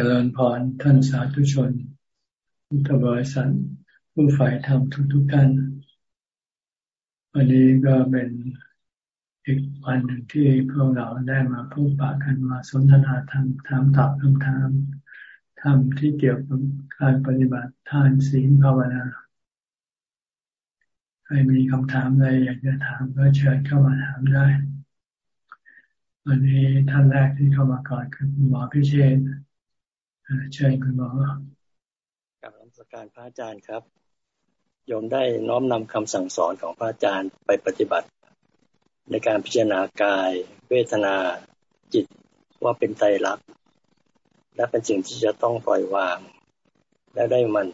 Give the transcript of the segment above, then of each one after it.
จริญพรท่านสาธุชนพุทธบริษัทผู้ฝ่ายธรรมทุกๆท่าน วันนี้ก็เป็นอีกวันหนึ่งที่พวกเราได้มาพูดปะกันมาสนทนาธรรมถามตอบคำถามธรรมที่เกี่ยวกับการปฏิบัติทานศีลภาวนาใครมีคำถามอะไรอยากจะถามก็เชิญเข้ามาถามได้ วันนี้ท่านแรกที่เข้ามาก่อนคือหมอพิเชษ เชิญคุณหมอกับรัชการพระอาจารย์ครับโยมได้น้อมนำคำสั่งสอนของพระอาจารย์ไปปฏิบัติ ในการพิจารณากาย เวทนา จิตว่าเป็นไตรลักษณ์และเป็นสิ่งที่จะต้องปล่อยวาง และได้มัน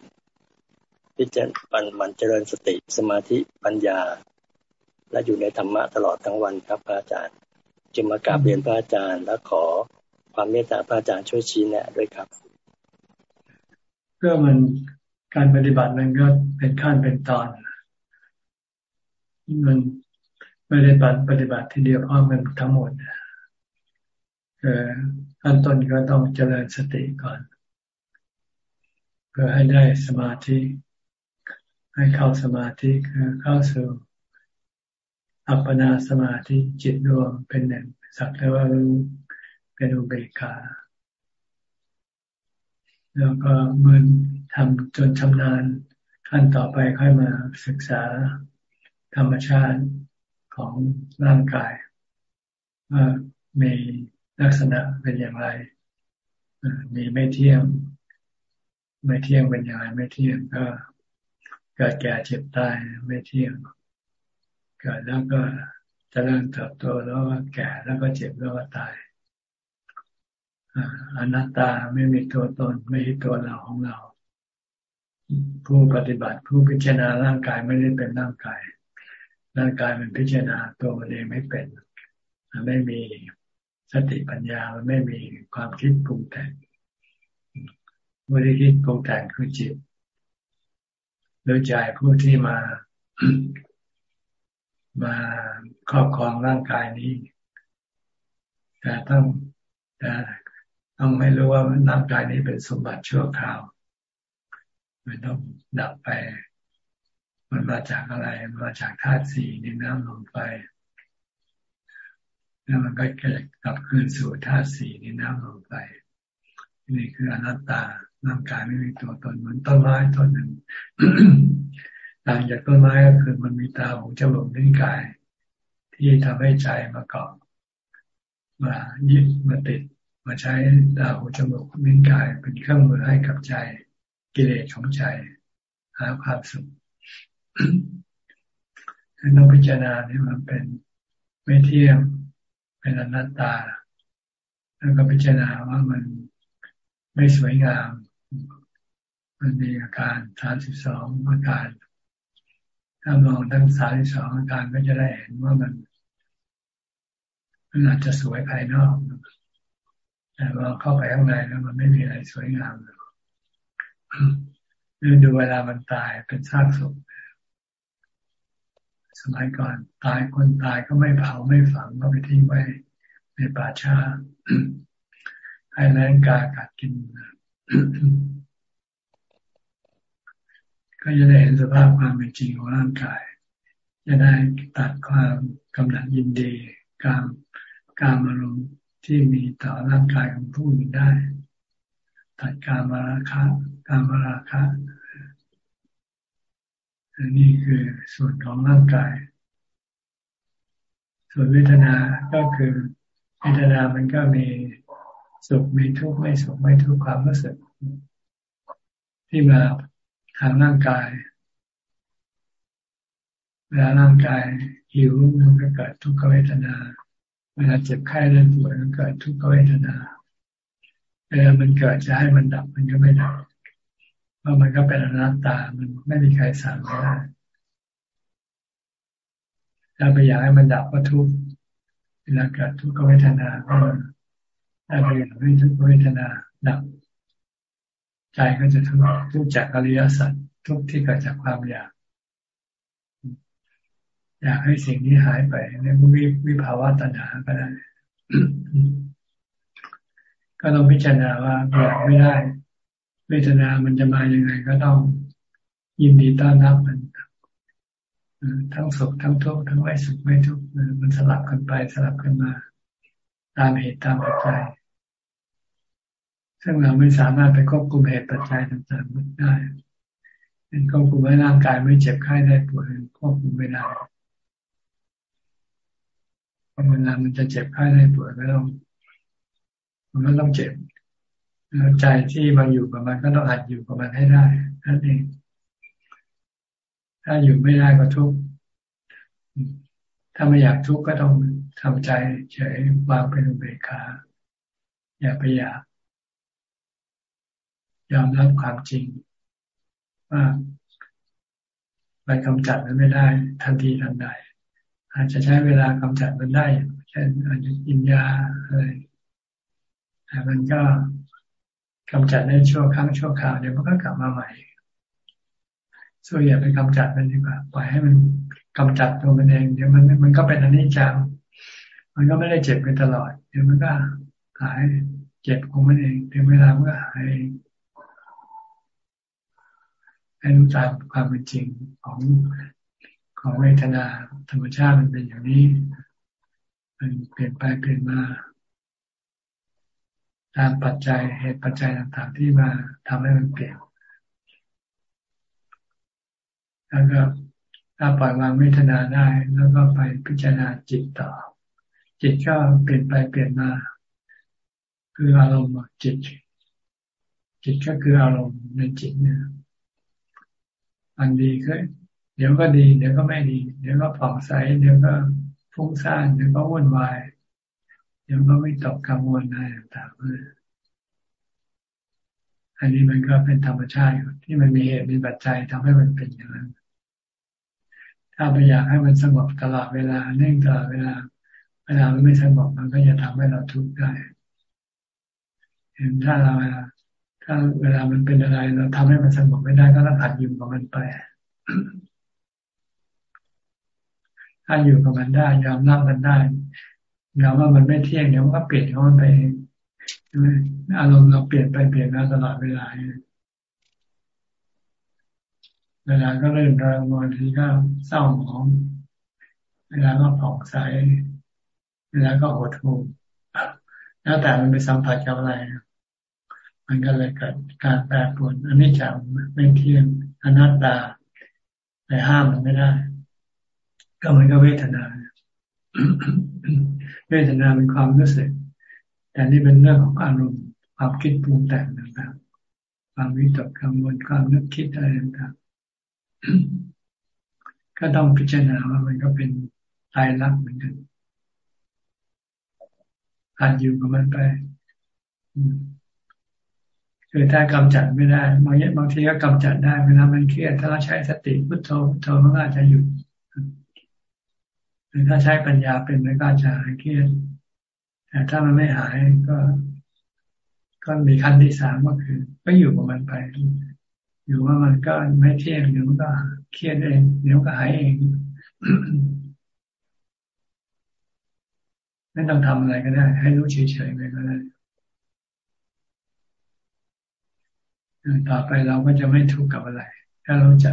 พิจารณามันเจริญสติสมาธิปัญญา และอยู่ในธรรมะตลอดทั้งวันครับพระอาจารย์ จึงมากราบเรียนพระอาจารย์และขอ ความเมตตาพระอาจารย์ช่วยชี้แนะด้วยครับก็มันการปฏิบัติมันก็เป็นขั้นเป็นตอน มันไม่ได้ปฏิบัติทีเดียวพร้อมกันทั้งหมดคือขั้นต้นก็ต้องเจริญสติก่อนเพื่อให้ได้สมาธิ ให้เข้าสมาธิคือเข้าสู่อัปปนาสมาธิจิตรวมเป็นหนึ่งสักแต่ว่ารู้ เป็นอุเบกขา แล้วก็เมื่อทำจนชำนาญขั้นต่อไปค่อยมาศึกษาธรรมชาติของร่างกาย ว่ามีลักษณะเป็นอย่างไรมีไม่เที่ยง ไม่เที่ยงเป็นอย่างไรไม่เที่ยงก็เกิดแก่เจ็บตายไม่เที่ยงเกิดแล้วก็จะเริ่มเติบโตแล้วก็แก่แล้วก็เจ็บแล้วก็ตาย อนัตตาไม่มีตัวตนไม่มีตัวเราของเรา ผู้ปฏิบัติผู้พิจารณาร่างกายไม่ได้เป็นร่างกาย ร่างกายมันพิจารณาตัวมันเองไม่เป็นไม่มีสติปัญญามันไม่มีความคิดปรุงแต่งไม่ได้คิดปรุงแต่งคือจิตโดยใจผู้ที่มา มาครอบครองร่างกายนี้แต่ต้องแต่ ต้องไม่รู้ว่าร่างกายนี้เป็นสมบัติชั่วคราว มันต้องดับไป มันมาจากอะไร มาจากธาตุสี่ในน้ำลมไฟแล้วมันก็เกิดกลับคืนสู่ธาตุสี่ในน้ำลมไฟนี่คืออนัตตาร่างกายไม่มีตัวตนเหมือนต้นไม้ต้นหนึ่งต่างจากต้นไม้ก็คือมันมีตาหูจมูกลิ้นกาย ที่ทำให้ใจมาเกาะมายึดมาติด มาใช้ตาหูจมูกลิ้นกายเป็นเครื่องมือให้กับใจกิเลสของใจ หาความสุขคือต้องพิจารณาเนี่ยมันเป็นไม่เที่ยงเป็นอนัตตา แล้วก็พิจารณาว่ามันไม่สวยงาม มันมีอาการสามสิบสองอาการถ้ามองทั้งสามสิบสองอาการก็จะได้เห็นว่ามันมันอาจจะสวยภายนอก แต่ว่าเข้าไปข้างในแล้วมันไม่มีอะไรสวยงามเลยดูเวลามันตายเป็นซากศพสมัยก่อนตายคนตายก็ไม่เผาไม่ฝังก็ไปทิ้งไว้ในป่าช้าให้แรงกากัดกิน ก็จะได้เห็นสภาพความเป็นจริงของร่างกาย จะได้ตัดความกำหนัดยินดี การการอารมณ์ ที่มีต่อร่างกายของผู้อื่นได้ ตัดการมาราคะการมาราคะอันนี้คือส่วนของร่างกาย ส่วนเวทนา ก็คือเวทนา มันก็มีสุข มีทุกข์ ไม่สุข ไม่ทุกข์ ความรู้สึก ที่มาทางร่างกาย เวลาร่างกายหิวมันก็เกิดทุกขเวทนา เวลาเจ็บไข้ได้ป่วยมันเกิดทุกขเวทนาเวลามันเกิดจะให้มันดับมันก็ไม่ดับเพราะมันก็เป็นอนัตตา มันไม่มีใครสั่งได้ถ้าไปอยากให้มันดับก็ทุกเวลาเกิดทุกขเวทนาก็ถ้าไปอยากให้ทุกขเวทนาดับใจก็จะทุกทุกจากอริยสัจทุกที่เกิดจากความอยาก อยากให้สิ่งนี้หายไปเรียกว่าวิภาวะตัณหาก็ได้ก็ก็ต้องพิจารณาว่าอยากไม่ได้เวทนามันจะมาอย่างไงก็ต้องยินดีต้อนรับมันทั้งสุขทั้งทุกข์ทั้งไม่สุขไม่ทุกข์มันสลับกันไปสลับกันมา ตามเหตุตามปัจจัยซึ่งเราไม่สามารถไปควบคุมเหตุปัจจัยต่างๆได้เป็นควบคุมให้ร่างกายไม่เจ็บไข้ได้ป่วยควบคุมไม่ได้ เวลามันจะเจ็บไข้ได้ป่วยก็ต้องมันก็ต้องเจ็บแล้วใจที่มาอยู่กับมันก็ต้องหัดอยู่กับมันให้ได้นั่นเอง ถ้าอยู่ไม่ได้ก็ทุกข์ถ้าไม่อยากทุกข์ก็ต้องทำใจเฉยวางเป็นอุเบกขาอย่าไปอยากยอมรับความจริงว่าไปกำจัดมันไม่ได้ ทันทีทันใด อาจจะใช้เวลากำจัดมันได้เช่นอาจจะกินยาอะไรแต่มันก็กำจัดได้ชั่วครั้งชั่วคราวเดี๋ยวมันก็กลับมาใหม่ส่วนอย่าไปกำจัดมันดีกว่าปล่อยให้มันกำจัดตัวมันเองเดี๋ยวมันมันก็เป็นอนิจจังมันก็ไม่ได้เจ็บไปตลอด เดี๋ยวมันก็หายเจ็บของมันเองถึงเวลามันก็หายให้รู้ตามความเป็นจริงของ ของเวทนาธรรมชาติมันเป็นอย่างนี้ มันเปลี่ยนไปเปลี่ยนมา ตามปัจจัยเหตุปัจจัยต่างๆที่มาทำให้มันเปลี่ยนแล้วก็ถ้าปล่อยวางเวทนาได้ แล้วก็ไปพิจารณาจิตต่อ จิตก็เปลี่ยนไปเปลี่ยนมา คืออารมณ์จิต จิตก็คืออารมณ์ในจิตเนี่ยอันดีก็ เดี๋ยวก็ดี เดี๋ยวก็ไม่ดี เดี๋ยวก็ผ่องใส เดี๋ยวก็ฟุ้งซ่านเดี๋ยวก็วุ่นวาย เดี๋ยวก็ไม่ตกกังวลอะไรต่างๆอันนี้มันก็เป็นธรรมชาติที่มันมีเหตุมีปัจจัยทำให้มันเป็นอย่างนั้น ถ้าไปอยากให้มันสงบตลอดเวลาเนื่องตลอดเวลา เวลามันไม่สงบมันก็จะทำให้เราทุกข์ได้ เห็นถ้าเราถ้าเวลามันเป็นอะไร เราทำให้มันสงบไม่ได้ก็ต้องหัดยู่กับมันไป ถ้าอยู่กับมันได้ ยอมรับมันได้ยอมว่ามันไม่เที่ยงเดี๋ยวมันก็เปลี่ยนของมันไปใช่ไหมอารมณ์เราเปลี่ยนไปเปลี่ยนมาตลอดเวลาเวลาก็เริ่มเริงบางทีก็เศร้าหมอง เวลาก็ผ่องใส เวลาก็หดหู่แล้วแต่มันไปสัมผัสกับอะไร มันก็เลยเกิดการแปรปรวนอันนี้จังไม่เที่ยงอนัตตาไปห้ามมันไม่ได้ ก็มันก็เวทนา เวทนาเป็นความรู้สึก แต่นี่เป็นเรื่องของอารมณ์ความคิดปรุงแต่งต่างๆความวิตกกังวลความนึกคิดอะไรต่างๆก็ต้องพิจารณาว่ามันก็เป็นตายรักเหมือนกันอ่านอยู่กับมันไปคือถ้ากำจัดไม่ได้บางบางทีก็กำจัดได้เวลามันเครียดถ้าเราใช้สติพุทโธพุทโธมันก็อาจจะหยุด รือถ้าใช้ปัญญาเป็นมันก็จะหายเครียดแต่ถ้ามันไม่หายก็ ก็มีขั้นที่สามก็คือ ก็อยู่กับมันไป อยู่ว่ามันก็ไม่เที่ยงเดี๋ยวมันก็เครียดเองเดี๋ยวก็หายเองไม่ต้องทำอะไรก็ได้ ให้รู้เฉยๆไปก็ได้ต่อไปเราก็จะไม่ทุกข์กับอะไร ถ้าเราจะ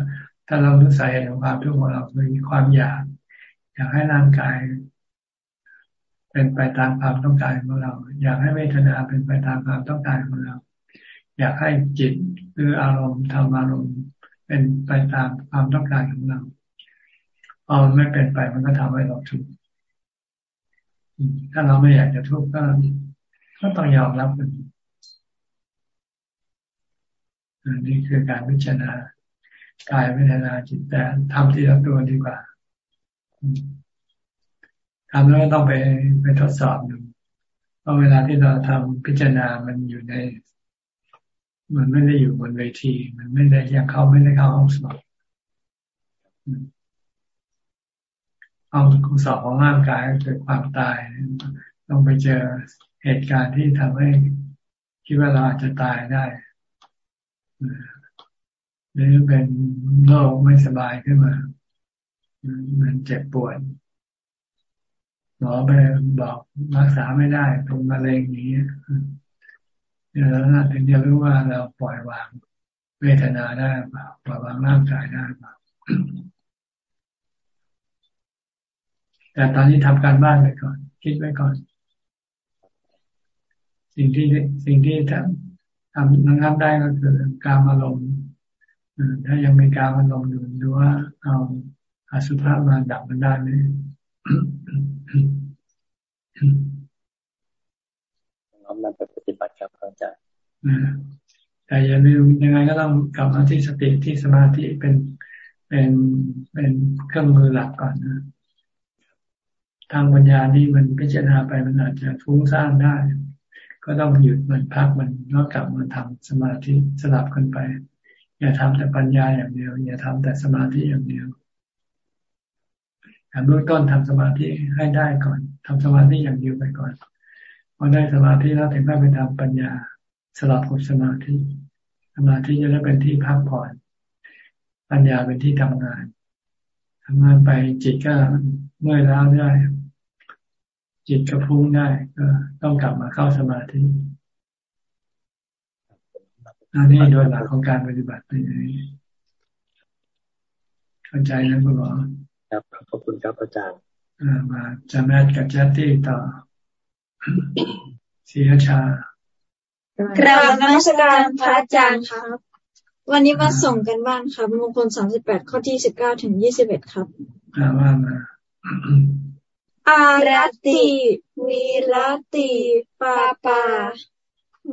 ถ้าเรารู้สาเหตุของความทุกข์ของเราคือความอยาก อยากให้ร่างกาย เป็นไปตามความต้องการของเรา อยากให้เวทนาเป็นไปตามความต้องการของเรา อยากให้จิตหรืออารมณ์ทำอารมณ์เป็นไปตามความต้องการของเราพอมันไม่เป็นไปมันก็ทำให้เราทุกข์ถ้าเราไม่อยากจะทุกข์ก็ก็ต้องยอมรับมันนี่คือการพิจารณากายพิจารณาจิตแต่ทำที่ละตัวดีกว่า ทำแล้วต้องไปไปทดสอบดูเพราะเวลาที่เราทำพิจารณามันอยู่ใน มันไม่ได้อยู่บนเวที มันไม่ได้ยังเข้าไม่ได้เข้าห้องสอบห้องสอบของร่างกายเกิดความตายต้องไปเจอเหตุการณ์ที่ทำให้คิดว่าเราอาจจะตายได้หรือเป็นโรคไม่สบายขึ้นมา มันเจ็บปวดหมอไปบอกรักษาไม่ได้เป็นมะเร็งนี้เนี่ยเราถึงจะรู้ว่าเราปล่อยวางเวทนาได้เปล่าปล่อยวางร่างกายได้เปล่าแต่ตอนนี้ทำการบ้านไปก่อน คิดไว้ก่อน สิ่งที่สิ่งที่ทำทำนับได้ก็คือการอารมณ์ถ้ายังมีการอารมณ์อยู่ดูว่าเอา อาสุภาพมาดับมันได้ไหมน้อมนำไปปฏิบัติครับอาจารย์แต่อย่าลืมยังไงก็ต้องกลับมาที่สติที่สมาธิเป็นเป็นเป็นเครื่องมือหลักก่อนนะทางปัญญานี่มันพิจารณาไปมันอาจจะฟุ้งซ่านได้ ก็ต้องหยุดมันพักมันแล้วกลับมาทำสมาธิสลับกันไป อย่าทำแต่ปัญญาอย่างเดียว อย่าทำแต่สมาธิอย่างเดียว การเบื้องต้นทำสมาธิให้ได้ก่อนทำสมาธิอย่างเดียวไปก่อนพอได้สมาธิแล้วถึงค่อยไปทำปัญญาสลับกับสมาธิสมาธิจะได้เป็นที่พักผ่อน ปัญญาเป็นที่ทำงานทำงานไปจิตก็เมื่อยล้าได้ จิตก็พุ่งได้ก็ต้องกลับมาเข้าสมาธิอันนี้โดยหลักของการปฏิบัติเป็นอย่างนี้เข้าใจนะคุณหมอ ครับขอบคุณครับอาจารย์มาจะแมทกับแจตตี้ต่อเสียชากราบนมัสการพระอาจารย์ครับ วันนี้มาส่งกันบ้านครับมงคลสามสิบแปดข้อที่สิบเก้าถึงยี่สิบเอ็ดครับว่ามาอารติวีรติปาปา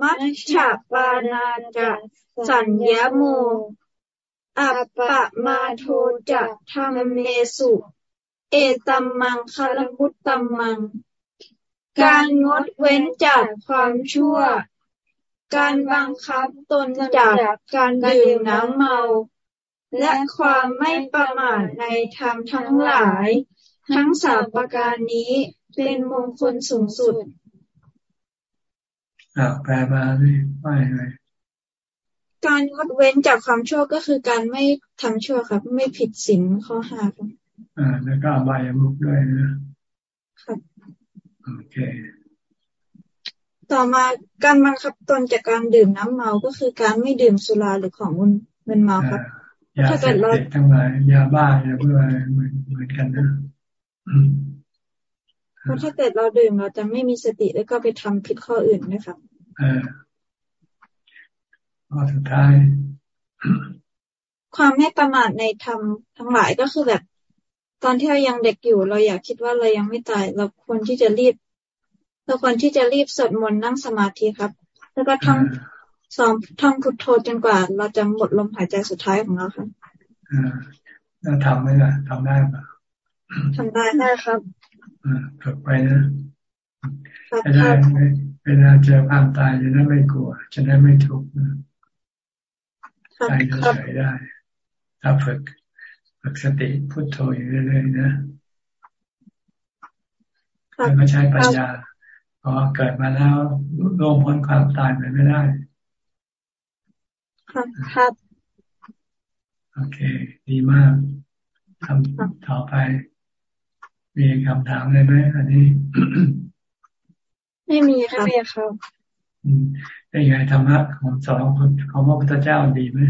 มัชฌะปานาจะสัญญโม อัปปะมาโทจะธรรมเมสุ เอตัมมังคารมุตตัมมัง การงดเว้นจากความชั่ว การบังคับตนจากการดื่มน้ำเมา และความไม่ประมาทในธรรมทั้งหลาย ทั้งสามประการนี้เป็นมงคลสูงสุดอ่าแปลมาเลยไม่เลย การงดเว้นจากความชั่วก็คือการไม่ทำชั่วครับ ไม่ผิดศีลข้อห้าครับอ่าแล้วก็อบายมุกด้วยนะครับโอเค ต่อมาการบังคับตนจากการดื่มน้ำเมา ก็คือการไม่ดื่มสุราหรือของมึนเมาครับถ้าเกิดเราทั้งหลายยาบ้ายาเบื่อเหมือนเหมือนกันนะเพราะถ้าเกิดเราดื่มเราจะไม่มีสติแล้วก็ไปทำผิดข้ออื่นนะครับเออ ข้อสุดท้าย ความไม่ประมาทในธรรมทั้งหลายก็คือแบบ ตอนที่เรายังเด็กอยู่ เราอยากคิดว่าเรายังไม่ตาย เราควรที่จะรีบเราควรที่จะรีบสวดมนต์นั่งสมาธิครับ แล้วก็ท่องซ้อมท่องพุทโธจนกว่า เราจะหมดลมหายใจสุดท้ายของเราครับเราทำไหมล่ะทำได้ปะทำได้ได้ครับฝึกไปนะจะได้เวลาเจอความตายจะได้ไม่กลัว จะได้ไม่ทุกข์นะ ใจจะเฉยได้ ถ้าฝึกฝึกสติพุทโธอยู่เรื่อยๆนะแล้วก็ใช้ปัญญาพอเกิดมาแล้วลงพ้นความตายไปไม่ได้ครับโอเค ดีมากทำต่อไป มีคำถามเลยไหมอันนี้ ไม่มีครับไม่มีครับ เป็นไงธรรมะของสอนของพระพุทธเจ้าดีไหม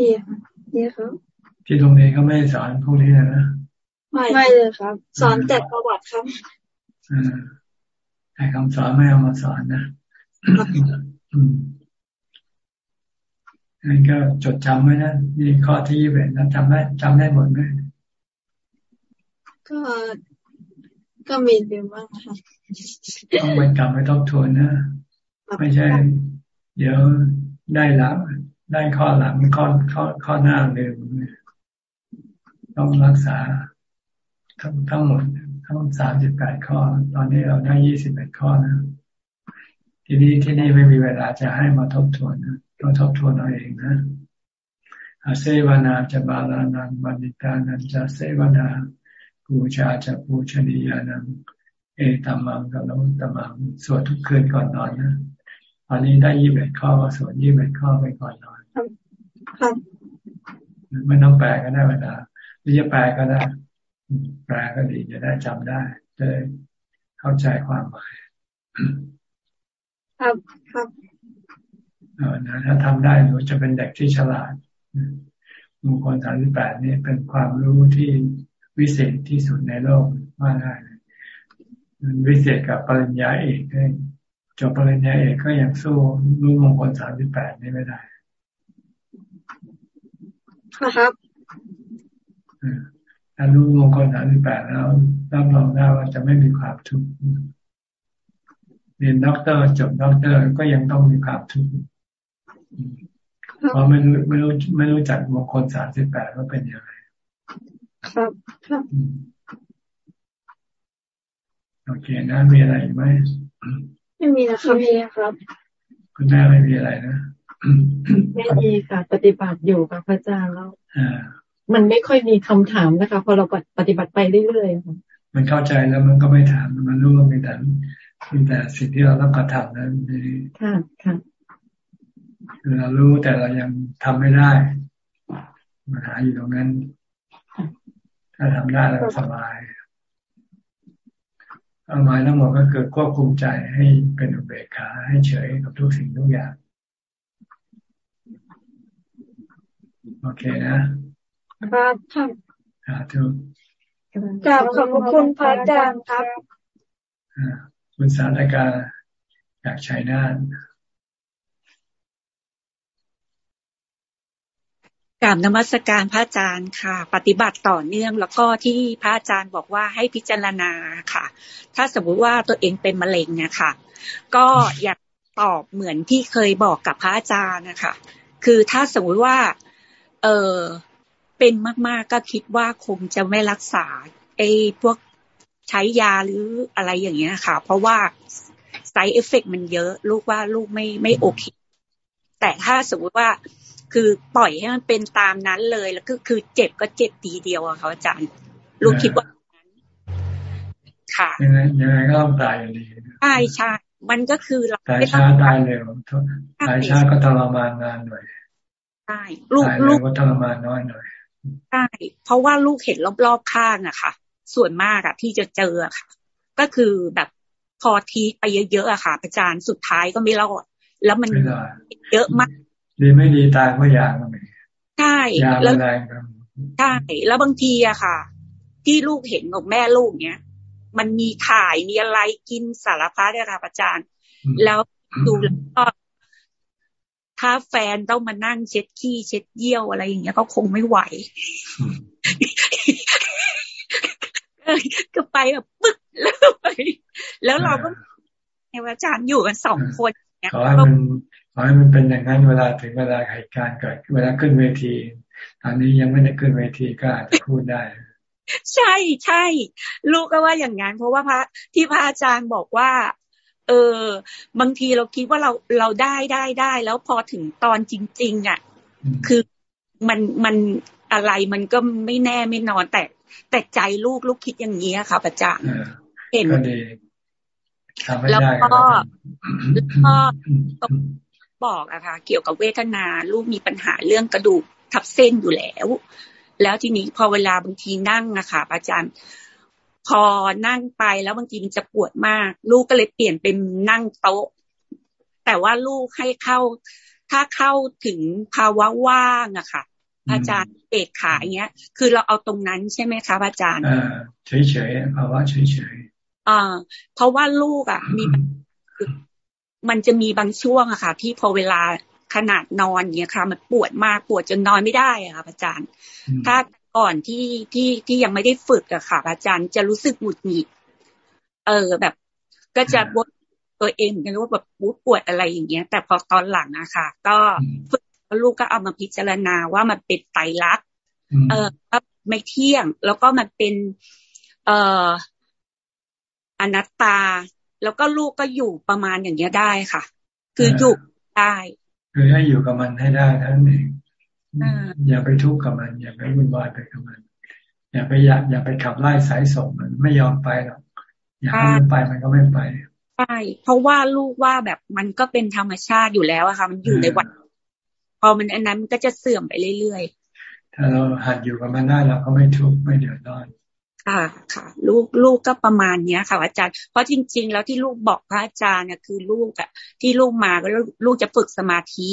ดีครับดีครับที่โรงเรียนก็ไม่สอนพวกนี้นะไม่เลยครับ สอนแต่ประวัติครับอ่าแต่คำสอนไม่เอามาสอนนะนั่นก็จดจำไว้นะนี่ข้อที่ยี่สิบเอ็ดนะจำได้จำได้หมดไหมก็ ก็มีเยอะมากค่ะต้องไปกลับไปทบทวนนะ ไม่ใช่ เดี๋ยวได้หลังได้ข้อหลังข้อข้อข้อหน้าเร็วต้องรักษา ทั้งทั้งหมด ทั้งสามสิบแปดข้อ ตอนนี้เราได้ยี่สิบเอ็ดข้อนะทีนี้ที่นี่ไม่มีเวลาจะให้มาทบทวนนะต้องทบทวนเอาเองนะอาเซวนาจะบาลานังบันิตานันจะเซวนา ปูชาจะปูชนียานัง เอตัมมังกับลมุตตมังสวดทุกคืนก่อนนอนนะตอนนี้ได้ยี่สิบเอ็ดข้อสวดยี่สิบเอ็ดข้อไปก่อนนอนไม่ต้องแปลก็ได้เวลาหรือจะแปลก็ได้ แปลก็ดีจะได้จำได้จะได้เข้าใจความหมายครับครับเออนะถ้าทำได้หนูจะเป็นเด็กที่ฉลาดมงคลสามสิบแปดนี่เป็นความรู้ที่ วิเศษที่สุดในโลกว่าได้มันวิเศษกับปริญญาเอกจบปริญญาเอกก็ยังสู้รู้มงคลสามสิบแปดนี่ไม่ได้ครับถ้ารู้มงคลสามสิบแปดแล้วรับรองได้ว่าจะไม่มีความทุกข์เรียนด็อกเตอร์จบด็อกเตอร์ก็ยังต้องมีความทุกข์เพราะไม่รู้ไม่รู้ไม่รู้จักมงคลสามสิบแปดว่าเป็นยังไงครับครับ โอเคนะมีอะไรไหมไม่มีนะครับมีครับคุณแม่ไม่มีอะไรนะไม่มีค่ะ ปฏิบัติอยู่กับพระอาจารย์แล้วมันไม่ค่อยมีคำถามนะคะพอเราปฏิบัติไปเรื่อยๆค่ะมันเข้าใจแล้วมันก็ไม่ถามมันรู้ว่ามีแต่มีแต่สิ่งที่เราต้องกระทำนั้นค่ะค่ะคือเรารู้แต่เรายังทำไม่ได้ปัญหาอยู่ตรงนั้น ถ้าทำได้เราสบายเอาหมายทั้งหมดก็คือควบคุมใจให้เป็นอุเบกขาให้เฉยกับทุกสิ่งทุกอย่าง โอเคนะครับค่ะาธุกราบขอบคุณพระอาจารย์ครับคุณสารกาอยากใช้น่าน กราบนมัสการพระอาจารย์ค่ะ ปฏิบัติต่อเนื่องแล้วก็ที่พระอาจารย์บอกว่าให้พิจารณาค่ะ ถ้าสมมุติว่าตัวเองเป็นมะเร็งเนี่ยค่ะ ก็อยากตอบเหมือนที่เคยบอกกับพระอาจารย์นะคะคือถ้าสมมุติว่าเออเป็นมากๆก็คิดว่าคงจะไม่รักษาไอ้พวกใช้ยาหรืออะไรอย่างเงี้ยค่ะ เพราะว่าไซเอฟเฟกมันเยอะ ลูกว่าลูกไม่ไม่โอเค แต่ถ้าสมมติว่า คือปล่อยให้มันเป็นตามนั้นเลย แล้วก็คือเจ็บก็เจ็บทีเดียวอะเขาอาจารย์ลูกคิดว่าค่ะยังไงยังไงก็ต้องตายอยู่ดีใช่ใช่มันก็คือตายช้าตายเร็วตายช้าก็ทรมานนานหน่อยใช่ลูกลูกก็ทรมานน้อยหน่อยใช่เพราะว่าลูกเห็นรอบๆข้างอะค่ะ ส่วนมากอะที่จะเจอค่ะ ก็คือแบบพอทีไปเยอะๆอะค่ะอาจารย์สุดท้ายก็ไม่รอด แล้วมันเยอะมาก ดีไม่ดีตายเพราะยาก็มีใช่แล้วใช่แล้วบางทีอะค่ะ ที่ลูกเห็นของแม่ลูกเนี้ยมันมีถ่ายมีอะไรกินสารพัดเลยค่ะอาจารย์ แล้วดูแล้วก็ถ้าแฟนต้องมานั่งเช็ดขี้เช็ดเยี่ยวอะไรอย่างเงี้ยก็คงไม่ไหวก็ไปแบบปึ๊กแล้วไปแล้วเราก็อาจารย์อยู่กันสองคนขอให้มัน ขอให้มันเป็นอย่างนั้นเวลาถึงเวลาเหตุการณ์เกิดเวลาขึ้นเวที ตอนนี้ยังไม่ได้ขึ้นเวทีก็อาจจะพูดได้ ใช่ใช่ลูกก็ว่าอย่างนั้นเพราะว่าพระที่พระอาจารย์บอกว่า เออ บางทีเราคิดว่าเราเราได้ได้ได้แล้วพอถึงตอนจริง ๆ อะ คือมันมันอะไรมันก็ไม่แน่ไม่นอนแต่แต่ใจลูกลูกคิดอย่างนี้ค่ะอาจารย์เห็นแล้วก็แล้วก็ บอกอะค่ะเกี่ยวกับเวทนา ลูกมีปัญหาเรื่องกระดูกทับเส้นอยู่แล้ว แล้วทีนี้พอเวลาบางทีนั่งอะค่ะอาจารย์พอนั่งไปแล้วบางทีมันจะปวดมาก ลูกก็เลยเปลี่ยนเป็นนั่งโต๊ะ แต่ว่าลูกให้เข้า ถ้าเข้าถึงภาวะว่างอะค่ะอาจารย์เอกขาอย่างเงี้ย คือเราเอาตรงนั้นใช่ไหมคะอาจารย์เฉยเฉยภาวะเฉยเฉยอ่าเพราะว่าลูกอะมี มันจะมีบางช่วงอะค่ะ ที่พอเวลาขนาดนอนเนี้ยค่ะ มันปวดมากปวดจนนอนไม่ได้อะค่ะอาจารย์ ถ้าก่อนที่ที่ที่ยังไม่ได้ฝึกอะค่ะ อาจารย์จะรู้สึกหงุดหงิดเออแบบ ก็จะบดตัวเองเหมือนกันว่าแบบปวดอะไรอย่างเงี้ย แต่พอตอนหลังอะค่ะ ก็ฝึกลูกก็เอามาพิจารณาว่ามันเป็นไตรลักษณ์เออไม่เที่ยง แล้วก็มันเป็น เอ่ออนัตตา แล้วก็ลูกก็อยู่ประมาณอย่างเงี้ยได้ค่ะ คืออยู่ได้คือให้อยู่กับมันให้ได้นั่นเองอย่าไปทุกข์กับมัน อย่าไปวุ่นวายไปกับมัน อย่าไปอยากอย่าไปขับไล่สายส่งมันไม่ยอมไปหรอกอยากให้มันไปมันก็ไม่ไปใช่เพราะว่าลูกว่าแบบมันก็เป็นธรรมชาติอยู่แล้วอะค่ะ มันอยู่ในวัดพอมันอันนั้นมันก็จะเสื่อมไปเรื่อยๆถ้าเราหัดอยู่กับมันได้เราก็ไม่ทุกข์ไม่เดือดร้อน ค่ะค่ะ ลูกลูกก็ประมาณเนี้ยค่ะ อาจารย์ เพราะจริง ๆ แล้วที่ลูกบอกพระอาจารย์เนี่ยคือลูกอะที่ลูกมาก็ลูกจะฝึกสมาธิ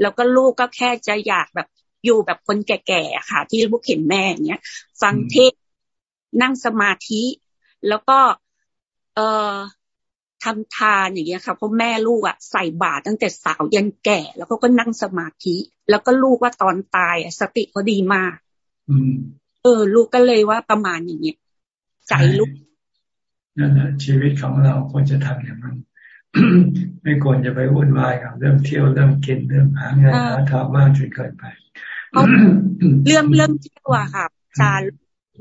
แล้วก็ลูกก็แค่จะอยากแบบอยู่แบบคนแก่ๆค่ะ ที่ลูกเห็นแม่เนี้ยฟังเทศนั่งสมาธิ แล้วก็ เอ่อทำทานอย่างเงี้ยค่ะเพราะแม่ลูกอะใส่บาตรตั้งแต่สาวยันแก่ แล้วก็ก็นั่งสมาธิ แล้วก็ลูกว่าตอนตายสติเขาดีมาก อืม เออ ลูกก็เลยว่าประมาณอย่างเงี้ยใจลูกนั่นแหละชีวิตของเราควรจะทำอย่างนั้นไม่ควรจะไปวุ่นวายกับเรื่องเที่ยวเรื่องกินเรื่องหาเงินหาทองมากจนเกินไปเรื่องเรื่องเที่ยวอะค่ะจาร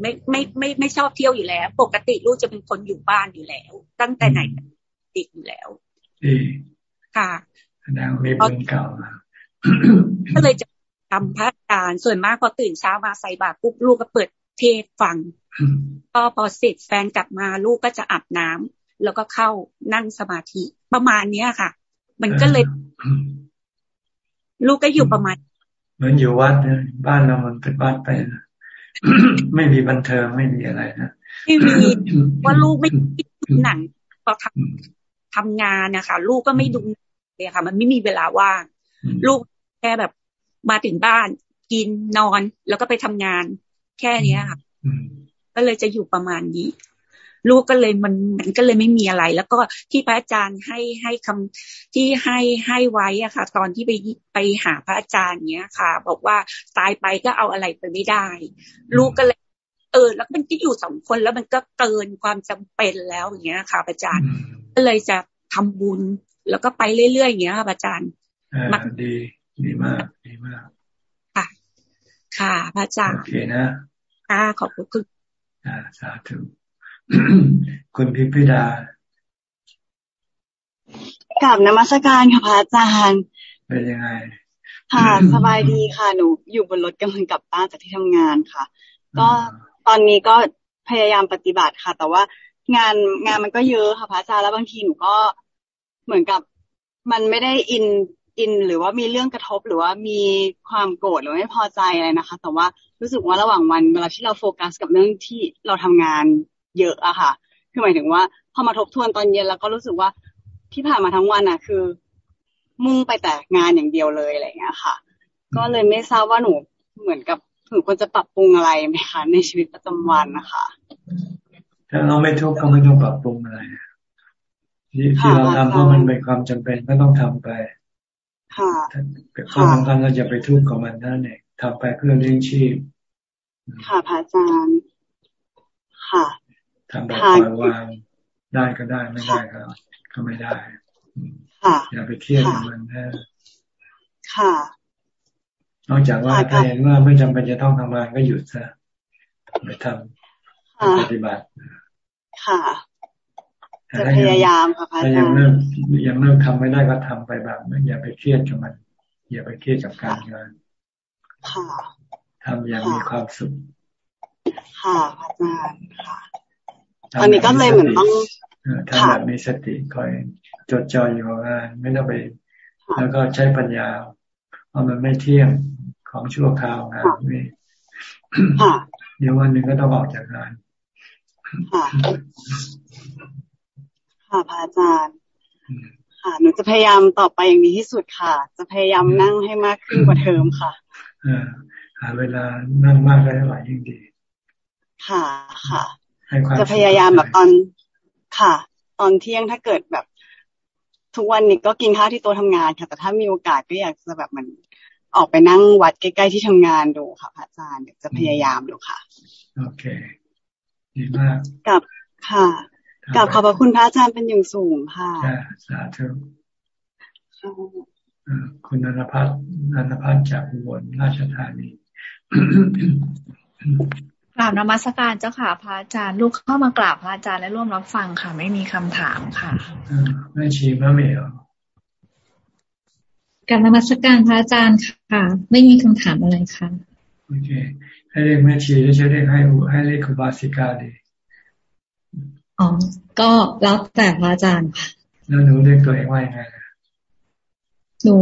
ไม่ไม่ไม่ไม่ชอบเที่ยวอยู่แล้ว ปกติลูกจะเป็นคนอยู่บ้านอยู่แล้ว ตั้งแต่ไหนติดอยู่แล้วดีค่ะแสดงมีบุญเก่าก็เลยจะ ทำพระการส่วนมากพอตื่นเช้ามาใส่บาตรปุ๊บลูกก็เปิดเทศฟังก็พอเสร็จแฟนกลับมาลูกก็จะอาบน้ำแล้วก็เข้านั่งสมาธิประมาณเนี้ยค่ะ มันก็เลย ลูกก็อยู่ประมาณ เหมือนอยู่วัดเนี่ยบ้านเรามันเป็นวัดไปนะไม่มีบันเทิงไม่มีอะไรนะไม่มีว่าลูกไม่ดูหนังพอทำทำงานนะคะลูกก็ไม่ดูเลยค่ะ มันไม่มีเวลาว่างลูกแค่แบบ มาถึงบ้าน กินนอนแล้วก็ไปทำงาน แค่เนี้ยค่ะก็เลยจะอยู่ประมาณนี้ ลูกก็เลยมันมันก็เลยไม่มีอะไร แล้วก็ที่พระอาจารย์ให้ให้คำที่ให้ให้ไว้อะค่ะ ตอนที่ไปไปหาพระอาจารย์เนี้ยค่ะ บอกว่าตายไปก็เอาอะไรไปไม่ได้ ลูกก็เลยเออแล้วมันก็อยู่สองคนแล้วมันก็เกินความจำเป็นแล้วอย่างเงี้ยค่ะอาจารย์ ก็เลยจะทำบุญแล้วก็ไปเรื่อยๆอย่างเงี้ยค่ะอาจารย์มักดี ดีมากดีมาก ค่ะ ค่ะ พระอาจารย์โอเคนะค่ะขอบคุณอ่าสาธุคุณพิพิดากับนมัสการค่ะพระอาจารย์เป็นยังไงค่ะสบายดีค่ะหนูอยู่บนรถกำลังกลับบ้านจากที่ทำงานค่ะ ก็ตอนนี้ก็พยายามปฏิบัติค่ะ แต่ว่างานงานมันก็เยอะค่ะพระอาจารย์แล้วบางทีหนูก็เหมือนกับมันไม่ได้ in in หรือว่ามีเรื่องกระทบหรือว่ามีความโกรธหรือไม่พอใจอะไรนะคะ แต่ว่ารู้สึกว่าระหว่างวันเวลาที่เราโฟกัสกับเรื่องที่เราทำงานเยอะอะค่ะ คือหมายถึงว่าพอมาทบทวนตอนเย็นแล้วก็รู้สึกว่าที่ผ่านมาทั้งวันอะคือ มุ่งไปแต่งานอย่างเดียวเลยอะไรเงี้ยค่ะ ก็เลยไม่ทราบว่าหนูเหมือนกับหนูควรจะปรับปรุงอะไรไหมคะในชีวิตประจำวันนะคะถ้าเราไม่ทุกข์ก็ไม่ต้องปรับปรุงอะไรที่ที่เราทำเพราะมันเป็นความจำเป็นก็ต้องทำไป ค่ะข้อสำคัญเราจะไปทุกข์กับมันนั่นเองทำไปเพื่อเลี้ยงชีพ ค่ะพระอาจารย์ ค่ะทำแบบปล่อยวางได้ก็ได้ไม่ได้ก็ก็ไม่ได้ค่ะอย่าไปเครียดกับมันนะค่ะ นอกจากว่าถ้าเห็นว่าไม่จำเป็นจะต้องทำงานก็หยุดซะไปทำปฏิบัติ ค่ะ จะพยายามค่ะพระอาจารย์ยังเริ่มยังเริ่มทำไม่ได้ก็ทำไปแบบไม่อย่าไปเครียดกับมัน อย่าไปเครียดกับการงานค่ะทำอย่างมีความสุข ค่ะพระอาจารย์ค่ะตอนนี้ก็เลยเหมือนต้องทำแบบมีสติคอยจดจ่ออยู่กับงานไม่ต้องไป แล้วก็ใช้ปัญญาเพราะมันไม่เที่ยงของชั่วคราวงานนี่เดี๋ยววันหนึ่งก็ต้องออกจากงาน ค่ะค่ะพระอาจารย์ ค่ะ หนูจะพยายามต่อไปอย่างดีที่สุดค่ะ จะพยายามนั่งให้มากขึ้นกว่าเทอมค่ะหาเวลานั่งมากได้เท่าไหร่ยิ่งดี ค่ะค่ะ จะพยายามแบบตอนค่ะ ตอนเที่ยงถ้าเกิดแบบ ทุกวันนี้ก็กินข้าวที่โต๊ะทำงาน ค่ะ แต่ถ้ามีโอกาสก็อยากจะแบบมันออกไปนั่งวัดใกล้ๆที่ทำงานดูค่ะพระอาจารย์จะพยายามดูค่ะ โอเค ดีมากกับค่ะ กับขอบพระคุณพระอาจารย์เป็นอย่างสูงค่ะสาธุคุณนันพัฒน์นันพัฒน์จากอุบลราชธานีกราบนมัสการเจ้าค่ะ พระอาจารย์ ลูกเข้ามากราบพระอาจารย์และร่วมรับฟังค่ะ ไม่มีคำถามค่ะแม่ชีมะเมลการนมัสการพระอาจารย์ค่ะ ไม่มีคำถามอะไรค่ะโอเคให้เรียกแม่ชีจะเรียกให้ให้เรียกคุบาสิกาดี อ๋อ ก็แล้วแต่พระอาจารย์ค่ะแล้วหนูเรียกตัวเองว่ายังไงหนู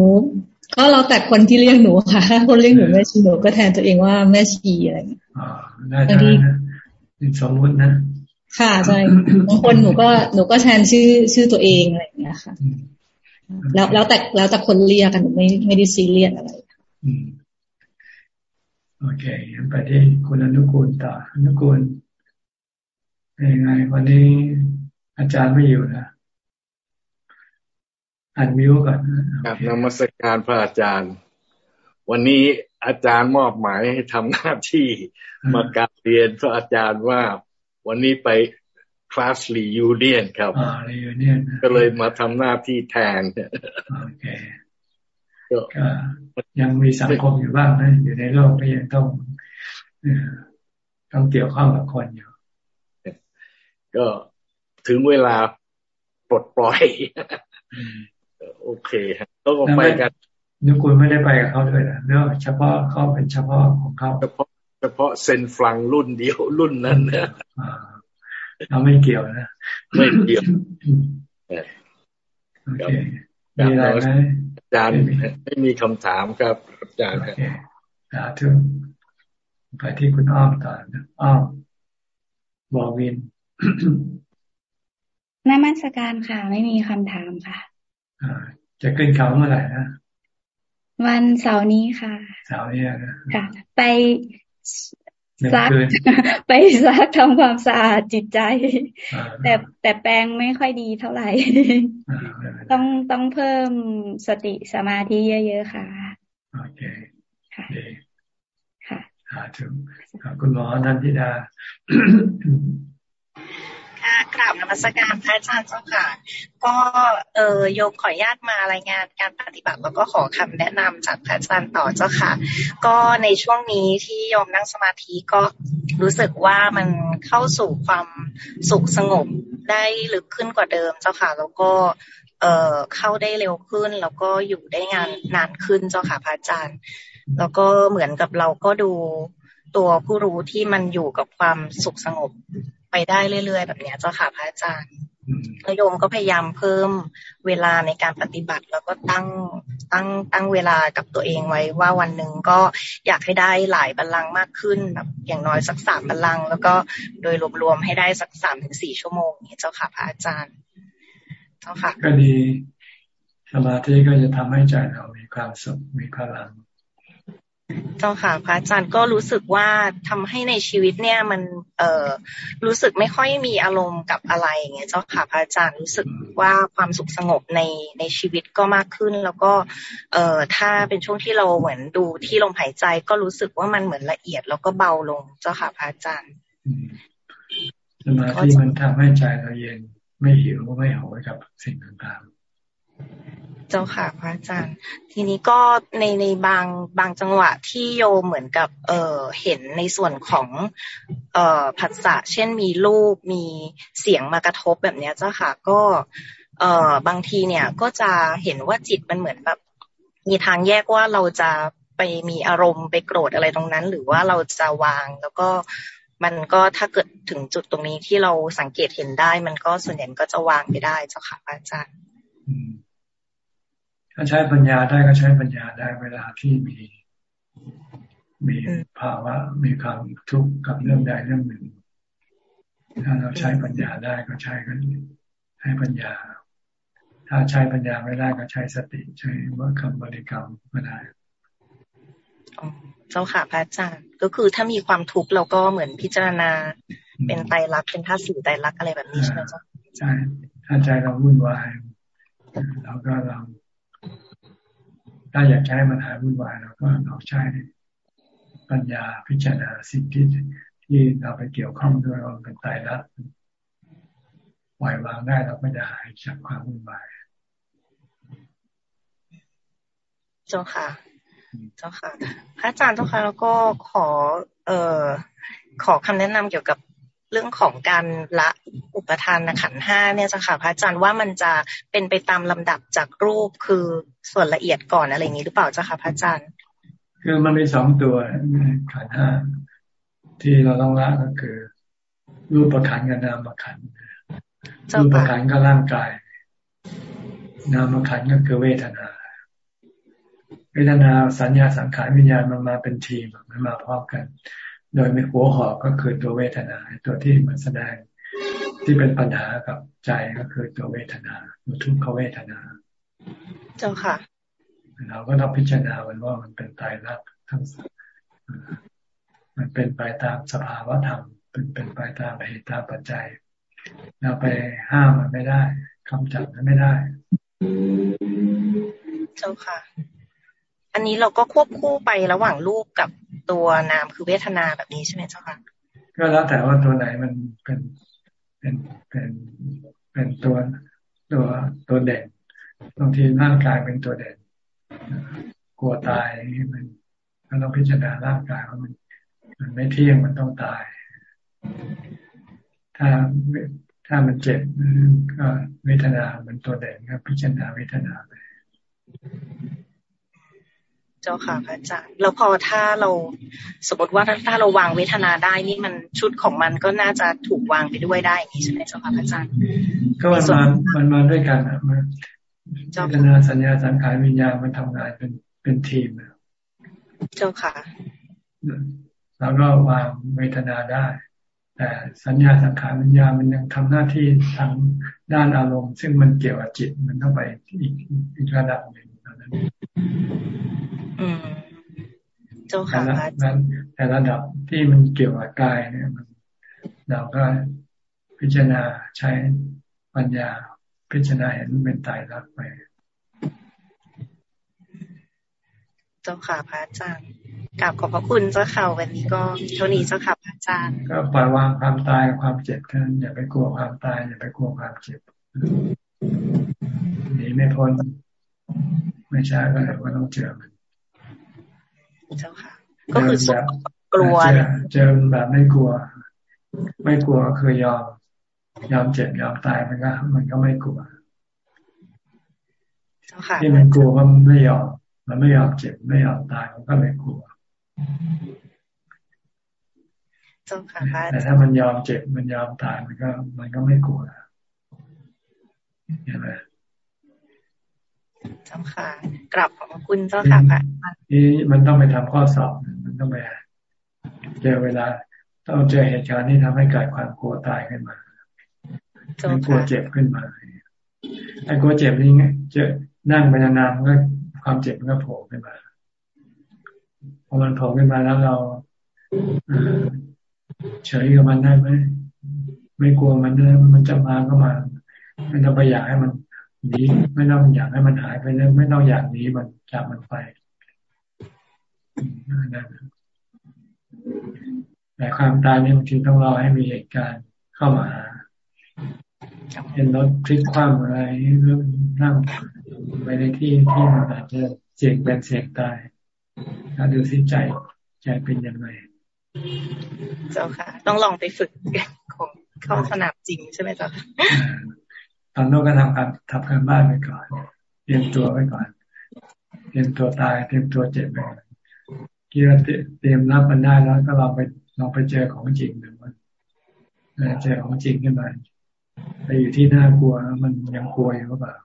ก็แล้วแต่คนที่เรียกหนูค่ะถ้าคนเรียกหนูแม่ชีหนูก็แทนตัวเองว่าแม่ชีอะไรอย่างเงี้ยอ๋อได้ได้นะเป็นสมมุตินะค่ะใช่บางคนหนูก็หนูก็แทนชื่อชื่อตัวเองอะไรอย่างเงี้ยค่ะ แล้วแล้วแต่แล้วแต่คนเรียกกันไม่ไม่ได้ซีเรียสอะไรโอเคไปที่คุณอนุกูลต่ออนุกูล เป็นไง วันนี้อาจารย์ไม่อยู่นะ unmute ก่อนครับนมัสการพระอาจารย์ วันนี้อาจารย์มอบหมายให้ทำหน้าที่มากราบเรียนพระอาจารย์ว่าวันนี้ไป class reunion ครับอ่า reunion ก็เลยมาทำหน้าที่แทนโอเคก็ยังมีสังคมอยู่บ้างนะอยู่ในโลกก็ยังต้องต้องเกี่ยวข้องกับคนอยู่ ก็ถึงเวลาปลดปล่อย โอเคต้องไปกันนึกคุณไม่ได้ไปกับเขาด้วยนะเนื่องเฉพาะเขาเป็นเฉพาะของเขาเฉพาะเฉพาะเซนฟลังรุ่นเดียวรุ่นนั้นนะเราไม่เกี่ยวนะไม่เกี่ยวโอเคมีอะไรไหมอาจารย์ไม่มีคำถามครับอาจารย์ครับสาธุไปที่คุณอ้อมต่อนะอ้อมบอวิน นมัสการค่ะ ไม่มีคำถามค่ะจะขึ้นเขาเมื่อไหร่นะวันเสาร์นี้ค่ะเสาร์นี้นะค่ะ ไปซักไปซักทำความสะอาดจิตใจ แต่แต่แปลงไม่ค่อยดีเท่าไหร่ ต้องต้องเพิ่มสติสมาธิเยอะ ๆ ค่ะ โอเคค่ะค่ะถึงคุณหมอนันทิดา ค่ะกราบนมัสการพระอาจารย์เจ้าค่ะ ก็เออโยมขออนุญาตมารายงานการปฏิบัติแล้วก็ขอคำแนะนำจากพระอาจารย์ต่อเจ้าค่ะ ก็ในช่วงนี้ที่โยมนั่งสมาธิก็รู้สึกว่ามันเข้าสู่ความสุขสงบได้ลึกขึ้นกว่าเดิมเจ้าค่ะ แล้วก็เอ่อเข้าได้เร็วขึ้น แล้วก็อยู่ได้งานนานขึ้นเจ้าค่ะพระอาจารย์ แล้วก็เหมือนกับเราก็ดูตัวผู้รู้ที่มันอยู่กับความสุขสงบ ไปได้เรื่อยๆ แบบนี้เจ้าค่ะพระอาจารย์โยมก็พยายามเพิ่มเวลาในการปฏิบัติ แล้วก็ตั้งตั้งตั้งเวลากับตัวเองไว้ว่าวันหนึ่งก็อยากให้ได้หลายบัลลังก์มากขึ้นแบบอย่างน้อยสักสามบัลลังก์แล้วก็โดยรวมๆให้ได้สักสามถึงสี่ชั่วโมงนี้เจ้าค่ะพระอาจารย์ เจ้าค่ะก็ดีสมาธิก็จะทำให้ใจเรามีความสุขมีพลัง เจ้าค่ะพระอาจารย์ก็รู้สึกว่าทำให้ในชีวิตเนี่ยมันเอ่อรู้สึกไม่ค่อยมีอารมณ์กับอะไรอย่างเงี้ยเจ้าค่ะพระอาจารย์รู้สึกว่าความสุขสงบในในชีวิตก็มากขึ้น แล้วก็เอ่อถ้าเป็นช่วงที่เราเหมือนดูที่ลมหายใจก็รู้สึกว่ามันเหมือนละเอียดแล้วก็เบาลงเจ้าค่ะพระอาจารย์สมาธิมันทำให้ใจเราเย็นไม่หิวไม่โหยกับสิ่งต่างๆ เจ้าค่ะพระอาจารย์ ทีนี้ก็ในในบางบางจังหวะที่โยเหมือนกับ เออเห็นในส่วนของ เออผัสสะเช่นมีรูปมีเสียงมากระทบแบบนี้เจ้าค่ะก็ เออบางทีเนี่ยก็จะเห็นว่าจิตมันเหมือนแบบ มีทางแยกว่าเราจะไปมีอารมณ์ไปโกรธอะไรตรงนั้น หรือว่าเราจะวางแล้วก็มันก็ถ้าเกิดถึงจุดตรงนี้ที่เราสังเกตเห็นได้ มันก็ส่วนใหญ่ก็จะวางไปได้เจ้าค่ะอาจารย์ ถ้าใช้ปัญญาได้ก็ใช้ปัญญาได้เวลาที่มี มีภาวะมีความทุกข์กับเรื่องใดเรื่องหนึ่ง ถ้าเราใช้ปัญญาได้ก็ใช้กันใช้ปัญญา ถ้าใช้ปัญญาไม่ได้ก็ใช้สติใช้ว่าคำบริกรรมก็ได้เจ้าค่ะพระอาจารย์ก็คือถ้ามีความทุกข์เราก็เหมือนพิจารณา เป็นไตรลักษณ์เป็นท่าสี่ไตรลักษณ์อะไรแบบนี้ใช่ไหมเจ้าใช่ถ้าใจเราวุ่นวายเราก็เรา ถ้าอยากใช้มันหายวุ่นวายเราก็เราใช้ปัญญาพิจารณาสิ่งที่ที่เราไปเกี่ยวข้องด้วยเราเป็นตายรักปล่อยวางได้เราก็จะหายจากความวุ่นวายเจ้าค่ะ เจ้าค่ะ พระอาจารย์เจ้าค่ะแล้วก็ขอ เอ่อขอคำแนะนำเกี่ยวกับ เรื่องของการละอุปทานขันห้าเนี่ยจ้ะค่ะพระอาจารย์ว่ามันจะเป็นไปตามลำดับจากรูปคือส่วนละเอียดก่อนอะไรอย่างนี้หรือเปล่าจ้ะค่ะพระอาจารย์ คือมันมีสองตัวขันห้าที่เราต้องละก็คือ รูปประขันกับนามประขันรูปประขันก็ร่างกาย นามประขันก็คือเวทนา เวทนาสัญญาสังขารวิญญาณมันมาเป็นทีมมันมาพร้อมกัน โดยไม่หัวหอกก็คือตัวเวทนา ตัวที่มันแสดงที่เป็นปัญหากับใจก็คือตัวเวทนาตัวทุกขเวทนา เจ้าค่ะ เราก็ต้องพิจารณามันว่ามันเป็นตายรักทั้งมันเป็นไปตามสภาวะธรรมเป็นเป็นไปตามเหตุตามปัจจัย เราไปห้ามมันไม่ได้คำจับมันไม่ได้ เจ้าค่ะ อันนี้เราก็ควบคู่ไประหว่างรูปกับตัวนามคือเวทนาแบบนี้ใช่ไหมเจ้าค่ะก็แล้วแต่ว่าตัวไหนมันเป็นเป็นเป็นเป็นตัวตัวตัวเด่นบางทีร่างกายเป็นตัวเด่นกลัวตายมันมันต้องพิจารณาร่างกายว่ามัน มันไม่เที่ยงมันต้องตาย ถ้าถ้ามันเจ็บก็เวทนา มันตัวเด่นก็พิจารณาเวทนาไป เจ้าค่ะพระอาจารย์ แล้วพอถ้าเราสมมติว่าถ้าเราวางเวทนาได้นี่มันชุดของมันก็น่าจะถูกวางไปด้วยได้นี่ใช่ไหมเจ้าค่ะพระอาจารย์ ก็มันมามันมาด้วยกันอะมันเวทนาสัญญาสังขารวิญญาณมันทำงานเป็นเป็นทีมเจ้าค่ะแล้วก็วางเวทนาได้ แต่สัญญาสังขารวิญญาณมันยังทำหน้าที่ทางด้านอารมณ์ ซึ่งมันเกี่ยวกับจิตมันต้องไปอีกอีกระดับหนึ่งนั้น เจ้าค่ะแต่ระดับที่มันเกี่ยวกับกายเนี่ยมันเราก็พิจารณาใช้ปัญญาพิจารณาเห็นเป็นตายรักไป เจ้าค่ะพระอาจารย์กลับขอบพระคุณเจ้าค่ะวันนี้ก็เท่านี้เจ้าค่ะพระอาจารย์ ก็ปล่อยวางความตายความเจ็บกันอย่าไปกลัวความตายอย่าไปกลัวความเจ็บหนีไม่พ้นไม่ช้าก็เดี๋ยวก็ต้องเจอมัน เจ้าค่ะ ก็คือแบบกลัวเจอแบบไม่กลัว ไม่กลัวคือยอมยอมเจ็บยอมตายมันก็มันก็ไม่กลัวที่มันกลัวว่ามันไม่ยอมมันไม่ยอมเจ็บไม่ยอมตายมันก็เลยกลัวแต่ถ้ามันยอมเจ็บมันยอมตายมันก็ มันก็ไม่กลัวเห็นไหม เจ้าค่ะกลับขอบคุณเจ้าค่ะพระนี่มันต้องไปทำข้อสอบมันต้องไปเจอเวลาต้องเจอเหตุการณ์ที่ทำให้เกิดความกลัวตายขึ้นมาไม่กลัวเจ็บขึ้นมาไอ้กลัวเจ็บนี่ไงเจอนั่งไปนานๆมันก็ความเจ็บมันก็โผล่ขึ้นมาพอมันโผล่ขึ้นมาแล้วเราเฉยกับมันได้ไหมไม่กลัวมันได้มันจะมาก็มาไม่ต้องไปอยากให้มัน หนีไม่ต้องอยากให้มันหายไปเลยไม่ต้องอยากหนีมันจากมันไปแต่ความตายนี่บางทีต้องรอให้มีเหตุการณ์เข้ามาเห็นรถพลิกคว่ำอะไรเรื่องนั่งไปในที่ที่มันอาจจะเสี่ยงเป็นเสี่ยงตายถ้าดูสิใจใจเป็นยังไงเจ้าค่ะ ต้องลองไปฝึกของเข้าสนามจริงใช่ไหมเจ้าค่ะ ตอนนู้นก็ทำการทำการบ้านไปก่อนเตรียมตัวไว้ก่อนเตรียมตัวตายเตรียมตัวเจ็บไปคิดว่าเตรียมรับมันได้แล้วก็เราไปลองไปเจอของจริงดูว่าเจอของจริงขึ้นมาไปอยู่ที่น่ากลัวมันยังกลัวอยู่หรือเปล่า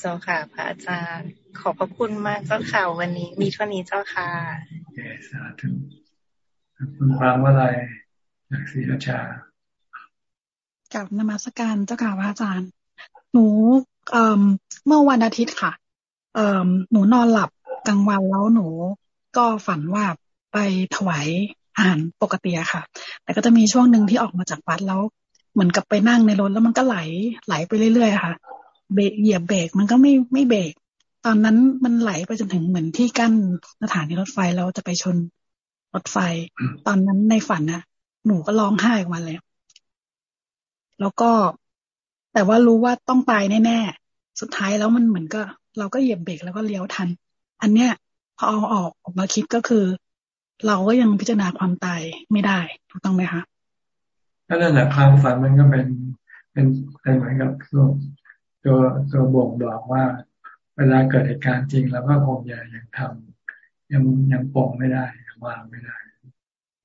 เจ้าค่ะ พระอาจารย์ขอบพระคุณมากเจ้าค่ะวันนี้ มีเท่านี้เจ้าค่ะโอเคสาธุคุณฟังว่าอะไรจากศรีราชา กับนมัสการเจ้าค่ะพระอาจารย์ หนูเเมื่อวันอาทิตย์ค่ะเอหนูนอนหลับกลางวันแล้วหนู ก็ฝันว่าไปถวายอาหารปกติอะค่ะ แต่ก็จะมีช่วงหนึ่งที่ออกมาจากวัดแล้วเหมือนกับไปนั่งในรถแล้วมันก็ไหลไหลไปเรื่อยๆค่ะเบรกเหยียบเบรกมันก็ไม่ไม่เบรกตอนนั้นมันไหลไปจนถึงเหมือนที่กั้นสถานีรถไฟแล้วจะไปชนรถไฟ ตอนนั้นในฝันนะหนูก็ร้องไห้ออกมาเลย แล้วก็แต่ว่ารู้ว่าต้องตายแน่ๆสุดท้ายแล้วมันเหมือนก็ เราก็เหยียบเบรกแล้วก็เลี้ยวทัน อันเนี้ยพอเอาออกออกมาคิดก็คือ เราก็ยังพิจารณาความตายไม่ได้ถูกต้องไหมคะก็นั่นแหละความฝันมันก็เป็นเป็นเป็นเหมือนกับตัวตัวตัวบ่งบอกว่า เวลาเกิดเหตุการณ์จริงเราก็คงยังยังทำยังยังปองไม่ได้ยังวางไม่ได้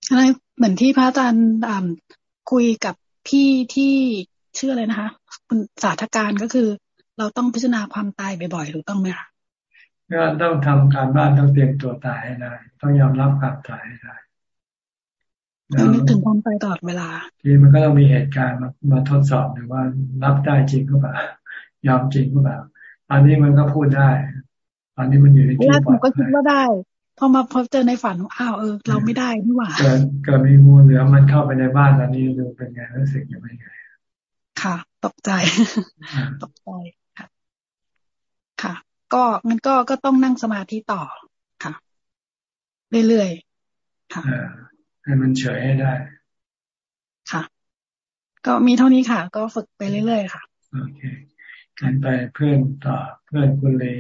อะไรเหมือนที่พระอาจารย์คุยกับ พี่ที่ชื่ออะไรนะคะ คุณสาธการก็คือ เราต้องพิจารณาความตายบ่อยๆถูกต้องไหมคะก็ต้องทำการบ้านต้องเตรียมตัวตายให้ได้ ต้องยอมรับความตายให้ได้ต้องนึกถึงความตายตลอดเวลาทีมันก็ต้องมีเหตุการณ์มามาทดสอบหรือว่ารับได้จริงหรือเปล่ายอมจริงหรือเปล่าตอนนี้มันก็พูดได้ตอนนี้มันอยู่ในที่ปลอดก็คิดว่าได้ พอมาพบเจอในฝันอ้าวเออเราไม่ได้นี่หว่าเกิดเกิดมีมูลเหลือมันเข้าไปในบ้านตอนนี้ดูเป็นไงรู้สึกยังไงค่ะ ตกใจ ตกใจค่ะ ค่ะ ก็งั้นก็ก็ต้องนั่งสมาธิต่อค่ะ เรื่อยๆค่ะให้มันเฉยให้ได้ ค่ะ ก็มีเท่านี้ค่ะ ก็ฝึกไปเรื่อยๆค่ะโอเคกันไปเพื่อนต่อเพื่อนคุณเลย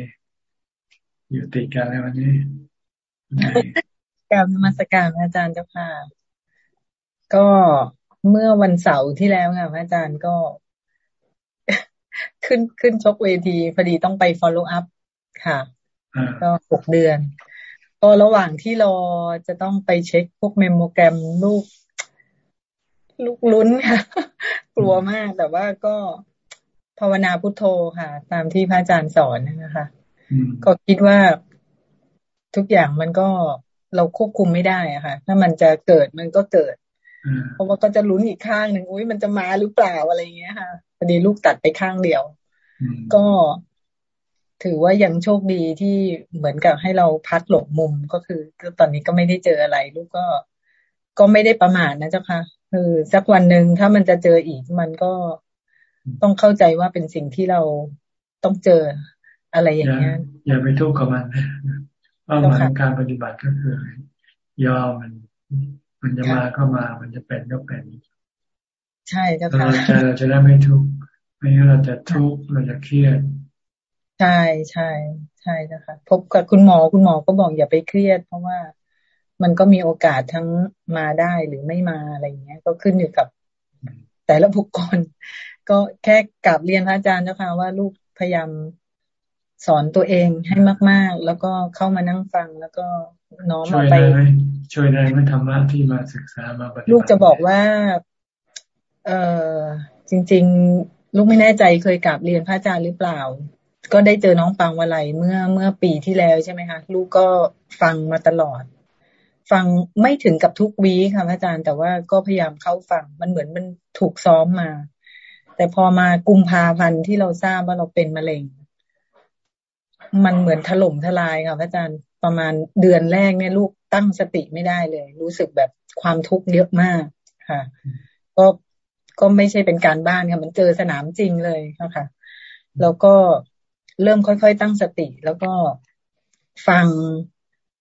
อยู่ติดกันแล้ววันนี้ กรรมมาสการอาจารย์เจ้าค่ะ ก็เมื่อวันเสาร์ที่แล้วค่ะอาจารย์ก็ ขึ้นขึ้นชกเวทีพอดีต้องไป follow up ค่ะ ก็หกเดือน ก็ระหว่างที่รอจะต้องไปเช็คพวก mammogram ลูก ลูกลุ้นค่ะ กลัวมากแต่ว่าก็ภาวนาพุทโธค่ะ ตามที่พระอาจารย์สอนนะคะ ก็คิดว่า ทุกอย่างมันก็เราควบคุมไม่ได้อะค่ะ ถ้ามันจะเกิดมันก็เกิดเพราะว่าก็จะลุ้นอีกข้างหนึ่งอุ้ยมันจะมาหรือเปล่าอะไรเงี้ยค่ะพอดีลูกตัดไปข้างเดียว ก็ถือว่ายังโชคดีที่เหมือนกับให้เราพัดหลบมุมก็คือตอนนี้ก็ไม่ได้เจออะไร ลูกก็ก็ไม่ได้ประมาทนะเจ้าค่ะคือสักวันหนึ่งถ้ามันจะเจออีกมันก็ต้องเข้าใจว่าเป็นสิ่งที่เราต้องเจออะไรอย่างเงี้ยอย่าไปทุกข์กับมันนะ เป้าหมายการปฏิบัติก็คือยอมมัน มันจะมาก็มา มันจะเป็นก็เป็น ใช่เจ้าค่ะเราจะเราจะได้ไม่ทุกข์ไม่งั้นเราจะทุกข์เราจะเครียดใช่ใช่ใช่เจ้าค่ะพบกับคุณหมอคุณหมอก็บอกอย่าไปเครียด เพราะว่ามันก็มีโอกาสทั้งมาได้หรือไม่มาอะไรเงี้ย ก็ขึ้นอยู่กับ แต่ละบุคคล ก็แค่กลับเรียนพระอาจารย์เจ้าค่ะว่าลูกพยายาม สอนตัวเองให้มาก ๆ แล้วก็เข้ามานั่งฟังแล้วก็น้อมมาไป ช่วยได้ไหมธรรมะที่มาศึกษามาปฏิบัติลูกจะบอกว่า เออจริง ๆ ลูกไม่แน่ใจเคยกลับเรียนพระอาจารย์หรือเปล่า ก็ได้เจอน้องปังวลัยเมื่อเมื่อปีที่แล้วใช่ไหมคะลูกก็ฟังมาตลอด ฟังไม่ถึงกับทุกวีค่ะพระอาจารย์ แต่ว่าก็พยายามเข้าฟัง มันเหมือนมันถูกซ้อมมา แต่พอมากุมภาพันธ์ที่เราทราบว่าเราเป็นมะเร็ง มันเหมือนถล่มทลายค่ะพระอาจารย์ประมาณเดือนแรกเนี่ยลูกตั้งสติไม่ได้เลย รู้สึกแบบความทุกข์เยอะมากค่ะ ก็ก็ไม่ใช่เป็นการบ้านค่ะ มันเจอสนามจริงเลยค่ะ แล้วก็เริ่มค่อยๆตั้งสติ แล้วก็ฟัง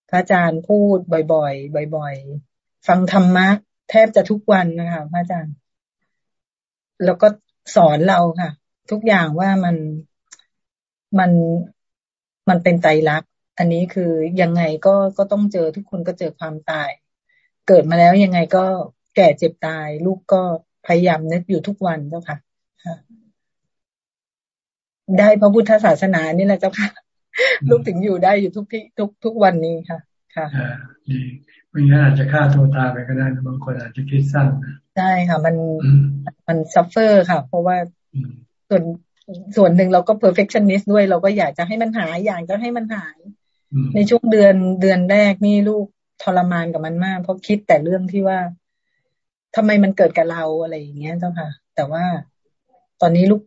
พระอาจารย์พูดบ่อยๆบ่อย ๆ ฟังธรรมะแทบจะทุกวันนะคะพระอาจารย์ แล้วก็สอนเราค่ะ ทุกอย่างว่ามันมัน มันเป็นไตรลักษณ์อันนี้คือยังไงก็ก็ต้องเจอทุกคนก็เจอความตาย เกิดมาแล้วยังไงก็แก่เจ็บตาย ลูกก็พยายามนึกอยู่ทุกวันเจ้าค่ะ ได้พระพุทธศาสนานี่แหละเจ้าค่ะ ลูกถึงอยู่ได้อยู่ทุกที่ทุกทุกวันนี้ค่ะ ค่ะดีไม่งั้นอาจจะฆ่าตัวตายไปก็ได้บางคนอาจจะคิดสั้นใช่ค่ะ มันมันซัฟเฟอร์ค่ะ เพราะว่าส่วน ส่วนหนึ่งเราก็ perfectionist ด้วย เราก็อยากจะให้มันหายอยากจะให้มันหาย ในช่วงเดือนเดือนแรกนี่ลูกทรมานกับมันมาก เพราะคิดแต่เรื่องที่ว่าทำไมมันเกิดกับเราอะไรอย่างเงี้ยเจ้าค่ะ แต่ว่าตอนนี้ลูก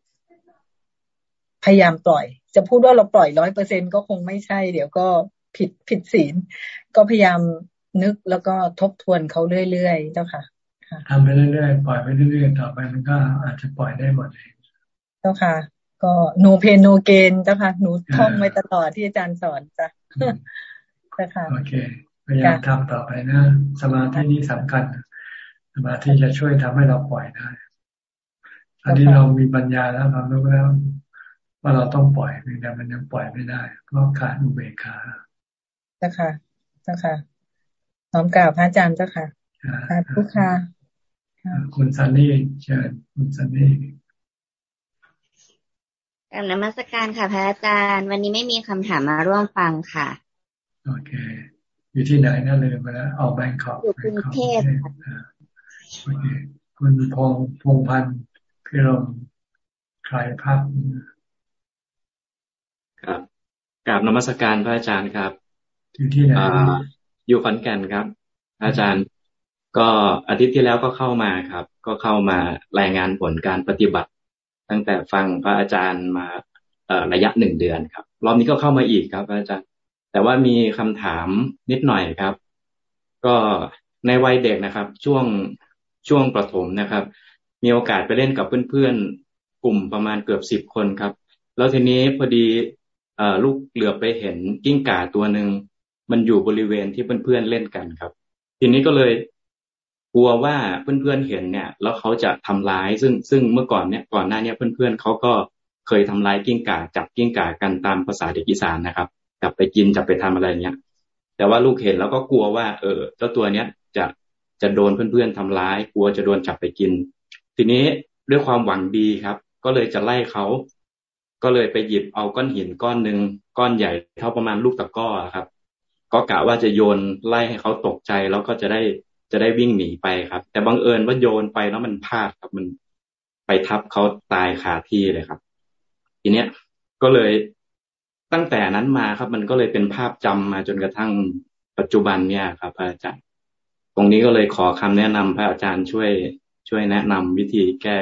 พยายามปล่อย จะพูดว่าเราปล่อยร้อยเปอร์เซ็นก็คงไม่ใช่ เดี๋ยวก็ผิดผิดศีล ก็พยายามนึกแล้วก็ทบทวนเขาเรื่อยๆเจ้าค่ะทำไปเรื่อยๆปล่อยไปเรื่อยๆต่อไปมันก็อาจจะปล่อยได้หมดเอง จ้าค่ะ ก็ no pain no gain เจ้าค่ะ หนูท่องไว้ตลอดที่อาจารย์สอนจ้ะจ้าค่ะโอเคพยายามทำต่อไปนะสมาธินี้สำคัญ สมาธิจะช่วยทำให้เราปล่อยได้อันนี้เรามีปัญญาแล้วเรารู้แล้ว ว่าเราต้องปล่อยเพียงแต่มันยังปล่อยไม่ได้เพราะขาดอุเบกขาเจ้าค่ะเจ้าค่ะน้อมกราบพระอาจารย์เจ้าค่ะสาธุค่ะคุณซันนี่เชิญคุณซันนี่ กับนมัสการค่ะพระอาจารย์ วันนี้ไม่มีคำถามมาร่วมฟังค่ะ โอเค อยู่ที่ไหนน่าลืมไปแล้วออกแบงคอกอยู่กรุงเทพโอเคคุณพงพงพันธ์พิรมใครพักครับกราบนมัสการพระอาจารย์ครับอยู่ที่ไหนอยู่ขอนแก่นครับ อาจารย์ก็อาทิตย์ที่แล้วก็เข้ามาครับ ก็เข้ามารายงานผลการปฏิบัติ ตั้งแต่ฟังพระอาจารย์มาระยะหนึ่งเดือนครับ รอบนี้ก็เข้ามาอีกครับ อาจารย์ แต่ว่ามีคำถามนิดหน่อยครับ ก็ในวัยเด็กนะครับ ช่วงช่วงประถมนะครับ มีโอกาสไปเล่นกับเพื่อนๆกลุ่มประมาณเกือบสิบคนครับ แล้วทีนี้พอดีลูกเหลือไปเห็นกิ้งก่าตัวหนึ่งมันอยู่บริเวณที่เพื่อนๆเล่นกันครับ ทีนี้ก็เลย กลัวว่าเพื่อนๆเห็นเนี่ย แล้วเขาจะทำร้ายซึ่งซึ่งเมื่อก่อนเนี่ยก่อนหน้านี้เพื่อนๆเขาก็เคยทำร้ายกิ้งก่าจับกิ้งก่ากันตามภาษาเด็กอีสานนะครับจับไปกินจับไปทำอะไรเงี้ยแต่ว่าลูกเห็นแล้วก็กลัวว่า เออเจ้าตัวเนี้ยจะจะโดนเพื่อนๆทำร้าย กลัวจะโดนจับไปกิน ทีนี้ด้วยความหวังดีครับ ก็เลยจะไล่เขาก็เลยไปหยิบเอาก้อนหินก้อนหนึ่งก้อนใหญ่เท่าประมาณลูกตะก้อครับ ก็กะว่าจะโยนไล่ให้เขาตกใจแล้วก็จะได้ จะได้วิ่งหนีไปครับ แต่บังเอิญว่าโยนไปแล้วมันพลาดครับมันไปทับเขาตายคาที่เลยครับ ทีเนี้ยก็เลยตั้งแต่นั้นมาครับ มันก็เลยเป็นภาพจำมาจนกระทั่งปัจจุบันเนี่ยครับพระอาจารย์ ตรงนี้ก็เลยขอคำแนะนำพระอาจารย์ช่วย ช่วยแนะนำวิธีแก้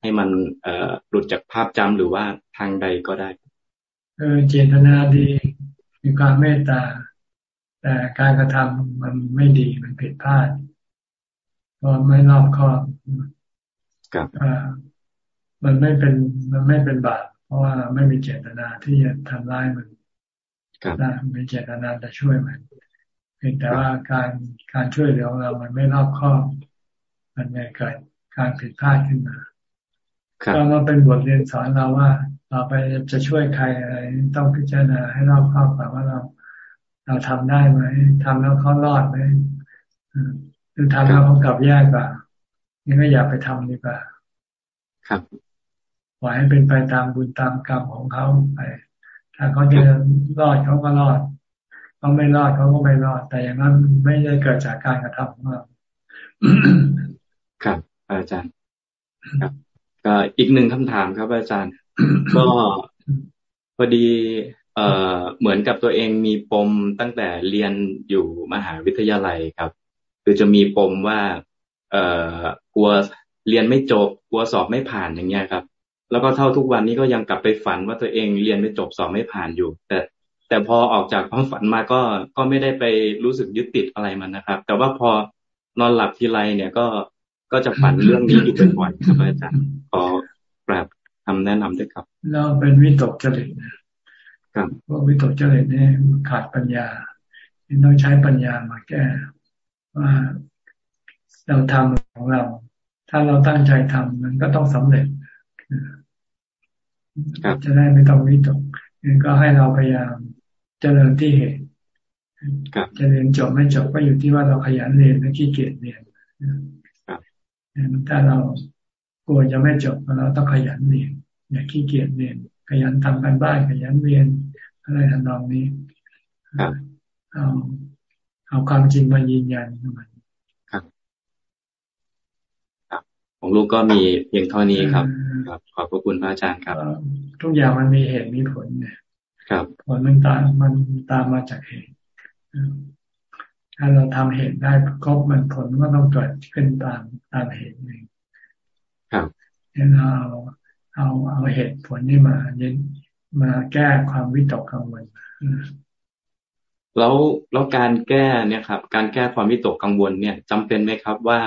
ให้มันเอ่อหลุดจากภาพจำหรือว่าทางใดก็ได้เออเจตนาดี มีความเมตตา แต่การกระทำมันไม่ดีมันผิดพลาดเพราะไม่รอบคอบครับมันไม่เป็นมันไม่เป็นบาปเพราะว่าไม่มีเจตนาที่จะทำร้ายมันนะมีเจตนาจะช่วยมันเพียงแต่ว่าการการช่วยเหลือเรามันไม่รอบคอบ มันเลยเกิดการผิดพลาดขึ้นมาก็มาเป็นบทเรียนสอนเราว่า เราไปจะช่วยใครอะไรต้องพิจารณาให้รอบคอบก่อนว่าเรา เราทำได้ไหมทำแล้วเขารอดไหมหรือทำแล้วเขากลับแย่กว่านี่ก็อย่าไปทำดีกว่า ครับปล่อยให้เป็นไปตามบุญตามกรรมของเขาไป ถ้าเขาจะรอดเขาก็รอดเขาไม่รอดเขาก็ไม่รอด แต่อย่างนั้นไม่ได้เกิดจากการกระทำของเราครับอาจารย์ครับก็อีกหนึ่งคำถามครับอาจารย์ ก็พอดี เอ่อเหมือนกับตัวเองมีปมตั้งแต่เรียนอยู่มหาวิทยาลัยครับ คือจะมีปมว่า เอ่อกลัวเรียนไม่จบกลัวสอบไม่ผ่านอย่างเงี้ยครับ แล้วก็เท่าทุกวันนี้ก็ยังกลับไปฝันว่าตัวเองเรียนไม่จบสอบไม่ผ่านอยู่ แต่แต่พอออกจากความฝันมาก็ก็ไม่ได้ไปรู้สึกยึดติดอะไรมันนะครับ แต่ว่าพอนอนหลับทีไรเนี่ยก็ก็จะฝันเรื่องนี้อยู่บ่อยๆครับอาจารย์ขอกราบคำแนะนำด้วยครับ เราเป็นวิตกจริตนะ พวกวิตกจริตนี่ขาดปัญญาต้องใช้ปัญญามาแก้ว่าเราทำของเรา ถ้าเราตั้งใจทำมันก็ต้องสำเร็จจะได้ไม่ต้องวิตกก็ให้เราพยายามเจริญที่เหตุจะเรียนจบไม่จบก็อยู่ที่ว่าเราขยันเรียนและขี้เกียจเรียนถ้าเรากลัวจะไม่จบเราต้องขยันเรียนอย่าขี้เกียจเรียน ขยันทำกันบ้านขยันเรียน อะไรทำนองนี้เอาเอาความจริงมายืนยันมันครับครับของลูกก็มีเพียงเท่านี้ครับครับขอบพระคุณพระอาจารย์ครับ ทุกอย่างมันมีเหตุมีผลเนี่ยครับผลมันตามมันตามมาจากเหตุถ้าเราทำเหตุได้ครบมันผลก็ต้องเกิดขึ้นตามตามเหตุเองครับเราเอาเอาเหตุผลนี่มาเน้น มาแก้ความวิตกกังวลแล้วแล้วการแก้เนี่ยครับ การแก้ความวิตกกังวลเนี่ยจำเป็นไหมครับว่า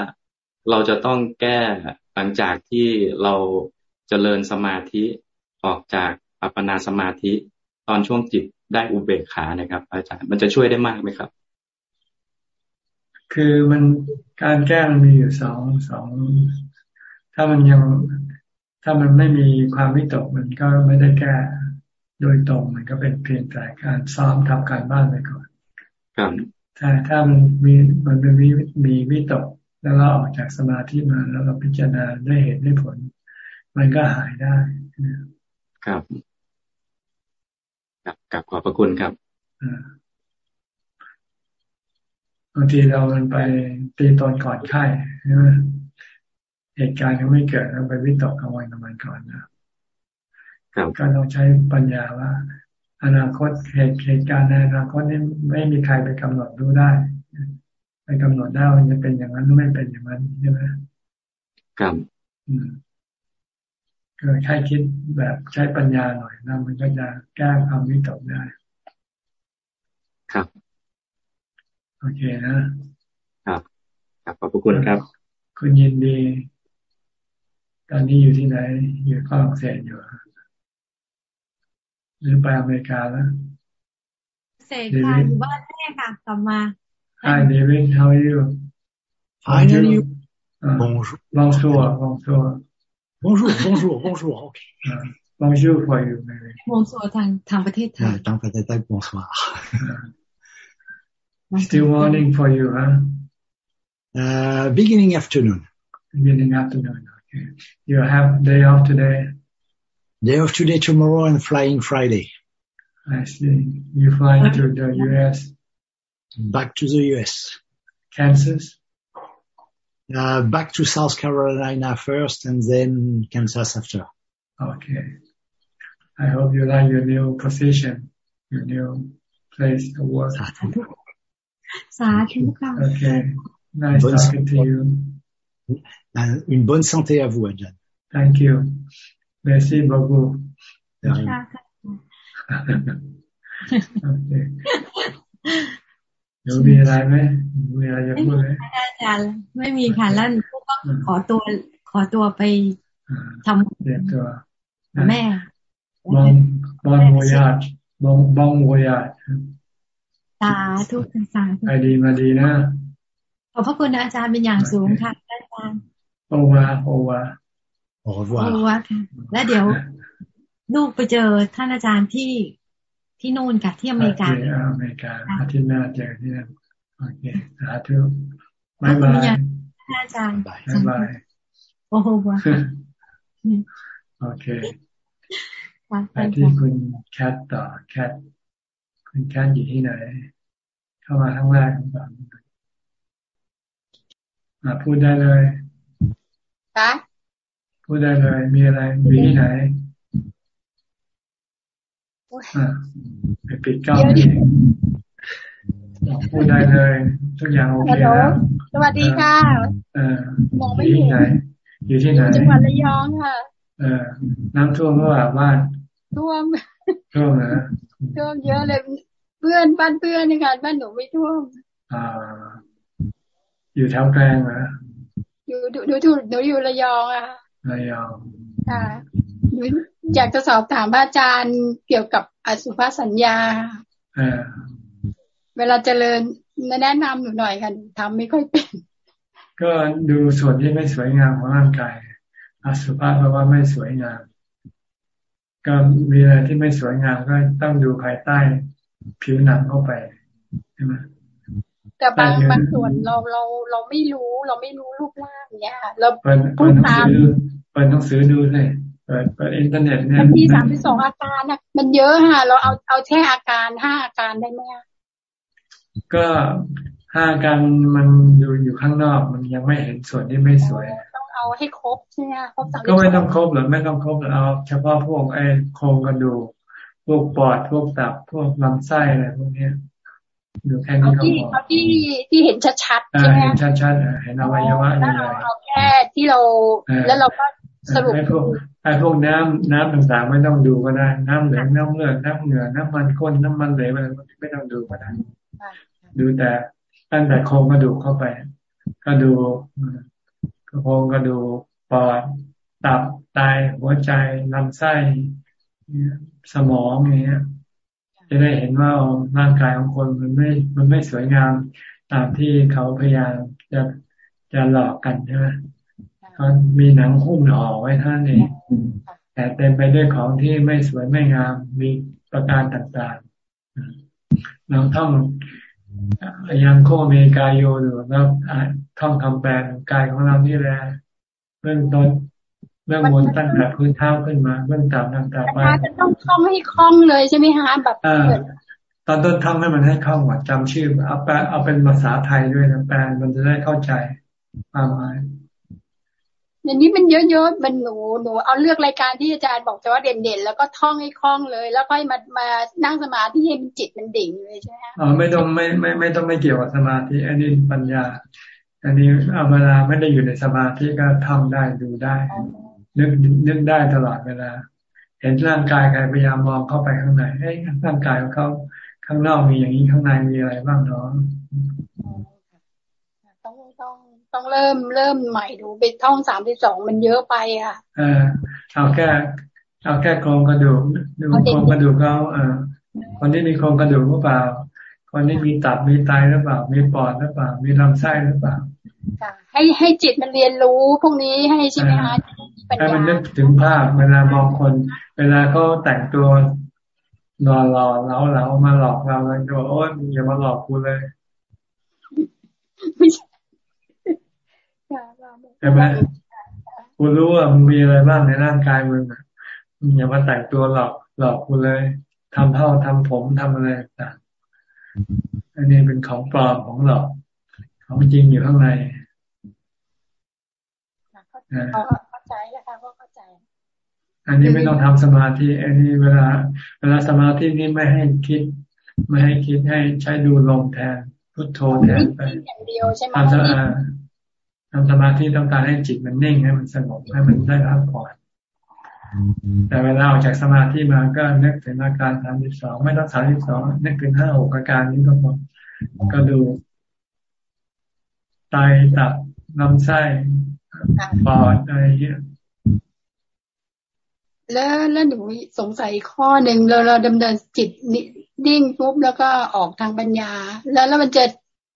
เราจะต้องแก้หลังจากที่เราจเจริญสมาธิออกจากอัปปนาสมาธิตอนช่วงจิตได้อุเบกขานะครับ อาจารย์มันจะช่วยได้มากไหมครับ คือมันการแก้มันมีอยู่สองสองถ้ามันยังถ้ามันไม่มีความวิตกมันก็ไม่ได้แก้ โดยตรงมันก็เป็นเพียงแต่การซ้อมทำการบ้านไปก่อน ครับถ้าถ้ามันมีมันเป็นมีมีวิตก แล้วเราออกจากสมาธิมาแล้วเราพิจารณาได้เห็นได้ผล มันก็หายได้ครับกับขอบพระคุณครับบางทีเรามันไปตีตนก่อนไข้ใช่ไหมเหตุการณ์ยังไม่เกิดเราไปวิตกกังวลกับมันก่อนนะ ก็ต้องใช้ปัญญาว่า อนาคตเหตุเหตุการณ์ในอนาคตนี่ไม่มีใครไปกำหนดรู้ได้ ไปกำหนดได้ว่าจะเป็นอย่างนั้นหรือไม่เป็นอย่างนั้นใช่ไหมครับอืมก็ใช้คิดแบบใช้ปัญญาหน่อยนะมันก็จะแก้ความวิตกได้ ครับ โอเคนะครับครับขอบคุณครับ คุณยินดี ตอนนี้อยู่ที่ไหน อยู่ฝรั่งเศสอยู่ หรือไปอเมริกาแล้วเศษค่ะอยู่บ้านแม่ค่ะกลับมา Hi David how are you Finally Bonjour Bonjour Bonjour Bonjour Bonjour Bonjour OK Bonjour for you maybe Bonjour ทางทางประเทศไทยทางประเทศไทย Bonsoir Still morning for you huh Uh, beginning afternoon. Beginning afternoon. Okay. You have day off today. Day of today, tomorrow, and flying Friday. I see. You flying to the U.S. Back to the U.S. Kansas. Uh, back to South Carolina first, and then Kansas after. Okay. I hope you like your new position, your new place to work. Okay. Nice bonne talking to you. Une bonne santé à vous, Adjan. Thank you. Merci beaucoup. เดี๋ยวมีอะไรไหมมีอะไรจะพูดไหมอาจารย์ไม่มีค่ะแล้วก็ขอตัวขอตัวไปทำเรียนตัวแม่บองบองโวยาดบองบองโวยาดสาธุสาธุไปดีมาดีนะขอบพระคุณอาจารย์เป็นอย่างสูงค่ะอาจารย์โอวาโอวา โอวาโอวาค่ะและเดี๋ยวลูกไปเจอท่านอาจารย์ที่ที่นู่นค่ะที่อเมริกาอเมริกาอาทิตย์หน้าเจอที่นั่นโอเคสาธุ bye byeอาจารย์บายบายโอ้โหโอเคไปที่คุณแคทต่อแคทคุณแคทอยู่ที่ไหน เข้ามาทั้งแรกก่อนพูดได้เลยคะ พูดได้เลย มีอะไรมีที่ไหนไปปิดกล้องพูดได้เลย ทุกอย่างโอเคแล้วสวัสดีค่ะเออมองไม่เห็นอยู่ที่ไหนจังหวัดระยองค่ะ เออน้ำท่วมเมื่อบ้านท่วมท่วมนะท่วมเยอะเลย เพื่อนบ้านเพื่อนในการบ้านหนูไม่ท่วม อ่า อยู่แถวแกลงเหรออยู่ดูดูดูหนูอยู่ระยองอะ ระยองค่ะหนูอยากจะสอบถามพระอาจารย์เกี่ยวกับอสุภสัญญาเวลาเจริญแนะนำหนูหน่อยค่ะทำไม่ค่อยเป็น ก็ดูส่วนที่ไม่สวยงามของร่างกายอสุภะแปลว่าไม่สวยงาม ก็มีอะไรที่ไม่สวยงามก็ต้องดูภายใต้ผิวหนังเข้าไปใช่ไหม แต่บางบางส่วนเราเราเราไม่รู้ เราไม่รู้รูปร่างเนี้ยเราพูดตามเปิดหนังสือดูเลยเปิดเปิดอินเทอร์เน็ตเนี่ยมันมีสามสิบสองอาการนะมันเยอะค่ะ เราเอาเอาแค่อาการห้าอาการได้ไหมก็ห้าอาการมันอยู่อยู่ข้างนอก มันยังไม่เห็นส่วนที่ไม่สวยต้องเอาให้ครบใช่ไหมครบสามก็ไม่ต้องครบหรอกไม่ต้องครบเอาเฉพาะพวกไอ้โครงกระดูกพวกปอดพวกตับพวกลำไส้อะไรพวกนี้ ดูแค่นี้ก็พอที่ที่เห็นชัดๆใช่ไหมเห็นชัดๆเห็นอวัยวะยังไงเอาแค่ที่เราแล้วเราก็สรุปไอ้พวกไอ้พวกน้ำน้ำต่างๆไม่ต้องดูก็ได้ น้ำเหลืองน้ำเลือดน้ำเหงื่อน้ำมันข้นน้ำมันเหลวอะไรไม่ต้องดูก็ได้ดูแต่ตั้งแต่โครงกระดูกเข้าไป ก็ดูโครงกระดูกปอดตับไตหัวใจลำไส้สมองอย่างเงี้ย จะได้เห็นว่าร่างกายของคนมันไม่ มันไม่สวยงามตามที่เขาพยายามจะจะหลอกกันใช่ไหมเขามีหนังหุ้มห่อไว้ท่านเองแต่เต็มไปด้วยของที่ไม่สวยไม่งามมีประการต่างๆเราท่องยังโคเมกายโยดูแล้วท่องคำแปลกายของเรานี่แหละเบื้องต้น เรื่องบนตั้งแต่พื้นเท้าขึ้นมาเบื้องต่ำตั้งแต่ไปจะต้องท่องให้คล่องเลยใช่ไหมคะแบบตอนต้นท่องให้มันให้คล่องว่าจำชื่อเอาแปลเอาเป็นภาษาไทยด้วยนะแปลมันจะได้เข้าใจความหมายในในนี้มันเยอะๆ มันหนูหนูเอาเลือกรายการที่อาจารย์บอกจะว่าเด่นๆ แล้วก็ท่องให้คล่องเลย แล้วค่อยมามานั่งสมาธิให้มันจิตมันดิ่งเลยใช่ไหมอ๋อไม่ต้องไม่ไม่ไม่ต้องไม่เกี่ยวกับสมาธิอันนี้ปัญญา อันนี้เอาเวลาไม่ได้อยู่ในสมาธิก็ท่องได้ดูได้ นึกนึกได้ตลอดเวลา เห็นร่างกายใครพยายามมองเข้าไปข้างในเฮ้ยร่างกายของเขาข้างนอกมีอย่างนี้ข้างในมีอะไรบ้างเนาะต้องต้องต้องเริ่มเริ่มใหม่ดูไปท่องสามที่สองมันเยอะไปอะเออเอาแค่เอาแค่โครงกระดูกดูโครงกระดูกเขาเออคนที่มีโครงกระดูกหรือเปล่า คนที่มีตับมีไตหรือเปล่า มีปอดหรือเปล่า มีลำไส้หรือเปล่าให้ให้จิตมันเรียนรู้พวกนี้ให้ใช่ไหมคะ ให้มันนึกถึงภาพเวลามองคน เวลาเขาแต่งตัวนอนรอเราเรามาหลอกเราแล้วก็โอ้ยอย่ามาหลอกกูเลยใช่ไหมกูรู้ว่ามึงมีอะไรบ้างในร่างกายมึงอะอย่ามาแต่งตัวหลอกหลอกกูเลยทำเท่าทำผมทำอะไรต่างอันนี้เป็นของปลอมของหลอก ของจริงอยู่ข้างในเข้า ใจแล้วค่ะเข้าใจ อันนี้ไม่ต้องทำสมาธิ อันนี้เวลา เวลาสมาธินี้ไม่ให้คิด ไม่ให้คิดให้ใช้ดูลมแทนพุทโธแทนไปทำสมาทำสมาธิต้องการให้จิตมันนิ่งให้มันสงบให้มันได้พักผ่อนแต่เวลาออกจากสมาธิมาก็นึกถึงอาการสามสิบสองไม่ต้องสามสิบสองนึกถึงห้าหกอาการนี้ก็พอก็ดูไตตับลำไส้ ปอดอะไรเงี้ยแล้วแล้วหนูสงสัยข้อหนึ่งเราเราดำเนินจิตนิ่งปุ๊บแล้วก็ออกทางปัญญา แล้วแล้วมันจะ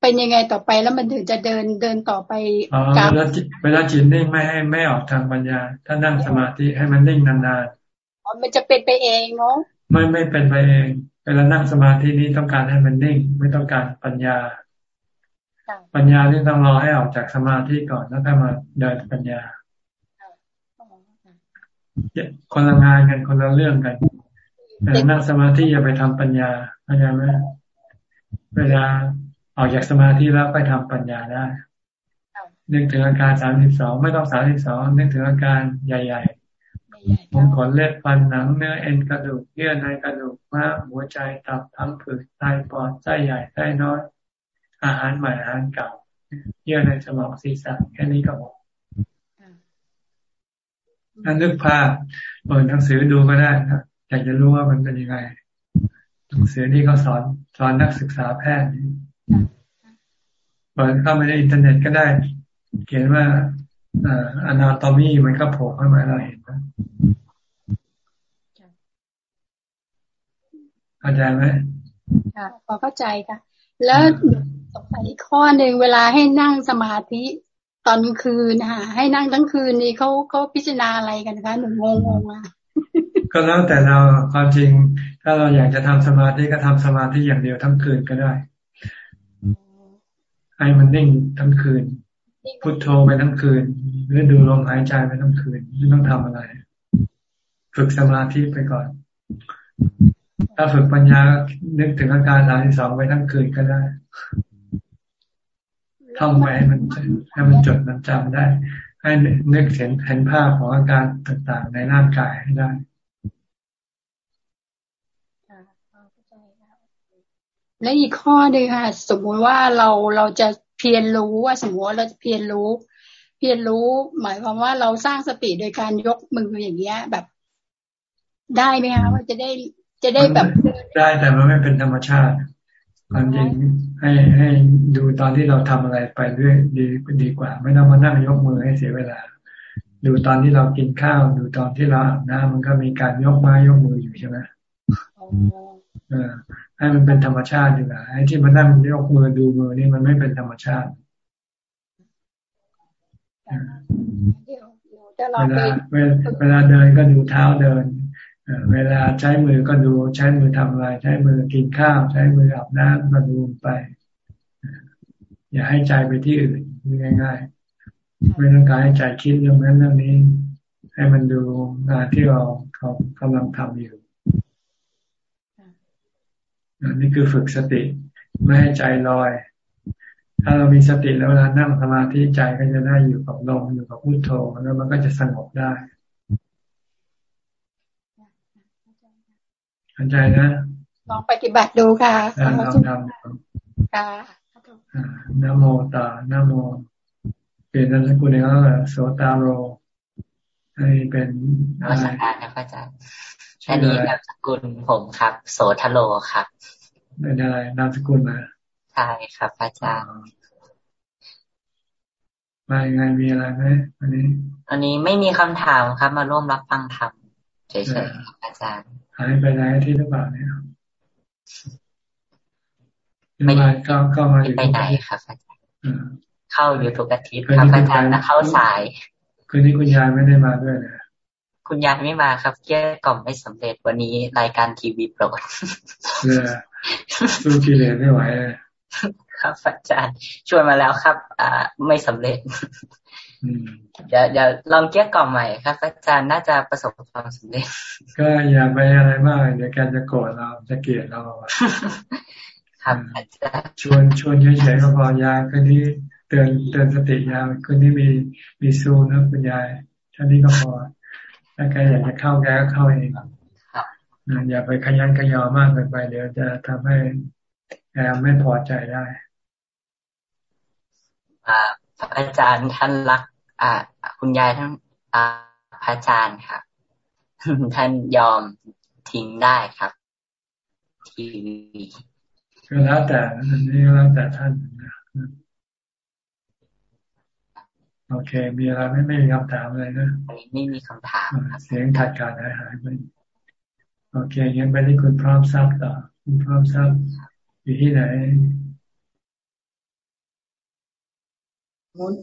เป็นยังไงต่อไปแล้วมันถึงจะเดินเดินต่อไปอ๋อเวลาจิตเวลาจิตนิ่งไม่ให้ไม่ออกทางปัญญา ถ้านั่งสมาธิให้มันนิ่งนานๆอ๋อมันจะเป็นไปเองเนาะไม่ไม่เป็นไปเองเวลานั่งสมาธินี้ต้องการให้มันนิ่ง ไม่ต้องการปัญญา ปัญญาที่ต้องรอให้ออกจากสมาธิก่อนแล้วค่อยมาเดินปัญญาคนละงานกันคนละเรื่องกันแต่นั่งสมาธิอย่าไปทำปัญญาเข้าใจไหมเวลาออกจากสมาธิแล้วไปทำปัญญาได้นึกถึงอาการสามสิบสองไม่ต้องสามสิบสองนึกถึงอาการใหญ่ๆผมขนเล็บฟันหนังเนื้อเอ็นกระดูกเยื่อในกระดูกม้ามหัวใจตับทั้งผืดไตปอดไส้ใหญ่ไส้น้อย อาหารใหม่อาหารเก่าเยื่อในสมองศีรษะแค่นี้ก็พอนั่นนึกภาพเปิดหนังสือดูก็ได้ครับอยากจะรู้ว่ามันเป็นยังไงหนังสือที่เขาสอนสอนนักศึกษาแพทย์เปิดเข้าไปในอินเทอร์เน็ตก็ได้ เขียนว่าอนาโตมีมันก็โผล่ขึ้นมาเราเห็นนะเข้าใจไหมค่ะพอเข้าใจค่ะ แล้ว สงสัยอีกข้อหนึ่งเวลาให้นั่งสมาธิตอนคืนนะคะให้นั่งทั้งคืนนี้เขาเขาพิจารณาอะไรกันคะหนูงงงอะก็แล้วแต่เราความจริง ถ้าเราอยากจะทำสมาธิก็ทำสมาธิอย่างเดียวทั้งคืนก็ได้ ให้มันนิ่งทั้งคืน พุทโธไปทั้งคืน หรือดูลมหายใจไปทั้งคืนไม่ต้องทำอะไร ฝึกสมาธิไปก่อน ถ้าฝึกปัญญานึกถึงอาการสามสองไปทั้งคืนก็ได้ ท่องไว้ให้มันให้มันจดมันจำได้ ให้นึกเห็นเห็นภาพของอาการต่างๆ ในร่างกายให้ได้และอีกข้อหนึ่งค่ะ สมมุติว่าเราเราจะเพียรรู้ว่าสมมติว่าเราจะเพียรรู้ เพียรรู้ หมายความว่าเราสร้างสติโดยการยกมืออย่างเงี้ย แบบ ได้ไหมคะว่าจะได้จะได้แบบได้แต่มันไม่เป็นธรรมชาติ ความจริงให้ให้ดูตอนที่เราทำอะไรไปด้วยดีดีกว่า ไม่ต้องมานั่งยกมือให้เสียเวลา ดูตอนที่เรากินข้าว ดูตอนที่เราอาบน้ำมันก็มีการยกไม้ยกมืออยู่ใช่ไหมเออให้มันเป็นธรรมชาติดีกว่าไอ้ที่มานั่งยกมือดูมือนี่มันไม่เป็นธรรมชาติเวลาเวลาเดินก็ดูเท้าเดิน เวลาใช้มือก็ดู ใช้มือทำอะไร ใช้มือกินข้าว ใช้มืออาบน้ำก็ดูไป อย่าให้ใจไปที่อื่นง่ายๆไม่ต้องการให้ใจคิดเรื่องนั้นเรื่องนี้ ให้มันดูงานที่เราเขากำลังทำอยู่นี่คือฝึกสติไม่ให้ใจลอย ถ้าเรามีสติแล้วเวลานั่งสมาธิใจก็จะได้อยู่กับลมอยู่กับพุทโธแล้วมันก็จะสงบได้ เข้าใจนะลองปฏิบัติดูค่ะลองทำค่ะนโมตานโมเปลี่ยนนามสกุลเองแล้วโสตาโร ให้เป็นอะไรครับอาจารย์อันนี้นามสกุลผมครับ โสทโลครับเป็นอะไรนามสกุลมาใช่ครับอาจารย์มายังไงมีอะไรไหมอันนี้ อันนี้ไม่มีคำถามครับ มาร่วมรับฟังธรรม เฉยๆครับอาจารย์หายไปไหนที่หรือเปล่าเนี่ยไม่ก็ก็มาอยู่ไปไหนครับอาจารย์เข้าอยู่ทุกอาทิตย์ครับอาจารย์เข้าสาย คืนนี้คุณยายไม่ได้มาด้วยนะคุณยายไม่มาครับแก้กล่อมไม่สำเร็จวันนี้รายการทีวีโปรดเออสู้กิเลสไม่ไหวครับอาจารย์ช่วยมาแล้วครับ อ่า ไม่สำเร็จ เดี๋ยวเดี๋ยวลองเกี้ยกล่อมใหม่ครับอาจารย์น่าจะประสบความสำเร็จก็อย่าไปอะไรมากเดี๋ยวแกจะโกรธเราจะเกลียดเราครับอาจารย์ชวนชวนเฉยๆก็พอยายคนนี้เตือนเตือนสติยาคนนี้มีมีซูนะคุณยายท่านี้ก็พอถ้าแกอยากจะเข้าแกก็เข้าเองอย่าไปขยันขยอมากเกินไปเดี๋ยวจะทำให้แกไม่พอใจได้พระ อาจารย์ท่านรัก อ่า คุณยายท่านพระอาจารย์ครับท่านยอมทิ้งได้ครับ ทีวีก็แล้วแต่อันนี้แล้วแต่ท่านนะโอเค มีอะไรไม่ไม่มีคำถามเลยนะไม่มีคำถามเสียงขาดการหายหายไปโอเคงั้นไปที่คุณพร้อมทรัพย์ต่อคุณพร้อมทรัพย์อยู่ที่ไหน มุน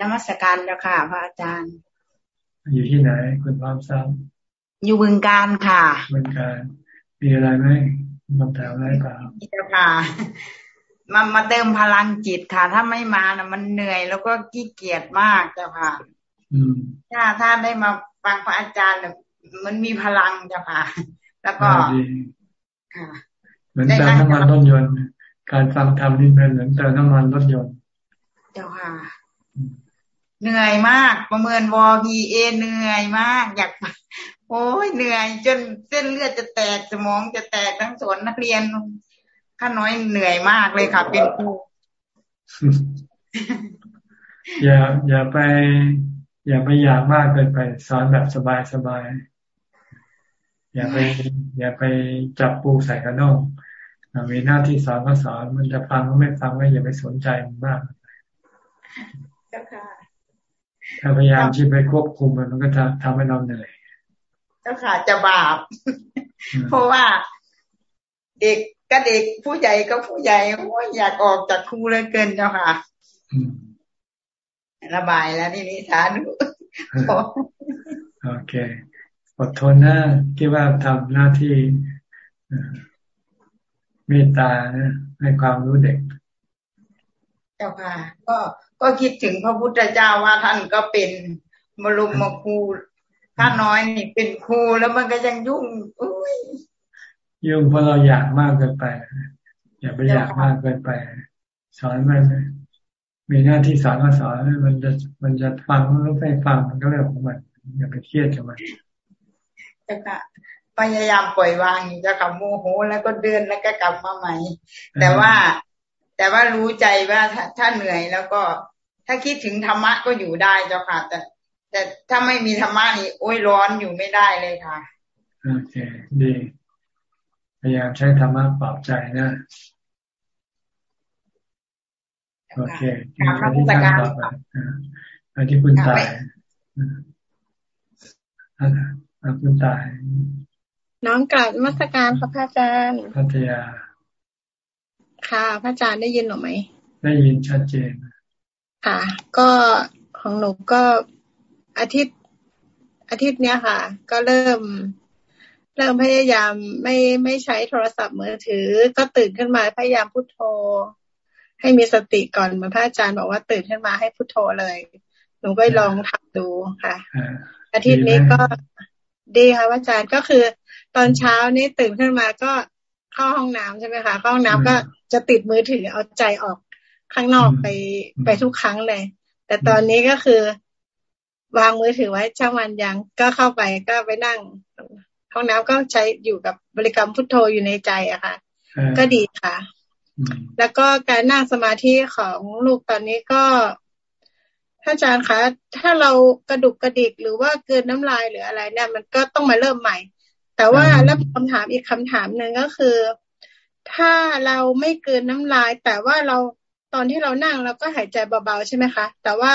นมัสการเจ้าค่ะ พระอาจารย์ อยู่ที่ไหน คุณพร้อมทรัพย์อยู่บึงการค่ะบึงการ มีอะไรไหมคำถามอะไรเปล่าเจ้าค่ะมามาเติมพลังจิตค่ะ ถ้าไม่มานะมันเหนื่อยแล้วก็ขี้เกียจมากเจ้าค่ะถ้าถ้าได้มาฟังพระอาจารย์มันมีพลังเจ้าค่ะ แล้วก็ค่ะเหมือนเติมน้ำมันรถยนต์ การฟังธรรมนี่เป็นเหมือนเติมน้ำมันรถยนต์ เจ้าค่ะ เหนื่อยมาก ประเมินวอพีเอเหนื่อยมาก อยาก โอ้ยเหนื่อย จนเส้นเลือดจะแตกสมองจะแตกทั้งสวนนักเรียนข้าน้อยเหนื่อยมากเลยค่ะ เป็นครูอย่า อย่าไป อย่าไปอยากมากเกินไปสอนแบบสบายสบายอย่าไป อย่าไปจับปูใส่กระนองมีหน้าที่สอนก็สอนมันจะฟังก็ไม่ฟังก็อย่าไปสนใจมันมาก ถ้าพยายามที่ไปควบคุมมันมันก็จะทำให้เราเหนื่อยเจ้าค่ะจะบาป เพราะว่าเด็กก็เด็กผู้ใหญ่ก็ผู้ใหญ่โอ้ยอยากออกจากครูเลยเกินเจ้าค่ะระบายแล้วนี่นิทานโอเคอดทนนะคิดว่าทำหน้าที่เมตตานะให้ความรู้เด็กเจ้าค่ะ ก็ก็คิดถึงพระพุทธเจ้าว่าท่านก็เป็นมรุมมาครูถ้าน้อยนี่เป็นครูแล้วมันก็ยังยุ่งอุ้ยยุ่งเพราะเราอยากมากเกินไป อย่าไปอยากมากเกินไป สอนมันมีหน้าที่สอนก็สอนมันจะมันจะฟังหรือไม่ฟังมันก็เรื่องของมันอย่าไปเครียดกับมันจ้าค่ะพยายามปล่อยวางอยู่จะกับโมโหแล้วก็เดินแล้วก็กลับมาใหม่ แต่ว่า แต่ว่ารู้ใจว่าถ้าถ้าเหนื่อยแล้วก็ ถ้าคิดถึงธรรมะก็อยู่ได้เจ้าค่ะ แต่ แต่ถ้าไม่มีธรรมะนี่โอ้ยร้อนอยู่ไม่ได้เลยค่ะโอเคดีพยายามใช้ธรรมะปลอบใจนะโอเคการที่ทำต่อไปอันที่คุณตายคุณตาย น้องกาดมัสการพระพอาจารย์พัทยา ค่ะพระอาจารย์ได้ยินหรือไหมได้ยินชัดเจนค่ะ ก็ของหนูก็อาทิตย์อาทิตย์เนี้ยค่ะ ก็เริ่มเริ่มพยายามไม่ไม่ใช้โทรศัพท์มือถือ ก็ตื่นขึ้นมาพยายามพุโทโธ ให้มีสติก่อนเหมือนพระอาจารย์บอกว่าตื่นขึ้นมาให้พุโทโธเลย หนูก็ลองทำดูค่ะ อาทิตย์นี้ก็ดีค่ะอาจารย์ก็คือ ตอนเช้านี้ตื่นขึ้นมาก็ เข้าห้องน้ำใช่ไหมคะเข้าห้องน้ำก็จะติดมือถือเอาใจออกข้างนอกไปไปทุกครั้งเลย แต่ตอนนี้ก็คือ วางมือถือไว้ช่างวันยังก็เข้าไปก็ไปนั่ง ห้องน้ำก็ใช้อยู่กับบริกรรมพุทโธอยู่ในใจอะค่ะ ก็ดีค่ะ แล้วก็การนั่งสมาธิของลูกตอนนี้ก็ท่านอาจารย์คะ ถ้าเรากระดุกกระดิกหรือว่าเกินน้ำลายหรืออะไรเนี่ยมันก็ต้องมาเริ่มใหม่ แต่ว่าแล้วคำถามอีกคำถามหนึ่งก็คือ ถ้าเราไม่เกินน้ำลาย แต่ว่าเราตอนที่เรานั่งเราก็หายใจเบาๆใช่ไหมคะ แต่ว่า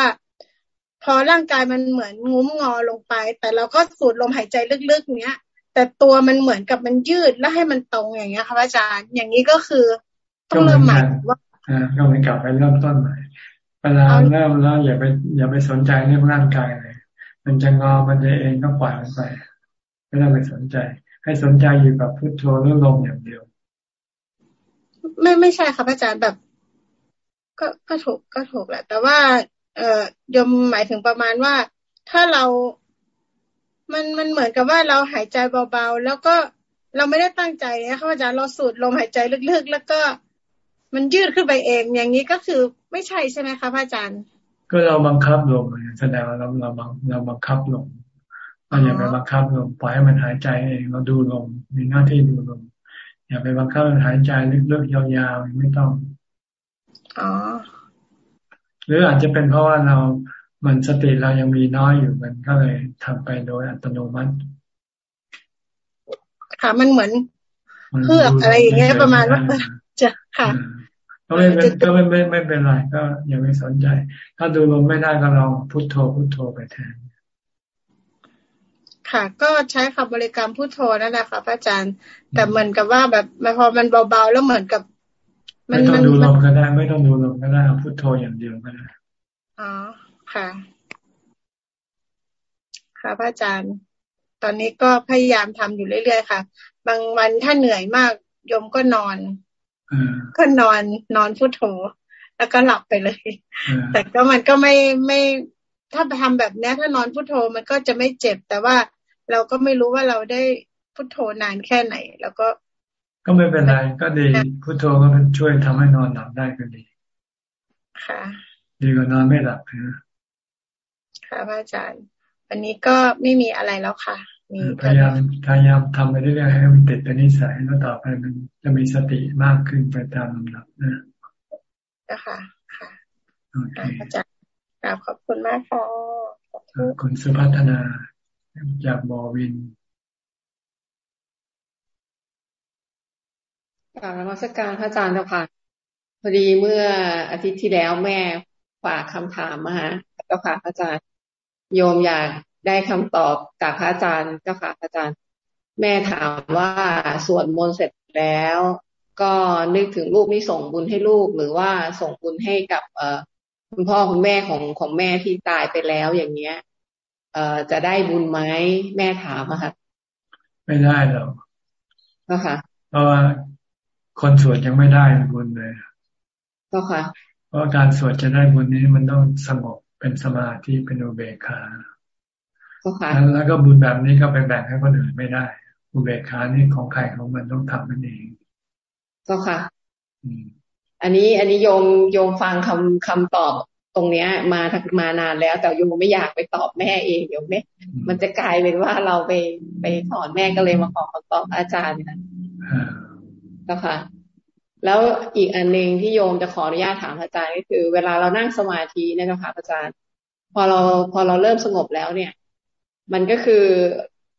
พอร่างกายมันเหมือนงุ้มงอลงไป แต่เราก็สูดลมหายใจลึกๆเนี้ย แต่ตัวมันเหมือนกับมันยืดแล้วให้มันตรงอย่างเงี้ยค่ะอาจารย์ อย่างนี้ก็คือต้องเริ่มใหม่ว่าก็เหมือนกลับไปเริ่มต้นใหม่เวลาเริ่มแล้วอย่าไปอย่าไปสนใจเรื่องร่างกายเลย มันจะงอมันจะเองก็ปล่อยมันไป ไม่ต้องไปสนใจ ให้สนใจอยู่กับพุทโธหรือลมอย่างเดียว ไม่ไม่ใช่ครับอาจารย์แบบ ก็ก็ถูกก็ถูกแหละ แต่ว่า เอ่อยมหมายถึงประมาณว่า ถ้าเรา มันมันเหมือนกับว่าเราหายใจเบาๆ แล้วก็เราไม่ได้ตั้งใจนะครับอาจารย์เราสูดลมหายใจลึกๆ แล้วก็มันยืดขึ้นไปเอง อย่างนี้ก็คือไม่ใช่ใช่ไหมคะพระอาจารย์ ก็เราบังคับลมแสดงว่าเราเราเราบังคับลม เราอย่าไปบังคับลมปล่อยให้มันหายใจเองเราดูลมมีหน้าที่ดูลมอย่าไปบังคับมันหายใจลึกๆยาวๆไม่ต้องอ๋อหรืออาจจะเป็นเพราะว่าเรามันสติเรายังมีน้อยอยู่มันก็เลยทำไปโดยอัตโนมัติ ค่ะมันเหมือนเพื่ออะไรอย่างเงี้ยประมาณว่าจะค่ะก็ไม่เป็นก็ไม่ไม่ไม่เป็นไรก็อย่าไปสนใจ ถ้าดูลมไม่ได้ก็ลองพุทโธพุทโธไปแทน ค่ะ ก็ใช้คำบริกรรมพุทโธนั่นแหละค่ะพระอาจารย์ แต่เหมือนกับว่าแบบพอมันเบาๆแล้วเหมือนกับไม่ต้องดูลมก็ได้ ไม่ต้องดูลมก็ได้เอาพุทโธอย่างเดียวก็ได้อ๋อค่ะ ค่ะพระอาจารย์ ตอนนี้ก็พยายามทำอยู่เรื่อยๆค่ะ บางวันถ้าเหนื่อยมากยมก็นอนก็นอนนอนพุทโธแล้วก็หลับไปเลย แต่ก็มันก็ไม่ไม่ถ้าทำแบบนี้ถ้านอนพุทโธมันก็จะไม่เจ็บ แต่ว่า เราก็ไม่รู้ว่าเราได้พุทโธนานแค่ไหน แล้วก็ ก็ไม่เป็นไรก็ดีพุทโธก็เป็นช่วยทำให้นอนหลับได้ก็ดี ค่ะ ดีกว่านอนไม่หลับนะค่ะพระอาจารย์ วันนี้ก็ไม่มีอะไรแล้วค่ะพยายามพยายามทำไปเรื่อยๆให้มันติดเป็นนิสัยแล้วต่อไปมันจะมีสติมากขึ้นไปตามลำดับนะนะคะค่ะโอเคอาจารย์ขอบคุณมากค่ะคุณสุพัฒนา จากบอวินกราบนมัสการพระอาจารย์เจ้าค่ะพอดีเมื่ออาทิตย์ที่แล้วแม่ฝากคำถามมาฮะเจ้าค่ะพระอาจารย์ โยมอยากได้คำตอบจากพระอาจารย์เจ้าค่ะพระอาจารย์ แม่ถามว่าสวดมนต์เสร็จแล้ว ก็นึกถึงลูกนี่ส่งบุญให้ลูกหรือว่าส่งบุญให้กับ เอคุณพ่อคุณแม่ของของแม่ที่ตายไปแล้วอย่างเงี้ย จะได้บุญไหมแม่ถามอะค่ะ ไม่ได้หรอกก็ค่ะเพราะว่าคนสวดยังไม่ได้บุญเลยก็ค่ะ เพราะการสวดจะได้บุญนี้มันต้องสงบเป็นสมาธิเป็นอุเบกขาแล้วก็บุญแบบนี้ก็ไปแบ่งให้คนอื่นไม่ได้ อุเบกขานี่ของใครของมันต้องทำนั่นเองก็ค่ะอันนี้อันนี้โยมโยมฟังคำคำตอบ ตรงเนี้ย มาทักมานานแล้ว แต่โยมไม่อยากไปตอบแม่เองเดี๋ยวแม่มันจะกลายเป็นว่าเราไปไปสอนแม่ก็เลยมาขอคำตอบอาจารย์นะก็ค่ะ แล้วอีกอันหนึ่งที่โยมจะขออนุญาตถามอาจารย์ก็คือ เวลาเรานั่งสมาธิเนี่ยนะคะอาจารย์ พอเราพอเราเริ่มสงบแล้วเนี่ย มันก็คือ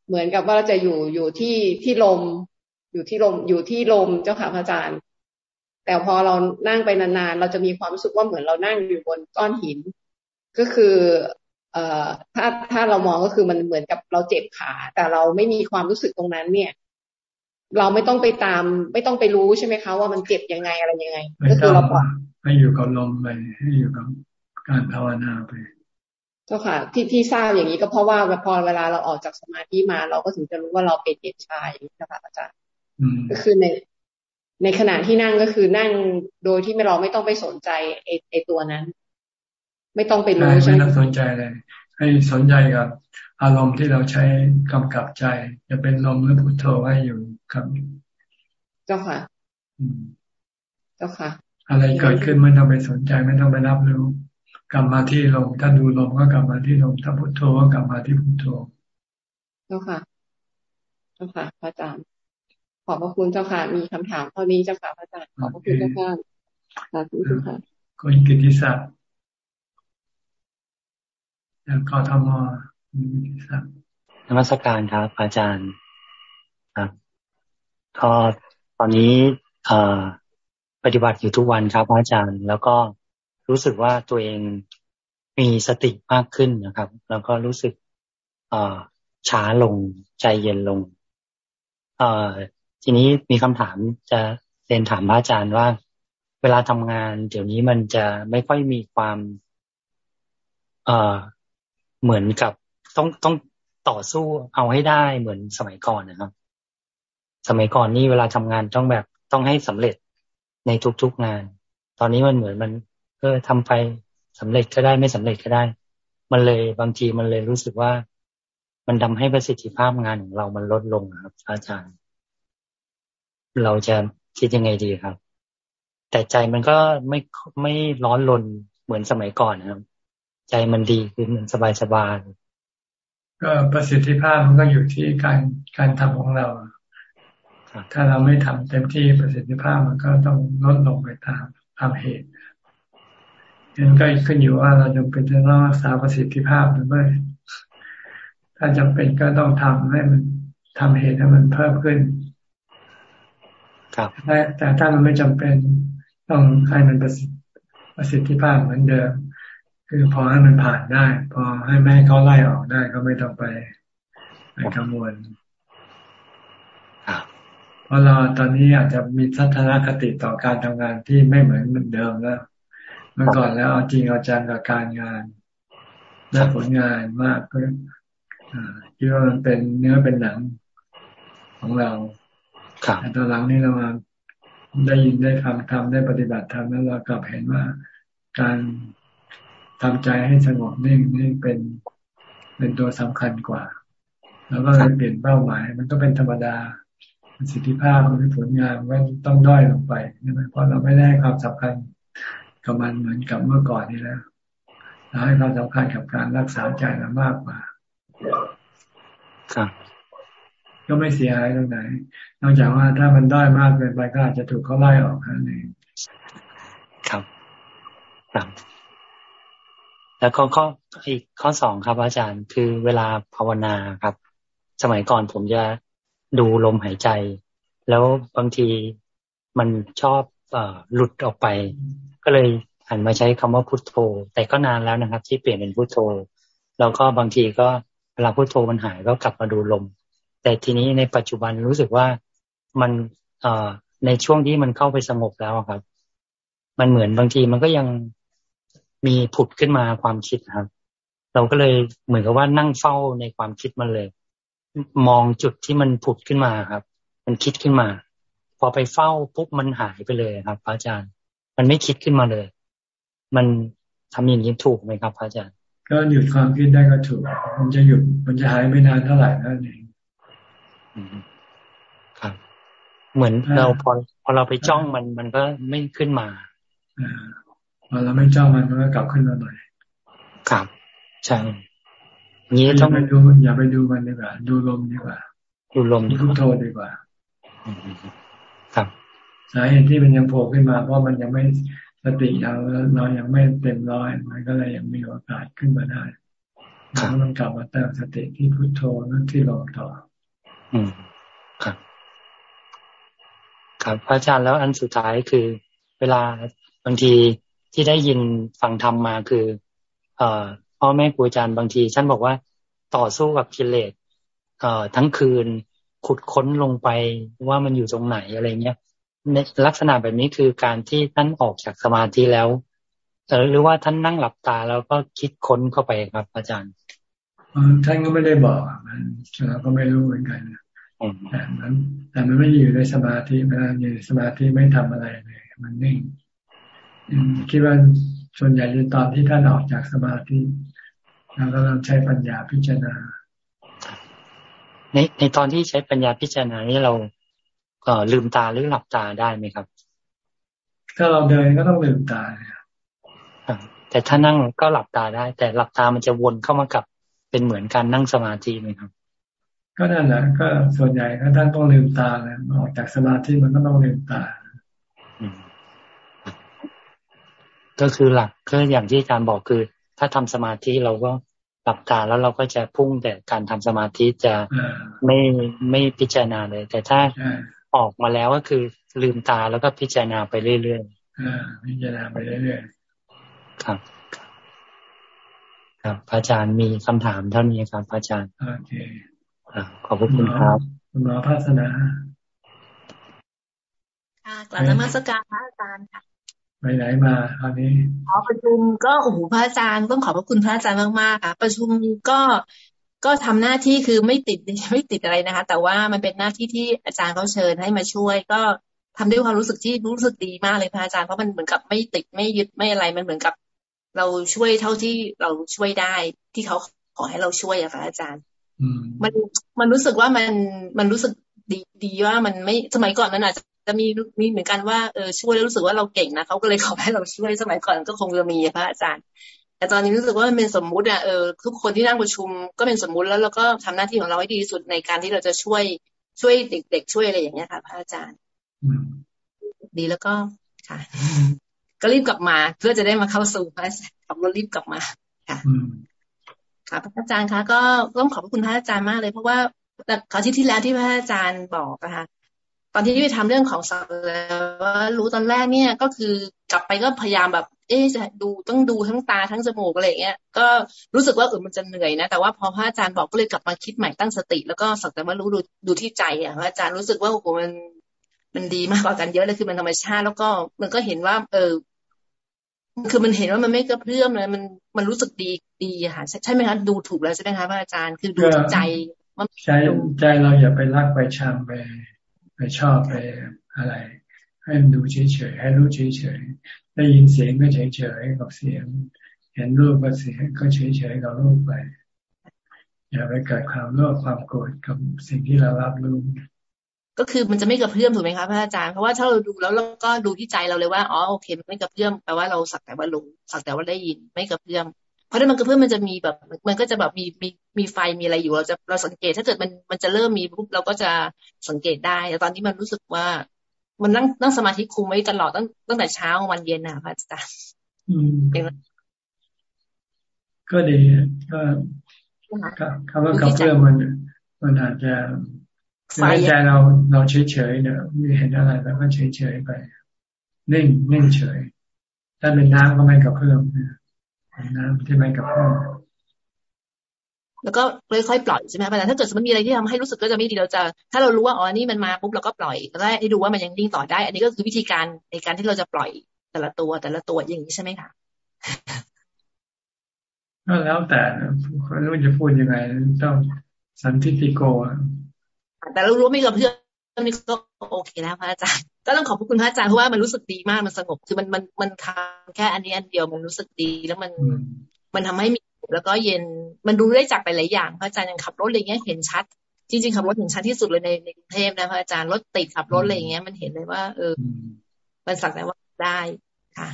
เหมือนกับว่าเราจะอยู่อยู่ที่ที่ลม อยู่ที่ลมอยู่ที่ลมเจ้าค่ะพระอาจารย์ แต่พอเรานั่งไปนานๆ เราจะมีความรู้สึกว่าเหมือนเรานั่งอยู่บนก้อนหิน ก็คือเอ่อถ้าถ้าเรามองก็คือมันเหมือนกับเราเจ็บขา แต่เราไม่มีความรู้สึกตรงนั้นเนี่ย เราไม่ต้องไปตาม ไม่ต้องไปรู้ใช่ไหมคะว่ามันเจ็บยังไงอะไรยังไง ก็คือเราปล่อยให้อยู่กับลมไปให้อยู่กับการภาวนาไปก็ค่ะ ที่ที่ทราบอย่างนี้ก็เพราะว่าพอเวลาเราออกจากสมาธิมา เราก็ถึงจะรู้ว่าเราเป็นเด็กชายนะคะอาจารย์ก็คือใน ในขณะที่นั่งก็คือนั่งโดยที่ไม่เราไม่ต้องไปสนใจไอไอตัวนั้น ไม่ต้องไปรู้ใช่ไหมไม่ต้องสนใจเลย ให้สนใจกับอารมณ์ที่เราใช้กำกับใจ จะเป็นลมหรือพุทโธให้อยู่กับ เจ้าค่ะอืมเจ้าค่ะ อะไรเกิดขึ้นไม่ต้องไปสนใจไม่ต้องไปรับรู้กลับมาที่ลมถ้าดูลมก็กลับมาที่ลมถ้าพุทโธก็กลับมาที่พุทโธเจ้าค่ะเจ้าค่ะพระอาจารย์ ขอบพระคุณเจ้าค่ะ มีคำถามเท่านี้เจ้าค่ะพระอาจารย์ขอบพระคุณเจ้าค่ะสาธุเจ้าค่ะคุณกิติศักดิ์จากกทมคุณกิติศักดิ์นมัสการครับ อาจารย์ครับก็ตอนนี้เอ่อปฏิบัติอยู่ทุกวันครับอาจารย์ แล้วก็รู้สึกว่าตัวเองมีสติมากขึ้นนะครับ แล้วก็รู้สึกเอ่อช้าลงใจเย็นลง เอ่อ ทีนี้มีคำถามจะเรียนถามพระอาจารย์ว่า เวลาทำงานเดี๋ยวนี้มันจะไม่ค่อยมีความ เอ่อเหมือนกับต้องต้องต่อสู้เอาให้ได้เหมือนสมัยก่อนนะครับ สมัยก่อนนี่เวลาทำงานต้องแบบต้องให้สำเร็จในทุกๆงาน ตอนนี้มันเหมือนมันเออทำไปสำเร็จก็ได้ไม่สำเร็จก็ได้ มันเลยบางทีมันเลยรู้สึกว่า มันทำให้ประสิทธิภาพงานของเรามันลดลงครับ อาจารย์ เราจะคิดยังไงดีครับ แต่ใจมันก็ไม่ไม่ร้อนรนเหมือนสมัยก่อนนะครับ ใจมันดีคือมันสบายสบายก็ประสิทธิภาพมันก็อยู่ที่การการทำของเรา ถ้าเราไม่ทำเต็มที่ประสิทธิภาพมันก็ต้องลดลงไปตามตามเหตุนั้นก็ขึ้นอยู่ว่าเราจำเป็นจะต้องรักษาประสิทธิภาพหรือไม่ถ้าจำเป็นก็ต้องทำให้มันทำเหตุให้มันเพิ่มขึ้น ครับแต่แต่ถ้ามันไม่จำเป็นต้องให้มันประสิทธิประสิทธิภาพเหมือนเดิมคือพอให้มันผ่านได้ พอให้แม่เขาไล่ออกได้ก็ไม่ต้องไปไปกังวลเพราะเราตอนนี้อาจจะมีทัศนคติต่อการทำงานที่ไม่เหมือนเดิมแล้วเมื่อก่อนแล้วเอาจริงเอาจังกับการงานได้ผลงานมากก็คิดว่ามันเป็นเนื้อเป็นหนังของเรา แต่ตอนหลังนี่เรามาได้ยินได้ฟังทำได้ปฏิบัติธรรมแล้วเรากลับเห็นว่าการทำใจให้สงบนิ่งนี่เป็นเป็นตัวสำคัญกว่า แล้วก็เลยเปลี่ยนเป้าหมาย มันก็เป็นธรรมดาประสิทธิภาพหรือผลงานมันต้องด้อยลงไปใช่ไหมเพราะเราไม่ได้ความสำคัญกับมันเหมือนกับเมื่อก่อนนี้แล้วเราให้ความสำคัญกับการรักษาใจเรามากกว่าครับ ก็ไม่เสียหายตรงไหน นอกจากว่าถ้ามันด้อยมากเกินไปก็อาจจะถูกเขาไล่ออกนั่นเองครับครับ แล้วก็ข้ออีกข้อสองครับ อาจารย์คือเวลาภาวนาครับ สมัยก่อนผมจะดูลมหายใจ แล้วบางทีมันชอบเออหลุดออกไป ก็เลยหันมาใช้คำว่าพุทโธ แต่ก็นานแล้วนะครับ ที่เปลี่ยนเป็นพุทโธ แล้วก็บางทีก็เวลาพุทโธมันหายก็กลับมาดูลม แต่ทีนี้ในปัจจุบันรู้สึกว่ามันเอ่อในช่วงที่มันเข้าไปสงบแล้วครับ มันเหมือนบางทีมันก็ยังมีผุดขึ้นมาความคิดครับ เราก็เลยเหมือนกับว่านั่งเฝ้าในความคิดมันเลย มองจุดที่มันผุดขึ้นมาครับ มันคิดขึ้นมา พอไปเฝ้าปุ๊บมันหายไปเลยครับพระอาจารย์ มันไม่คิดขึ้นมาเลย มันทำอย่างนี้ถูกไหมครับพระอาจารย์ ก็หยุดความคิดได้ก็ถูก มันจะหยุดมันจะหายไม่นานเท่าไหร่นั่นเอง ครับ เหมือนเราพอพอเราไปจ้องมันมันก็ไม่ขึ้นมาอ่าพอเราไม่จ้องมันมันก็กลับขึ้นมาหน่อยครับใช่นี้อต้ย่าองไปดูอย่าไปดูมันดีกว่าดูลมดีกว่าดูลมดูพุทโธดีกว่าครับสาเหตุที่มันยังโผล่ขึ้นมา เพราะมันยังไม่สติเราเรายังไม่เต็มร้อยมันก็เลยยังมีโอกาสขึ้นมาได้แล้วมันกลับมาเติมสติที่พุทโธนั่นที่ลมต่อ อืมครับ ครับพระอาจารย์แล้วอันสุดท้ายคือ เวลาบางทีที่ได้ยินฟังธรรมมาคือ เอ่อพ่อแม่ครูอาจารย์บางทีท่านบอกว่าต่อสู้กับกิเลสเอ่อทั้งคืนขุดค้นลงไปว่ามันอยู่ตรงไหนอะไรเงี้ยในลักษณะแบบนี้คือการที่ท่านออกจากสมาธิแล้วหรือว่าท่านนั่งหลับตาแล้วก็คิดค้นเข้าไปครับ อาจารย์ ท่านก็ไม่ได้บอกมันเราก็ไม่รู้เหมือนกันแต่มันแต่มันไม่อยู่ในสมาธิเวลาอยู่ในสมาธิไม่ทำอะไรเลย มันนิ่งคิดว่าส่วนใหญ่ในตอนที่ท่านออกจากสมาธิแล้วก็เราใช้ปัญญาพิจารณา ในในตอนที่ใช้ปัญญาพิจารณานี้เราก็ลืมตาหรือหลับตาได้ไหมครับ ถ้าเราเดินก็ต้องลืมตาแต่ถ้านั่งก็หลับตาได้ แต่หลับตามันจะวนเข้ามากับ เป็นเหมือนการนั่งสมาธิไหมครับ ก็นั่นแหละก็ส่วนใหญ่ก็ท่านต้องลืมตาเลยออกจากสมาธิมันก็ต้องลืมตาก็คือหลักก็อย่างที่อาจารย์บอกคือ ถ้าทำสมาธิเราก็หลับตาแล้วเราก็จะพุ่งแต่การทำสมาธิจะไม่ไม่พิจารณาเลย แต่ถ้าออกมาแล้วก็คือลืมตาแล้วก็พิจารณาไปเรื่อยๆพิจารณาไปเรื่อยๆครับ ครับพระอาจารย์มีคำถามเท่านี้ครับพระอาจารย์โอเคขอบคุณครับคุณหมอพัฒนาค่ะกลับนมัสการพระอาจารย์ค่ะไปไหนมาคราวนี้ขอประชุมก็โอ้โหพระอาจารย์ต้องขอบพระคุณพระอาจารย์มากๆค่ะ ประชุมก็ก็ทำหน้าที่คือไม่ติดไม่ติดอะไรนะคะ แต่ว่ามันเป็นหน้าที่ที่อาจารย์เขาเชิญให้มาช่วย ก็ทำด้วยความรู้สึกที่รู้สึกดีมากเลยพระอาจารย์เพราะมันเหมือนกับไม่ติดไม่ยึดไม่อะไรมันเหมือนกับ เราช่วยเท่าที่เราช่วยได้ที่เขาขอให้เราช่วยอะค่ะอาจารย์มันมันรู้สึกว่ามันมันรู้สึกดีดีว่ามันไม่สมัยก่อนมันอาจจะจะมีมีเหมือนกันว่าเออช่วยแล้วรู้สึกว่าเราเก่งนะเขาก็เลยขอให้เราช่วยสมัยก่อนก็คงจะมีพระอาจารย์ แต่ตอนนี้รู้สึกว่ามันเป็นสมมุติอะเออทุกคนที่นั่งประชุมก็เป็นสมมุติแล้วเราก็ทำหน้าที่ของเราให้ดีที่สุดในการที่เราจะช่วยช่วยเด็กๆช่วยอะไรอย่างเงี้ยค่ะ พระอาจารย์ ดีแล้วก็ค่ะ ก็รีบกลับมา เพื่อจะได้มาเข้าสู่พระอาจารย์ขับรถรีบกลับมาค่ะค่ะพระอาจารย์คะก็ต้องขอบคุณพระอาจารย์มากเลย เพราะว่าแต่คราวที่ที่แล้วที่พระอาจารย์บอกนะคะตอนที่ไปทำเรื่องของสัตว์ว่ารู้ตอนแรกเนี่ยก็คือกลับไปก็พยายามแบบ เอ๊จะดูต้องดูทั้งตาทั้งจมูกอะไรเงี้ยก็รู้สึกว่าเออมันจะเหนื่อยนะแต่ว่าพอพระอาจารย์บอกก็เลยกลับมาคิดใหม่ตั้งสติ แล้วก็สักแต่ว่ารู้ดูดูที่ใจอะพระอาจารย์รู้สึกว่าโอ้โหมันมันดีมากกว่ากันเยอะเลยคือมันธรรมชาติ แล้วก็มันก็เห็นว่า เออ คือมันเห็นว่ามันไม่กระเพื่อมเลยมันมันรู้สึกดีดีอะค่ะใช่ไหมคะดูถูกแล้วใช่ไหมคะพระอาจารย์คือดูใจใจใจเราอย่าไปรักไปชังไปไปชอบไปอะไร ให้มันดูเฉยๆให้รู้เฉยๆได้ยินเสียงก็เฉยๆกับเสียง เห็นรูปก็เสียงก็เฉยๆกับรูปไปอย่าไปเกิดความโลภความโกรธกับสิ่งที่เรารับรู้ ก็คือมันจะไม่กระเพื่อมถูกไหมคะพระอาจารย์เพราะว่าถ้าเราดูแล้วเราก็ดูที่ใจเราเลยว่าอ๋อโอเคมันไม่กระเพื่อมแปลว่าเราสักแต่ว่ารู้สักแต่ว่าได้ยินไม่กระเพื่อมเพราะถ้ามันกระเพื่อมมันจะมีแบบ มันก็จะแบบมีมีมีไฟมีอะไรอยู่เราจะเราสังเกตถ้าเกิดมันมันจะเริ่มมีปุ๊บเราก็จะสังเกตได้แต่ตอนนี้มันรู้สึกว่า มันนั่งนั่งสมาธิคุมไว้ตลอดตั้งตั้งแต่เช้าวันเย็นนะพระอาจารย์ก็ดีก็คำว่ากระเพื่อมมัน มันอาจจะ ในใจเราเราเฉยเฉยเนี่ยมีเห็นอะไรแล้วก็เฉยเฉยไป นิ่งนิ่งเฉย ถ้าเป็นน้ำก็ไม่กระเพื่อมน้ำที่ไม่กระเพื่อมแล้วก็ค่อยๆปล่อยใช่ไหมอาจารย์ถ้าเกิดสมมติมีอะไรที่ทำให้รู้สึกก็จะไม่ดีเราจะ ถ้าเรารู้ว่าอ๋อนี่มันมาปุ๊บเราก็ปล่อยแล้วให้ดูว่ามันยังนิ่งต่อได้ อันนี้ก็คือวิธีการในการที่เราจะปล่อยแต่ละตัวแต่ละตัวอย่างนี้ใช่ไหมคะก็แล้วแต่คนรู้จะพูดยังไงต้องสันทิติโก แต่เรารู้ไม่กับเพื่อนนี่ก็โอเคแล้วพระอาจารย์ก็ต้องขอบคุณพระอาจารย์เพราะว่ามันรู้สึกดีมากมันสงบคือมันมันมันทำแค่อันนี้อันเดียวมันรู้สึกดีแล้วมันมันทำให้มีแล้วก็เย็นมันดูได้จากไปหลายอย่าง พระอาจารย์ยังขับรถอะไรเงี้ยเห็นชัด จริงๆขับรถเห็นชัดที่สุดเลยในในกรุงเทพนะพระอาจารย์รถติดขับรถอะไรเงี้ยมันเห็นเลยว่า เออ มันสักแต่ว่าได้ค่ะ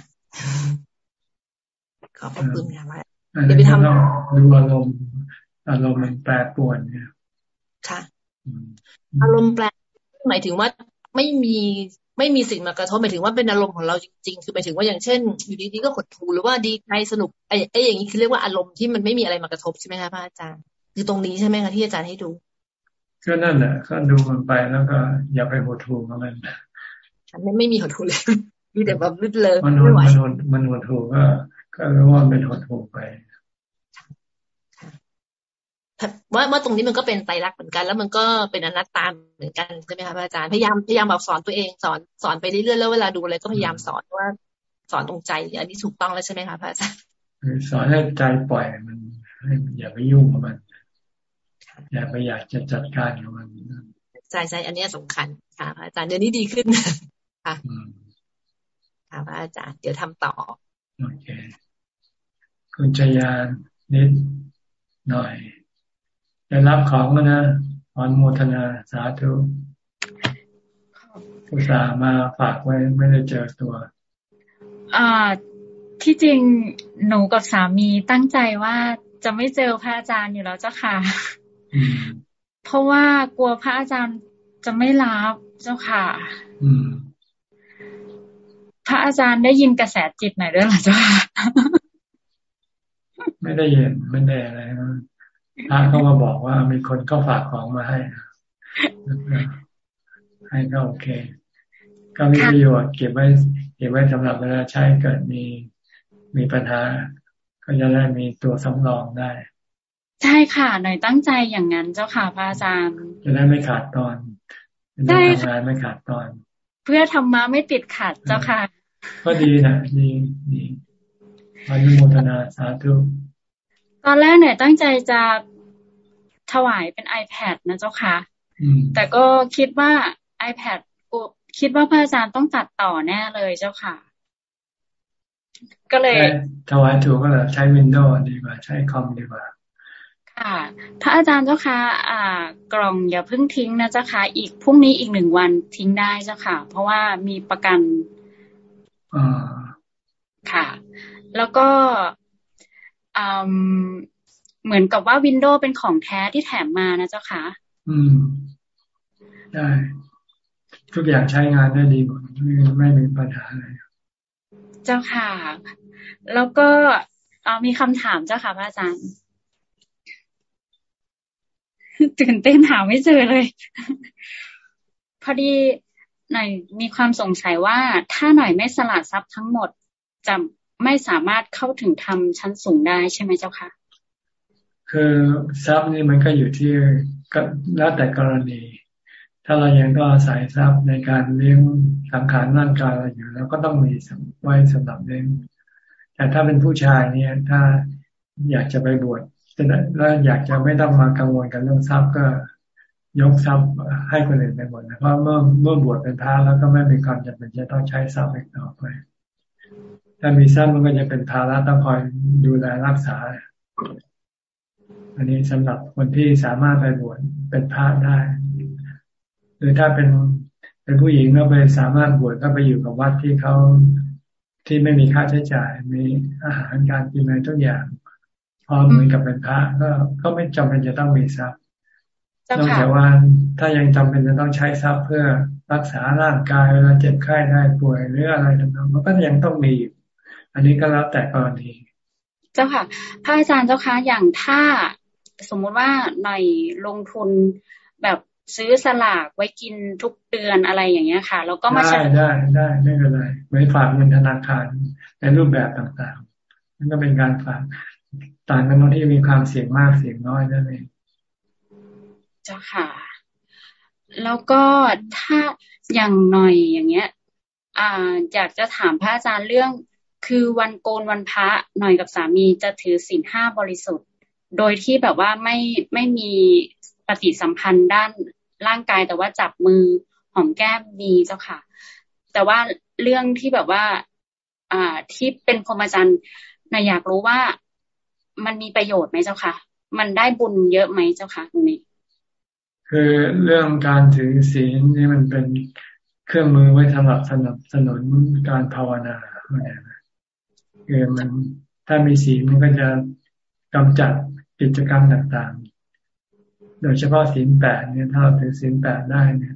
ขอบคุณค่ะว่าเดี๋ยวไปทำดูอารมณ์อารมณ์มันแปรปรวนเนี่ยค่ะ อารมณ์แปลหมายถึงว่าไม่มีไม่มีสิ่งมากระทบหมายถึงว่าเป็นอารมณ์ของเราจริง ๆ คือหมายถึงว่าอย่างเช่น อยู่ดีๆก็หดหูหรือว่าดีใจสนุกไอ้ไอ้อย่างนี้คือเรียกว่าอารมณ์ที่มันไม่มีอะไรมากระทบใช่ไหมคะพระอาจารย์ คือตรงนี้ใช่ไหมคะที่อาจารย์ให้ดูก็นั่นแหละก็ดูมันไปแล้วก็อย่าไปหดหูกับมันฉันไม่ไม่มีหดหูเลยมีแต่แบบลึดเลยมันหดมันหดมันหดหูก็ก็รู้ว่าเป็นหดหูไป ว่าเมื่อตรงนี้มันก็เป็นไตรักเหมือนกัน แล้วมันก็เป็นอนัตตาเหมือนกันใช่ไหมคะอาจารย์พยายามพยายามแบบสอนตัวเองสอนสอนไปเรื่อยๆแล้วเวลาดูอะไรก็พยายามสอนว่าสอนตรงใจ อันนี้ถูกต้องแล้วใช่ไหมคะพระอาจารย์สอนให้ใจปล่อยมันอย่าไปยุ่งกับมัน อย่าไปอยากจะจัดการกับมันใช่ใช่อันนี้สำคัญค่ะพระอาจารย์เดี๋ยวนี้ดีขึ้นค่ะค่ะพระอาจารย์เดี๋ยวทำต่อโอเคคุณชยานนิดหน่อย ได้รับของแล้วนะอนโมทนาสาธุขอุตส่าห์มาฝากไว้ไม่ได้เจอตัว อ่า ที่จริงหนูกับสามีตั้งใจว่าจะไม่เจอพระอาจารย์อยู่แล้วเจ้าค่ะ เพราะว่ากลัวพระอาจารย์จะไม่รับเจ้าค่ะพระอาจารย์ได้ยินกระแสจิตหน่อยด้วยหรอเจ้าค่ะ ไม่ได้ยินไม่ได้อะไร พระเขามาบอกว่ามีคนก็ฝากของมาให้ให้ก็โอเค ก็มีประโยชน์เก็บไว้เก็บไว้สำหรับเวลาใช้เกิดมีมีปัญหา ก็จะได้มีตัวสำรองได้ ใช่ค่ะหน่อยตั้งใจอย่างนั้นเจ้าค่ะพระอาจารย์จะได้ไม่ขาดตอนได้ทำงานไม่ขาดตอน เพื่อธรรมะไม่ติดขัดเจ้าค่ะ ก็ดีนะดีดีอนุโมทนาสาธุ ตอนแรกเนี่ยตั้งใจจะถวายเป็น iPad นะเจ้าค่ะ แต่ก็คิดว่า iPad คิดว่าพระอาจารย์ต้องตัดต่อแน่เลยเจ้าค่ะ ก็เลยถวายถูกก็เลยใช้วินโดว์ดีกว่า ใช้คอมดีกว่า ค่ะ พระอาจารย์เจ้าค่ะ อ่ากล่องอย่าเพิ่งทิ้งนะเจ้าค่ะ อีกพรุ่งนี้อีกหนึ่งวันทิ้งได้เจ้าค่ะ เพราะว่ามีประกันค่ะ แล้วก็ เหมือนกับว่าวินโดว์เป็นของแท้ที่แถมมานะเจ้าค่ะ อืมได้ทุกอย่างใช้งานได้ดีหมดไม่ไม่มีปัญหาอะไร เจ้าค่ะ แล้วก็เอามีคำถามเจ้าค่ะพระอาจารย์ตื่นเต้นหาไม่เจอเลย พอดีหน่อยมีความสงสัยว่าถ้าหน่อยไม่สละทรัพย์ทั้งหมดจะ ไม่สามารถเข้าถึงธรรมชั้นสูงได้ใช่ไหมเจ้าคะคือทรัพย์นี่มันก็อยู่ที่ก็แล้วแต่กรณี ถ้าเรายังก็อาศัยทรัพย์ในการเลี้ยงสังขารร่างกายเราอยู่ แล้วก็ต้องมีไว้สำหรับเลี้ยงแต่ถ้าเป็นผู้ชายเนี่ย ถ้าอยากจะไปบวชแล้วอยากจะไม่ต้องมากังวลกับเรื่องทรัพย์ก็ยกทรัพย์ให้คนอื่นไปหมดนะเพราะเมื่อเมื่อบวชเป็นพระแล้วก็ไม่มีความจำเป็นจะต้องใช้ทรัพย์อีกต่อไป ถ้ามีทรัพย์มันก็จะเป็นภาระต้องคอยดูแลรักษา อันนี้สำหรับคนที่สามารถไปบวชเป็นพระได้ หรือถ้าเป็นเป็นผู้หญิงก็ไปสามารถบวชก็ไปอยู่กับวัดที่เขาที่ไม่มีค่าใช้จ่าย มีอาหารการกินอะไรทุกอย่างพอเหมือนกับเป็นพระก็ก็ไม่จำเป็นจะต้องมีทรัพย์นอกจากว่าถ้ายังจำเป็นจะต้องใช้ทรัพย์เพื่อรักษาร่างกายเวลาเจ็บไข้ได้ป่วยหรืออะไรต่างๆมันก็ยังต้องมีอั นนี้ก็แล้วแต่กรณี เจ้าค่ะ พระอาจารย์เจ้าค่ะอย่างถ้าสมมุติว่าหน่อยลงทุนแบบซื้อสลากไว้กินทุกเดือนอะไรอย่างเงี้ยค่ะ แล้วก็มาใช้ได้ได้ไม่เป็นไรไว้ฝากเงินธนาคารในรูปแบบต่างๆนั่นก็เป็นการฝากต่างกันตรงที่มีความเสี่ยงมากเสี่ยงน้อยนั่นเองเจ้าค่ะ แล้วก็ถ้าอย่างหน่อยอย่างเงี้ย อ่าอยากจะถามพระอาจารย์เรื่อง คือวันโกนวันพระหน่อยกับสามีจะถือศีลห้าบริสุทธิ์ โดยที่แบบว่าไม่ไม่มีปฏิสัมพันธ์ด้านร่างกายแต่ว่าจับมือหอมแก้มมีเจ้าค่ะ แต่ว่าเรื่องที่แบบว่า อ่าที่เป็นพรหมจรรย์นายอยากรู้ว่ามันมีประโยชน์ไหมเจ้าค่ะ มันได้บุญเยอะไหมเจ้าค่ะตรงนี้ คือเรื่องการถือศีลนี่มันเป็นเครื่องมือไว้สำหรับสนับสนุนการภาวนา คือมันถ้ามีศีลมันก็จะกำจัดกิจกรรมต่างๆ โดยเฉพาะศีลแปดเนี่ยถ้าเราถือศีลแปดได้เนี่ย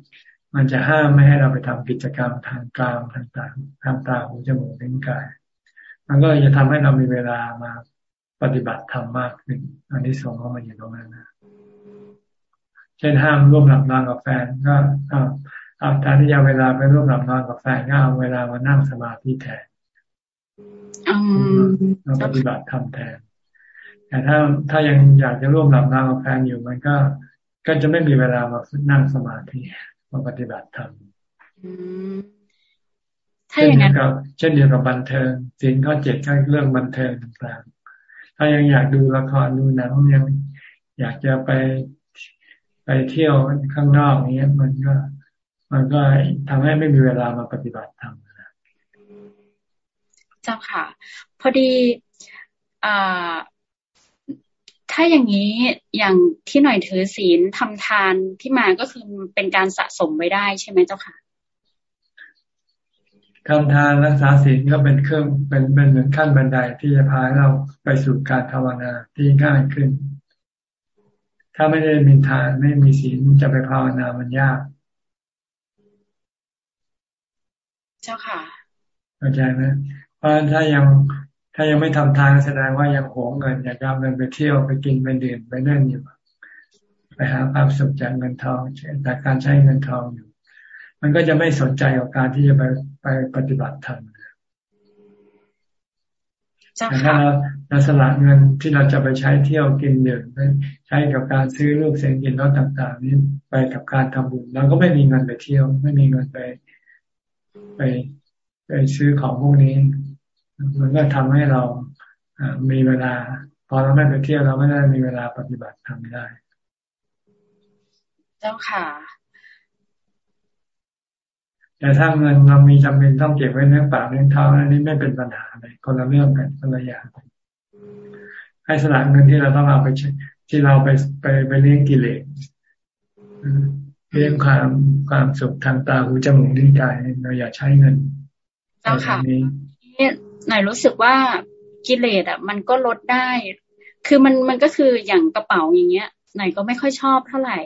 มันจะห้ามไม่ให้เราไปทำกิจกรรมทางกลามต่างๆทางตาหูจมูกลิ้นกาย มันก็จะทำให้เรามีเวลามาปฏิบัติธรรมมากขึ้น อันที่สองก็มาอยู่ตรงนั้นนะเช่นห้ามร่วมหลับนอนกับแฟนก็เอาเอาแทนที่จะเวลาไปร่วมหลับนอนกับแฟนก็เอาเวลามานั่งสมาธิแทน เราปฏิบัติธรรมแทน แต่ถ้าถ้ายังอยากจะร่วมหลับนอนกับแฟนอยู่มันก็ ก็จะไม่มีเวลามานั่งสมาธิมาปฏิบัติธรรมถ้าอย่างนั้นเช่นเดียวกับบันเทิงสิ่งข้อเจ็ดก็เรื่องบันเทิงต่างๆ ถ้ายังอยากดูละครดูหนังยังอยากจะไปไปเที่ยวข้างนอกนี้มันก็ มันก็ทำให้ไม่มีเวลามาปฏิบัติธรรมเจ้าค่ะ พอดีอ่าถ้าอย่างนี้อย่างที่หน่อยถือศีลทำทานที่มาก็คือเป็นการสะสมไว้ได้ใช่ไหมเจ้าค่ะทำทานรักษาศีลก็เป็นเครื่องเป็นเป็นเหมือนขั้นบันไดที่จะพาเราไปสู่การภาวนาที่ง่ายขึ้น ถ้าไม่ได้มีทานไม่มีศีลจะไปภาวนามันยาก เจ้าค่ะเข้าใจไหม เพราะถ้ายังถ้ายังไม่ทำทานแสดงว่ายังหวงเงินอยากเอาเงินไปเที่ยวไปกินไปดื่มไปเล่นอยู่ไปหาความสุขจากเงินทองจากการใช้เงินทองอยู่ มันก็จะไม่สนใจกับการที่จะไปไปปฏิบัติธรรมแต่ถ้าเราเราสละเงินที่เราจะไปใช้เที่ยวกินดื่มใช้กับการซื้อลูกเสียงกินรถต่าง ๆ นี้ไปกับการทำบุญเราก็ไม่มีเงินไปเที่ยว ไม่มีเงินไป ไปไปซื้อของพวกนี้ มันก็ทำให้เรามีเวลา พอเราไม่ไปเที่ยวเราไม่ได้มีเวลาปฏิบัติทำได้ เจ้าค่ะ แต่ถ้าเงินเรามีจำเป็นต้องเก็บไว้เนื้อปากเนื้อเท้าอันนี้ไม่เป็นปัญหาเลยคนละเรื่องกันคนละอย่างให้สละเงินที่เราต้องเอาไปที่เราไปไปไปเลี้ยงกิเลสเลี้ยงความความสุขทางตาหูจมูกลิ้นกายเราอย่าใช้เงินเจ้าค่ะนี่ หน่อยรู้สึกว่ากิเลสอะ มันก็ลดได้ คือมันมันก็คืออย่างกระเป๋าอย่างเงี้ยหน่อยก็ไม่ค่อยชอบเท่าไหร่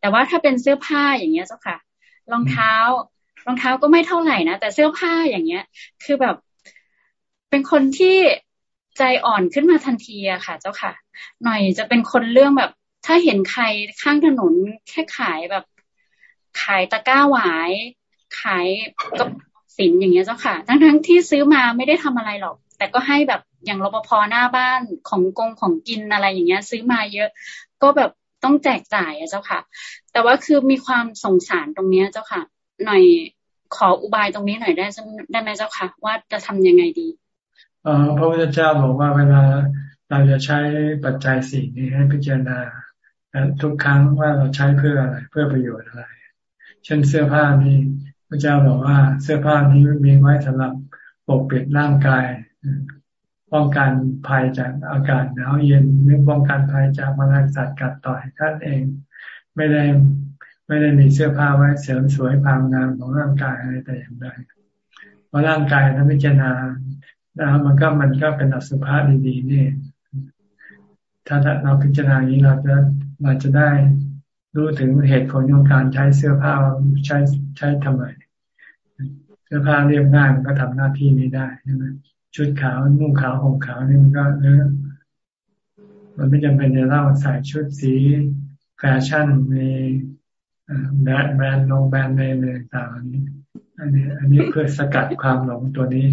แต่ว่าถ้าเป็นเสื้อผ้าอย่างเงี้ยเจ้าค่ะ รองเท้ารองเท้าก็ไม่เท่าไหร่นะแต่เสื้อผ้าอย่างเงี้ย คือแบบ เป็นคนที่ใจอ่อนขึ้นมาทันทีอะค่ะ เจ้าค่ะ หน่อยจะเป็นคนเรื่องแบบ ถ้าเห็นใครข้างถนนแค่ขายแบบ ขายตะกร้าหวาย ขายกระ สินอย่างเงี้ยเจ้าค่ะ ทั้งทั้งที่ซื้อมาไม่ได้ทำอะไรหรอก แต่ก็ให้แบบอย่างรปภหน้าบ้านของกงของกินอะไรอย่างเงี้ย ซื้อมาเยอะ ก็แบบต้องแจกจ่ายอะเจ้าค่ะ แต่ว่าคือมีความสงสารตรงเนี้ยเจ้าค่ะ หน่อยขออุบายตรงนี้หน่อยได้ได้ไหมเจ้าค่ะ ว่าจะทำยังไงดีออพระพุทธเจ้าบอกว่าเวลาเราจะใช้ปัจจัยสี่นี้ให้พิจารณาทุกครั้งว่าเราใช้เพื่ออะไรเพื่อประโยชน์อะไร เช่นเสื้อผ้านี้ พระเจ้าบอกว่าเสื้อผ้านี้มีไว้สำหรับปกปิดร่างกาย ป้องกันภัยจากอากาศหนาวเย็นหรือป้องกันภัยจากมแมลงสัตว์กัดต่อยท่านเอง ไม่ได้ไม่ได้มีเสื้อผ้าไว้เสริมสวยความงามของร่างกายอะไรแต่อย่างใดเพราะร่างกายถ้าพิจารณาแล้วมันก็มันก็เป็นอสุภะดีๆนี่ ถ้าเราพิจารณานี้เราจะเราจะได้รู้ถึงเหตุผลของการใช้เสื้อผ้าใช้ใช้ทำไม เสื้อผ้าเรียบง่ายมันก็ทำหน้าที่นี้ได้ใช่ไหมชุดขาวนุ่งขาวห่มขาวนี่มันก็เนื้อมันไม่จำเป็นจะต้องใส่ชุดสีแฟชั่นมีแบรนด์แบรนด์ลงแบรนด์เนมต่างอันนี้ อันนี้ อันนี้เพื่อสกัดความหลงตัวนี้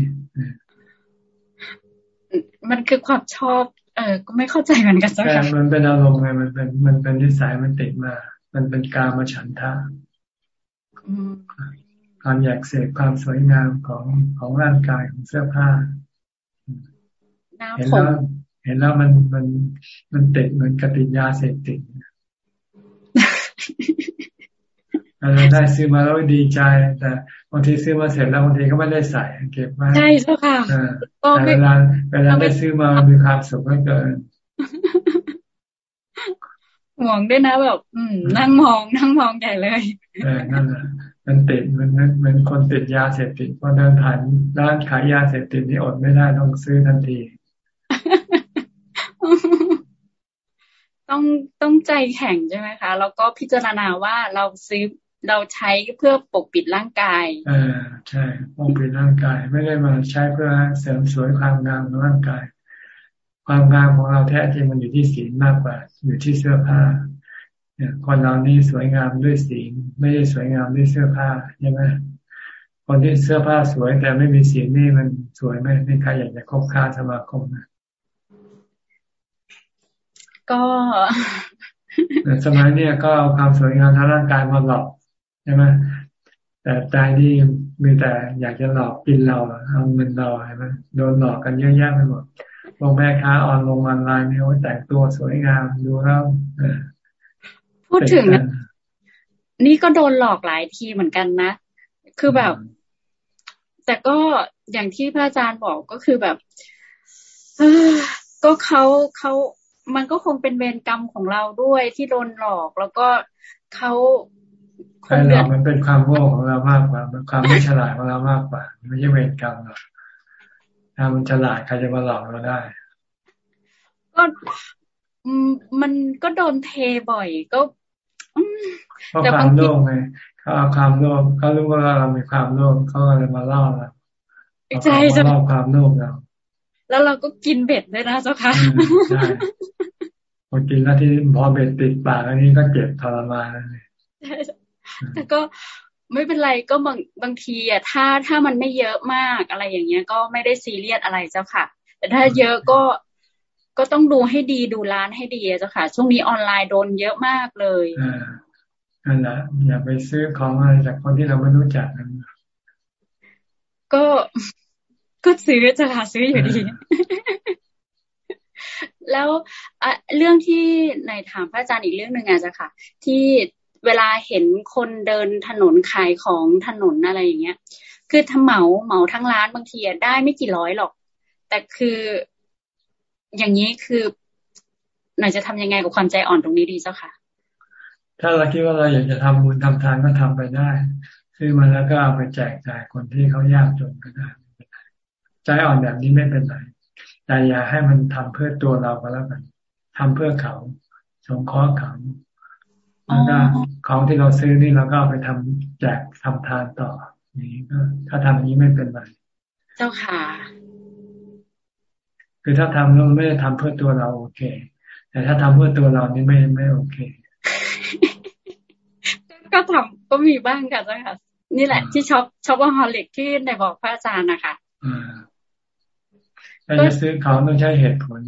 มันคือความชอบ เออก็ไม่เข้าใจเหมือนกันสักค่ะมันเป็นอารมณ์ไงมันเป็นมันเป็นนิสัยมันติดมา มันเป็นกามาฉันทะ ความอยากเสพความสวยงามของของร่างกายของเสื้อผ้าเห็นแล้วเห็นแล้วมันมันมันติดเหมือนกติยาเสพติดเราได้ซื้อมาแล้วดีใจ แต่บางทีซื้อมาเสร็จแล้วบางทีก็ไม่ได้ใส่เก็บไว้ใช่ใช่ค่ะแต่เวลาเวลาได้ซื้อมามีความสุขไม่เกินห่วงด้วยนะแบบ อืมนั่งมองนั่งมองใหญ่เลยเออนั่นแหละ มันติดมันมันคนติดยาเสพติดพอเดินผ่านร้านขายยาเสพติดนี่อดไม่ได้ต้องซื้อทันที ต้องต้องใจแข็งใช่ไหมคะ แล้วก็พิจารณาว่าเราซื้อเราใช้เพื่อปกปิดร่างกายอ่าใช่ปกปิดร่างกาย ไม่ได้มาใช้เพื่อเสริมสวยความงามของร่างกาย ความงามของเราแท้จริงมันอยู่ที่ศีลมากกว่า อยู่ที่เสื้อผ้าเนี่ย คนเรานี่สวยงามด้วยศีลไม่ได้สวยงามด้วยเสื้อผ้าใช่ไหมคนที่เสื้อผ้าสวยแต่ไม่มีศีลนี่มันสวยไหมไม่ใครอยากจะคบค้าสมาคมนะก็สมัยเนี้ยก็เอาความสวยงามทางร่างกายมาหลอกใช่ไหมแต่ใจนี่มีแต่อยากจะหลอกกินเราเอาเงินเราใช่ไหมโดนหลอกกันเยอะแยะไปหมดพวกแม่ค้าออนลงออนไลน์เนี่ยแต่งตัวสวยงามดูแล้ว พูดถึง นี่ก็โดนหลอกหลายทีเหมือนกันนะ คือแบบ แต่ก็อย่างที่พระอาจารย์บอกก็คือแบบก็เขาเขามันก็คงเป็นเวรกรรมของเราด้วยที่โดนหลอกแล้วก็เขาใช่เรามันเป็นความโง่ของเรามากกว่ามันความไม่ฉลาดของเรามากกว่าไม่ใช่เวรกรรมหรอกถ้ามันฉลาดใครจะมาหลอกเราได้ ก็มันก็โดนเทบ่อย ก็ เพราะความโลภไงเขาเอาความโลภเขารู้ว่าเรามีความโลภเขาเลยมาล่อเราใช่จะล่อความโลภเราแล้วเราก็กินเบ็ดด้วยนะเจ้าค่ะใช่พอกินแล้วที่พอเบ็ดติดปากอันนี้ก็เจ็บทรมานเลยแต่ก็ไม่เป็นไรก็บางบางทีอะถ้าถ้ามันไม่เยอะมากอะไรอย่างเงี้ย ก็ไม่ได้ซีเรียสอะไรเจ้าค่ะ แต่ถ้าเยอะก็ ก็ต้องดูให้ดีดูร้านให้ดีเจ้าค่ะ ช่วงนี้ออนไลน์โดนเยอะมากเลยอ่านั่นแหละอย่าไปซื้อของอะไรจากคนที่เราไม่รู้จักนันก็ก็ซื้อจะค่ะซื้ออยู่ดี แล้วเรื่องที่ในถามพระอาจารย์อีกเรื่องหนึ่งอาจจะค่ะ ที่เวลาเห็นคนเดินถนนขายของถนนอะไรอย่างเงี้ย คือทำเหมาเหมาทั้งร้านบางทีได้ไม่กี่ร้อยหรอก แต่คือ อย่างนี้คือ หน่อยจะทำยังไงกับความใจอ่อนตรงนี้ดีเจ้าค่ะ ถ้าเราคิดว่าเราอยากจะทำบุญทำทานก็ทำไปได้ ซื้อมาแล้วก็เอาไปแจกจ่ายคนที่เขายากจนก็ได้ใจอ่อนแบบนี้ไม่เป็นไรแต่อย่าให้มันทำเพื่อตัวเราก็แล้วกันทำเพื่อเขาสงเคราะห์เขาแล้วก็ของที่เราซื้อนี่เราก็เอาไปทำแจกทำทานต่อนี้ก็ถ้าทำอย่างนี้ไม่เป็นไร เจ้าค่ะ คือถ้าทำแล้วไม่ได้ทำเพื่อตัวเราโอเค แต่ถ้าทำเพื่อตัวเรานี่ไม่ไม่โอเค ก็ทำก็มีบ้างค่ะเจ้าค่ะนี่แหละที่ช็อป shopaholic ที่ในบอกพระอาจารย์นะคะถ้าจะซื้อของต้องใช้เหตุผล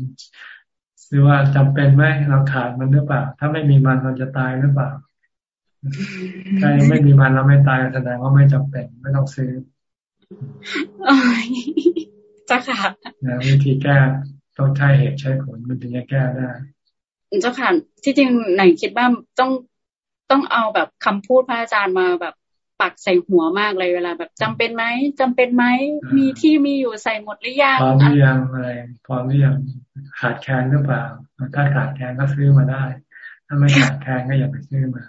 ซื้อว่าจำเป็นไหมเราขาดมันหรือเปล่า ถ้าไม่มีมันเราจะตายหรือเปล่าถ้าไม่มีมันเราไม่ตายแสดงว่าไม่จำเป็น ไม่ต้องซื้อ จ้าค่ะวิธีแก้ต้องใช้เหตุใช้ผลมันถึงจะแก้ได้เจ้าค่ะที่จริงไหนคิดว่าต้องต้องเอาแบบคำพูดพระอาจารย์มาแบบปักใส่หัวมากเลยเวลา แบบจำเป็นไหมจำเป็นไหมมีที่มีอยู่ใส่หมดหรือยังพร้อมหรือยังอะไรพร้อมหรือยังขาดแคลนหรือเปล่าถ้าขาดแคลนก็ซื้อมาได้ ถ้าไม่ขาดแคลนก็อย่าไปซื้อมา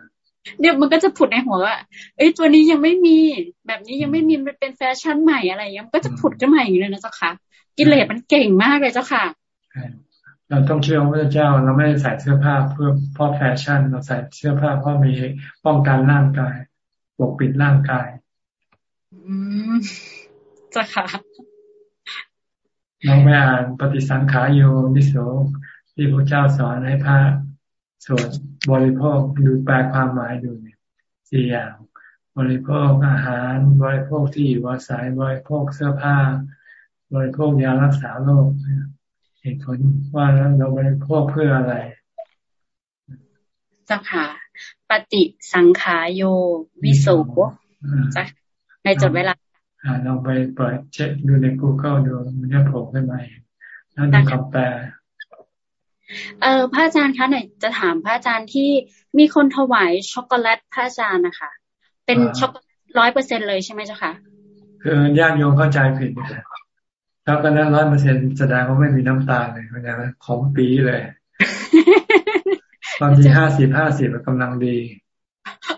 เดี๋ยวมันก็จะผุดในหัวว่า เอ้ยตัวนี้ยังไม่มี แบบนี้ยังไม่มีมันเป็นแฟชั่นใหม่อะไรยังก็จะผุดขึ้นมาอย่างนี้เลยนะเจ้าค่ะ กิเลสมันเก่งมากเลยเจ้าค่ะ เราต้องเชื่อพระเจ้าเราไม่ได้ใส่เสื้อผ้าเพื่อเพราะแฟชั่น เราใส่เสื้อผ้าเพราะมีป้องกันร่างกายปกปิดร่างกาย อืมจ้ะค่ะน้องไปอ่านปฏิสังขารโยนิโสที่พระเจ้าสอนให้พระ สวดบริโภคดูแปลความหมายดูเนี่ยสี่อย่าง บริโภคอาหาร บริโภคที่อยู่อาศัยบริโภคเสื้อผ้า บริโภคยารักษาโรคเหตุผลว่าเราบริโภคเพื่ออะไรจ้ะค่ะปฏิสังขาโย วิโสจ้ะในจดเวลาอ่าลองไปเปิดเช็คดูใน Google ดูมันจะโผล่ขึ้นมาแล้วดูคำแปล เออพระอาจารย์คะไหนจะถามพระอาจารย์ที่มีคนถวายช็อกโกแลตพระอาจารย์นะคะเป็นช็อกโกแลตร้อยเปอร์เซ็นเลยใช่ไหมเจ้าคะคือญาติโยมเข้าใจผิดช็อกโกแลตร้อยเปอร์เซ็นแสดงว่าไม่มีน้ำตาลเลยเข้าใจไหมของปีเลยตอนที่ห้าสิบห้าสิบกำลังดี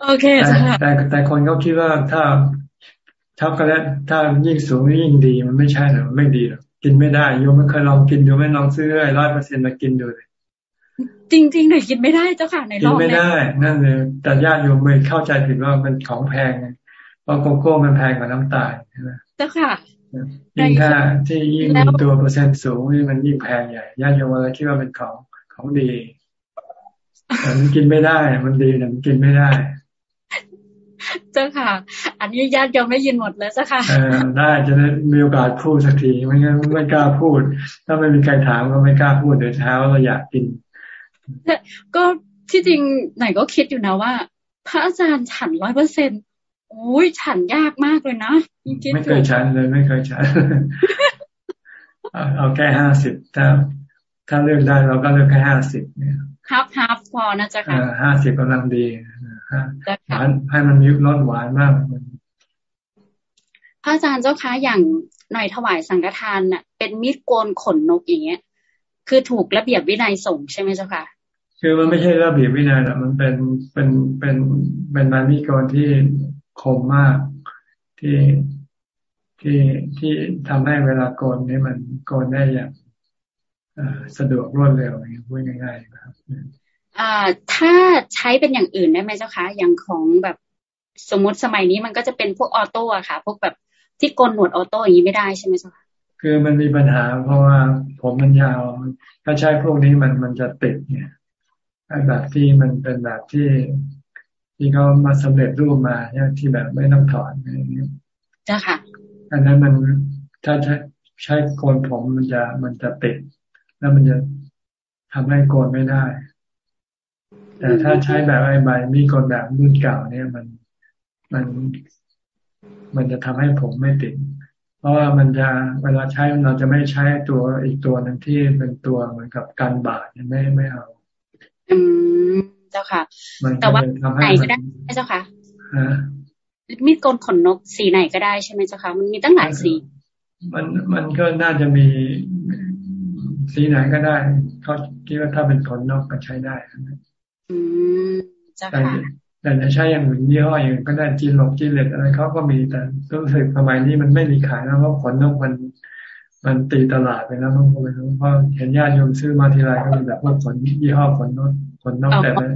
โอเคแต่แต่คนเขาคิดว่าถ้าช็อกโกแลตถ้ายิ่งสูงยิ่งดีมันไม่ใช่หรอไม่ดีหรอก กินไม่ได้โยมไม่เคยลองกินดูไม่ลองซื้อร้อยเปอร์เซ็นต์มากินดูเลยจริงๆหน่อยกินไม่ได้เจ้าค่ะในรอบกินไม่ได้ นั่นเลยแต่ญาติโยมไม่เข้าใจผิดว่ามันของแพงเพราะโกโก้มันแพงกว่าน้ำตาลใช่ไหมเจ้าค่ะยิ่งถ้าที่ยิ่งมีตัวเปอร์เซ็นต์สูงนี่มันยิ่งแพงใหญ่ญาติโยมอะไรคิดว่าเป็นของของดีแต่มันกินไม่ได้ มันดีแต่มันกินไม่ได้ เจ้าค่ะ อันนี้ญาติยอมได้ยินหมดแล้วเจ้าค่ะเออได้จะได้มีโอกาสพูดสักทีไม่งั้นไม่กล้าพูด ถ้าไม่มีใครถามก็ไม่กล้าพูดเดี๋ยวเช้าเราอยากกิน ก็ที่จริงไหนก็คิดอยู่นะว่า พระอาจารย์ฉันร้อยเปอร์เซ็นต์โอ้ยฉันยากมากเลยนะไม่เคยฉันเลยไม่เคยฉันเอาแค่ห้าสิบถ้าถ้าเลือกได้เราก็เลือกแค่ห้าสิบเนี่ยฮับฮับพอนะจ๊ะค่ะห้าสิบกำลังดี หวานให้มันมีรสหวานมากพระอาจารย์เจ้าคะอย่างหน่อยถวายสังฆทานน่ะ เป็นมีดโกนขนนกอย่างเงี้ย คือถูกระเบียบวินัยสงฆ์ใช่ไหมเจ้าค่ะคือมันไม่ใช่ระเบียบวินัยหรอกมันเป็นเป็นเป็นเป็นมานิกรที่คมมากที่ที่ที่ทำให้เวลาโกนนี่มันโกนได้อย่างสะดวกรวดเร็วอย่างพูดง่ายๆนะครับอ่า ถ้าใช้เป็นอย่างอื่นได้ไหมเจ้าคะ อย่างของแบบสมมติสมัยนี้มันก็จะเป็นพวกออโต้อะค่ะ พวกแบบที่โกนหนวดออโต้อย่างนี้ไม่ได้ใช่ไหมเจ้าคะคือมันมีปัญหาเพราะว่าผมมันยาว ถ้าใช้พวกนี้มันมันจะติดเนี่ยแบบที่มันเป็นแบบที่ที่เขามาสำเร็จรูปมาเนี่ยที่แบบไม่ต้องถอดอะไรเงี้ยจ้าค่ะ อันนั้นมันถ้าใช้ใช้โกนผมมันจะมันจะติดแล้วมันจะทำให้โกนไม่ได้ แต่ถ้าใช้แบบไอ้ใบมีโกนแบบรุ่นเก่าเนี่ยมันมันมันจะทำให้ผมไม่ติด เพราะว่ามันจะเวลาใช้เราจะไม่ใช้ตัวอีกตัวหนึ่งที่เป็นตัวเหมือนกับการบาดไม่ไม่เอา อืมเจ้าค่ะ แต่ว่าไหนก็ได้เจ้าค่ะมีดโกนขนนกสีไหนก็ได้ใช่ไหมเจ้าค่ะมันมีตั้งหลายสี มันมันก็น่าจะมีสีไหนก็ได้เขาคิดว่าถ้าเป็นขนนกก็ใช้ได้ อืมเจ้าค่ะแต่จะใช้อย่างอื่นยี่ห้ออย่างก็ได้จีนหลกจีนเหล็กอะไรเขาก็มีแต่รู้สึกสมัยนี้มันไม่มีขายแล้วเพราะขนนกมัน มันตีตลาดไปแล้วมันก็ไม่รู้เพราะเห็นญาติโยมซื้อมาทีไรก็มีแบบว่าขนยี่ห้อขนนกขนนกแต่ละ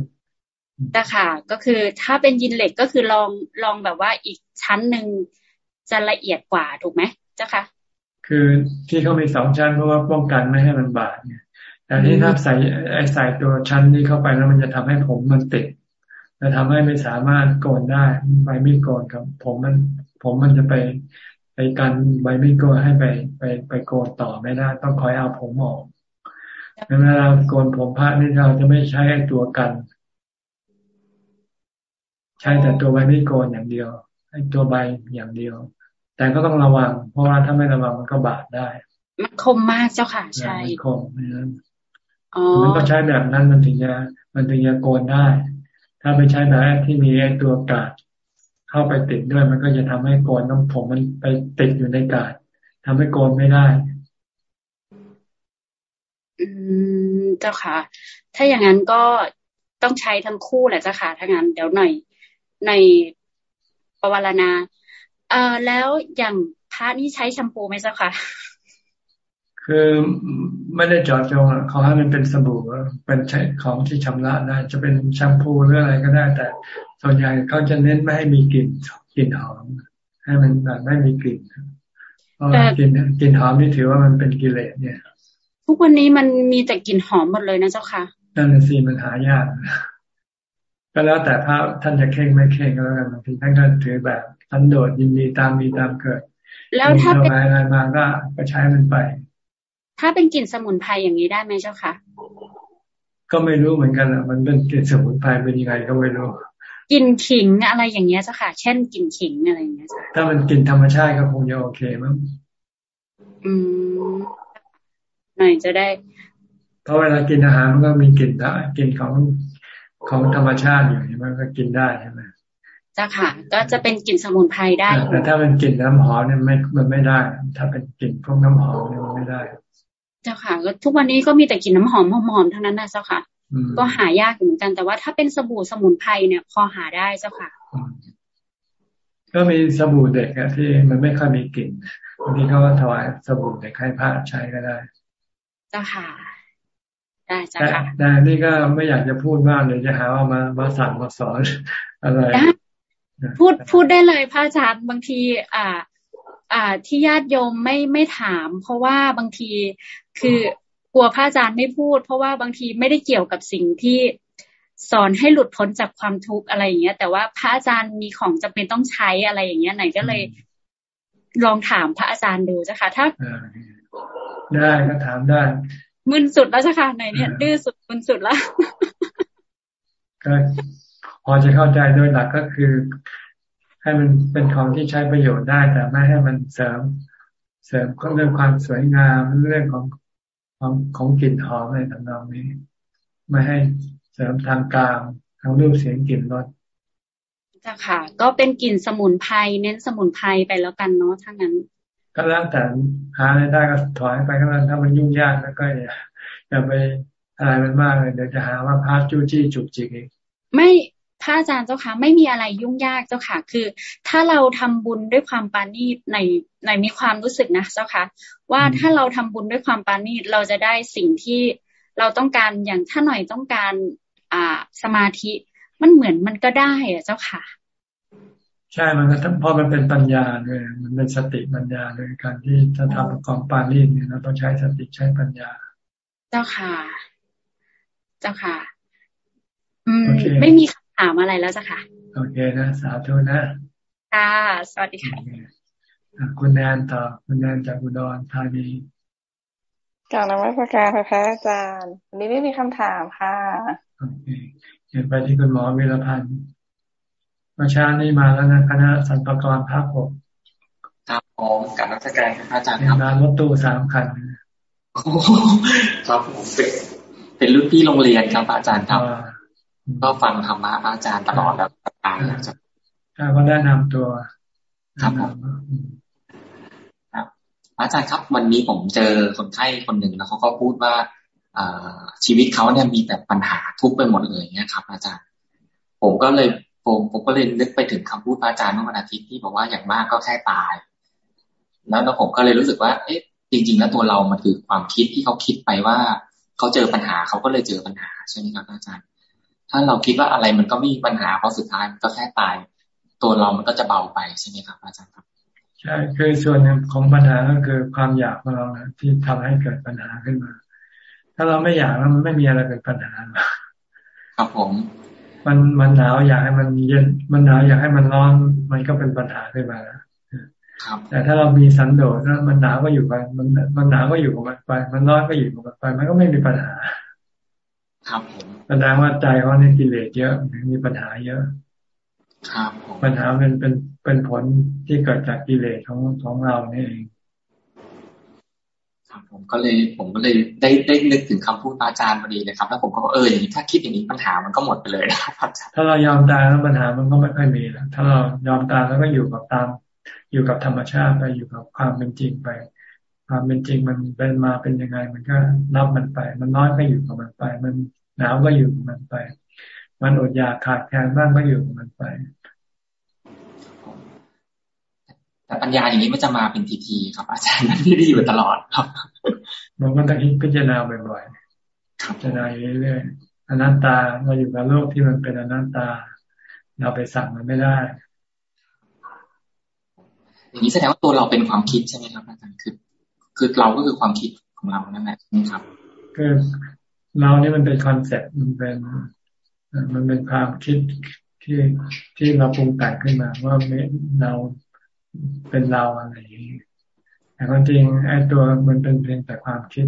แต่ค่ะก็คือถ้าเป็นยินเหล็กก็คือลองลองแบบว่าอีกชั้นหนึ่งจะละเอียดกว่าถูกไหมเจ้าค่ะ คือที่เขามีสองชั้นเพราะว่าป้องกันไม่ให้มันบาดเนี่ย แต่ที่ถ้าใส่ไอ้ใส่ตัวชั้นนี้เข้าไปแล้วมันจะทำให้ผมมันติดจะทำให้ไม่สามารถโกนได้ใบมีดโกนครับ ผมมัน ผมมันจะไปไปกันใบมีดโกนให้ไปไปไปโกนต่อไม่ได้ ต้องคอยเอาผมออกเวลาโกนผมพระนี่เราจะไม่ใช้ตัวกัน ใช้แต่ตัวใบมีดโกนอย่างเดียวไอ้ตัวใบอย่างเดียว แต่ก็ต้องระวัง เพราะว่าถ้าไม่ระวังมันก็บาดได้มันคมมากเจ้าค่ะใช่คมนั้น มันก็ใช้แบบนั้นมันถึงจะมันถึงจะโกนได้ ถ้าไปใช้แบบที่มีไอ้ตัวกาดเข้าไปติดด้วยมันก็จะทำให้โกนน้ำผมมันไปติดอยู่ในกาดทำให้โกนไม่ได้ อืมเจ้าค่ะ ถ้าอย่างนั้นก็ต้องใช้ทั้งคู่แหละเจ้าค่ะถ้างั้นเดี๋ยวหน่อยในปวารณา เอ่อแล้วอย่างพระนี่ใช้แชมพูไหมเจ้าค่ะ คือ ไม่ได้จอดจงเขาให้มันเป็นสบู่เป็นใช้ของที่ชำระได้จะเป็นแชมพูหรืออะไรก็ได้ แต่ส่วนใหญ่เขาจะเน้นไม่ให้มีกลิ่นกลิ่นหอม ให้มันแบบไม่มีกลิ่นเพราะกลิ่นกลิ่นหอมนี่ถือว่ามันเป็นกิเลสเนี่ย ทุกวันนี้มันมีแต่กลิ่นหอมหมดเลยนะเจ้าค่ะนั่นแหละสิมันหายากก็แล้วแต่พระท่านจะเข่งไม่เข่งก็แล้วกันบางทีท่านก็ถือแบบทันโดดยินดีตามมีตามเกิดแล้วถ้าเป็นอะไรมาก็ก็ใช้มันไป ถ้าเป็นกลิ่นสมุนไพรอย่างนี้ได้ไหมเจ้าค่ะก็ไม่รู้เหมือนกันอะมันเป็นกลิ่นสมุนไพรเป็นยังไงก็ไม่รู้กลิ่นขิงอะไรอย่างเงี้ยเจ้าค่ะ เช่นกลิ่นขิงอะไรอย่างเงี้ยถ้ามันกลิ่นธรรมชาติก็คงจะโอเคมั้งอืมหน่อยจะได้เพราะเวลากินอาหารมันก็มีกลิ่นละกลิ่นของของธรรมชาติอยู่มันก็กินได้ใช่ไหมจ้าค่ะ ก็จะเป็นกลิ่นสมุนไพรได้แต่ถ้าเป็นกลิ่นน้ำหอมเนี่ยไม่มันไม่ได้ ถ้าเป็นกลิ่นพวกน้ำหอมเนี่ยมันไม่ได้ เจ้าค่ะทุกวันนี้ก็มีแต่กลิ่นน้ำหอมหอมๆทั้งนั้นนะเจ้าค่ะ ก็หายากเหมือนกันแต่ว่าถ้าเป็นสบู่สมุนไพรเนี่ย พอหาได้เจ้าค่ะ ก็มีสบู่เด็กอะที่มันไม่ค่อยมีกลิ่นบางทีเขาถวายสบู่เด็กให้พระใช้ก็ได้จ้าค่ะได้จ้าค่ะแต่นี่ก็ไม่อยากจะพูดมากเลยจะหาว่ามามาสั่งมาสอนอะไรพูดพูดได้เลยพระอาจารย์บางที อ่าอ่า ที่ญาติโยมไม่ไม่ถาม เพราะว่าบางทีคือกลัวพระอาจารย์ไม่พูด เพราะว่าบางทีไม่ได้เกี่ยวกับสิ่งที่สอนให้หลุดพ้นจากความทุกข์อะไรอย่างเงี้ย แต่ว่าพระอาจารย์มีของจำเป็นต้องใช้อะไรอย่างเงี้ยไหนก็เลย ลองถามพระอาจารย์ดูจ้ะค่ะถ้าได้ก็ถามได้มึนสุดแล้วจ้ะค่ะไหนเนี่ยดื้อสุดมึนสุดแล้วก็พอจะเข้าใจโดยหลักก็คือ ให้มันเป็นของที่ใช้ประโยชน์ได้ แต่ไม่ให้มันเสริม เสริมเรื่องความสวยงามเรื่องของของของกลิ่นหอมอะไรต่างๆนี้ ไม่ให้เสริมทางกลางทางรูปเสียงกลิ่นรสจ้ะค่ะ ก็เป็นกลิ่นสมุนไพรเน้นสมุนไพรไปแล้วกันเนาะถ้างั้น ก็แล้วแต่หาได้ก็ถอยไปก็แล้วถ้ามันยุ่งยากแล้วก็อย่าอย่าไปทอะไรมันมากเลยเดี๋ยวจะหาว่าพระจู้จี้จุกจิกอีกไม่ พระอาจารย์เจ้าค่ะไม่มีอะไรยุ่งยากเจ้าค่ะ คือ ถ้าเราทำบุญด้วยความปานีตในในมีความรู้สึกนะเจ้าค่ะ ว่าถ้าเราทำบุญด้วยความปานีตเราจะได้สิ่งที่เราต้องการอย่างถ้าหน่อยต้องการอ่าสมาธิมันเหมือนมันก็ได้อะเจ้าค่ะ ใช่มันก็ทั้งพอมันเป็นปัญญาเลยมันเป็นสติปัญญาเลยการที่จะทำกองปานีเนี่ยเราต้องใช้สติใช้ปัญญา เจ้าค่ะ เจ้าค่ะ อืม ไม่มีคำถามอะไรแล้วจ้ะค่ะ โอเคนะ สาธุนะค่ะสวัสดีค่ะคุณแนนต่อคุณแนนจากอุดรธานีกล่าวนมัสการพระอาจารย์วันนี้ไม่มีคำถามค่ะโอเคเห็นไปที่คุณหมอวิรพันธ์เมื่อเช้านี้มาแล้วนะคณะสันปกรภาคหกครับผมกับนักการพระอาจารย์ครับมารถตู้สามคันครับผมเป็นเป็นรุ่นพี่โรงเรียนครับอาจารย์ครับ ก็ฟังธรรมะอาจารย์ตลอดแล้วตามอยากจะก็แนะนำตัวครับผมครับ อาจารย์ครับ วันนี้ผมเจอคนไข้คนหนึ่งแล้วเขาก็พูดว่าชีวิตเขาเนี่ยมีแต่ปัญหาทุกไปหมดเลยเนี่ยครับ อาจารย์ ผมก็เลยผมผมก็เลยนึกไปถึงคำพูดอาจารย์เมื่อวันอาทิตย์ที่บอกว่าอย่างมากก็แค่ตาย แล้วแล้วผมก็เลยรู้สึกว่า เอ๊ะ จริง ๆ แล้วตัวเรามันคือความคิดที่เขาคิดไปว่าเขาเจอปัญหาเขาก็เลยเจอปัญหาใช่ไหมครับอาจารย์ ถ้าเราคิดว่าอะไรมันก็ไม่มีปัญหาเพราะสุดท้ายมันก็แค่ตาย ตัวเรามันก็จะเบาไปใช่ไหมครับอาจารย์ครับใช่คือส่วนหนึ่งของปัญหาก็คือความอยากของเราที่ทำให้เกิดปัญหาขึ้นมา ถ้าเราไม่อยากแล้วมันไม่มีอะไรเป็นปัญหาครับผมมันมันหนาวอยากให้มันเย็นมันหนาวอยากให้มันร้อนมันก็เป็นปัญหาขึ้นมาแล้วแต่ถ้าเรามีสันโดษนะมันหนาวก็อยู่ไปมันมันหนาวก็อยู่กับมันไป มันร้อนก็อยู่กับมันไป มันก็ไม่มีปัญหา ครับผมแสดงว่าใจเขาในกิเลสเยอะมีปัญหาเยอะครับปัญหาเป็นเป็นเป็นผลที่เกิดจากกิเลสของของเรานี่เองผมก็เลยผมก็เลยได้ได้นึกถึงคำพูดอาจารย์พอดีนะครับ แล้วผมก็เอออย่างนี้ถ้าคิดอย่างนี้ปัญหามันก็หมดไปเลยนะครับอาจารย์ถ้าเรายอมตายแล้วปัญหามันก็ไม่ค่อยมีแล้วถ้าเรายอมตายแล้วก็อยู่กับตาม อยู่กับธรรมชาติไปอยู่กับความเป็นจริงไป ความเป็นจริงมันเป็นมาเป็นยังไง มันก็รับมันไป มันน้อยก็อยู่กับมันไป มันหนาวก็อยู่กับมันไป มันอดอยากขาดแคลนบ้างก็อยู่กับมันไปแต่ปัญญาอย่างนี้มันจะมาเป็นทีๆครับ อาจารย์มันไม่ได้อยู่ตลอดครับมันก็ต้องพิจารณาบ่อยๆพิจารณาเรื่อยๆอนัตตาเราอยู่กับโลกที่มันเป็นอนัตตา เราไปสั่งมันไม่ได้อย่างนี้แสดงว่าตัวเราเป็นความคิดใช่ไหมครับอาจารย์คือ คือเราก็คือความคิดของเรานั่นแหละครับคือเรานี่มันเป็นคอนเซ็ปต์มันเป็นมันเป็นความคิดที่ที่เราปรุงแต่งขึ้นมา ว่าเราเป็นเราอะไรอย่างนี้แต่ความจริงไอ้ตัวมันเป็นเพียงแต่ความคิด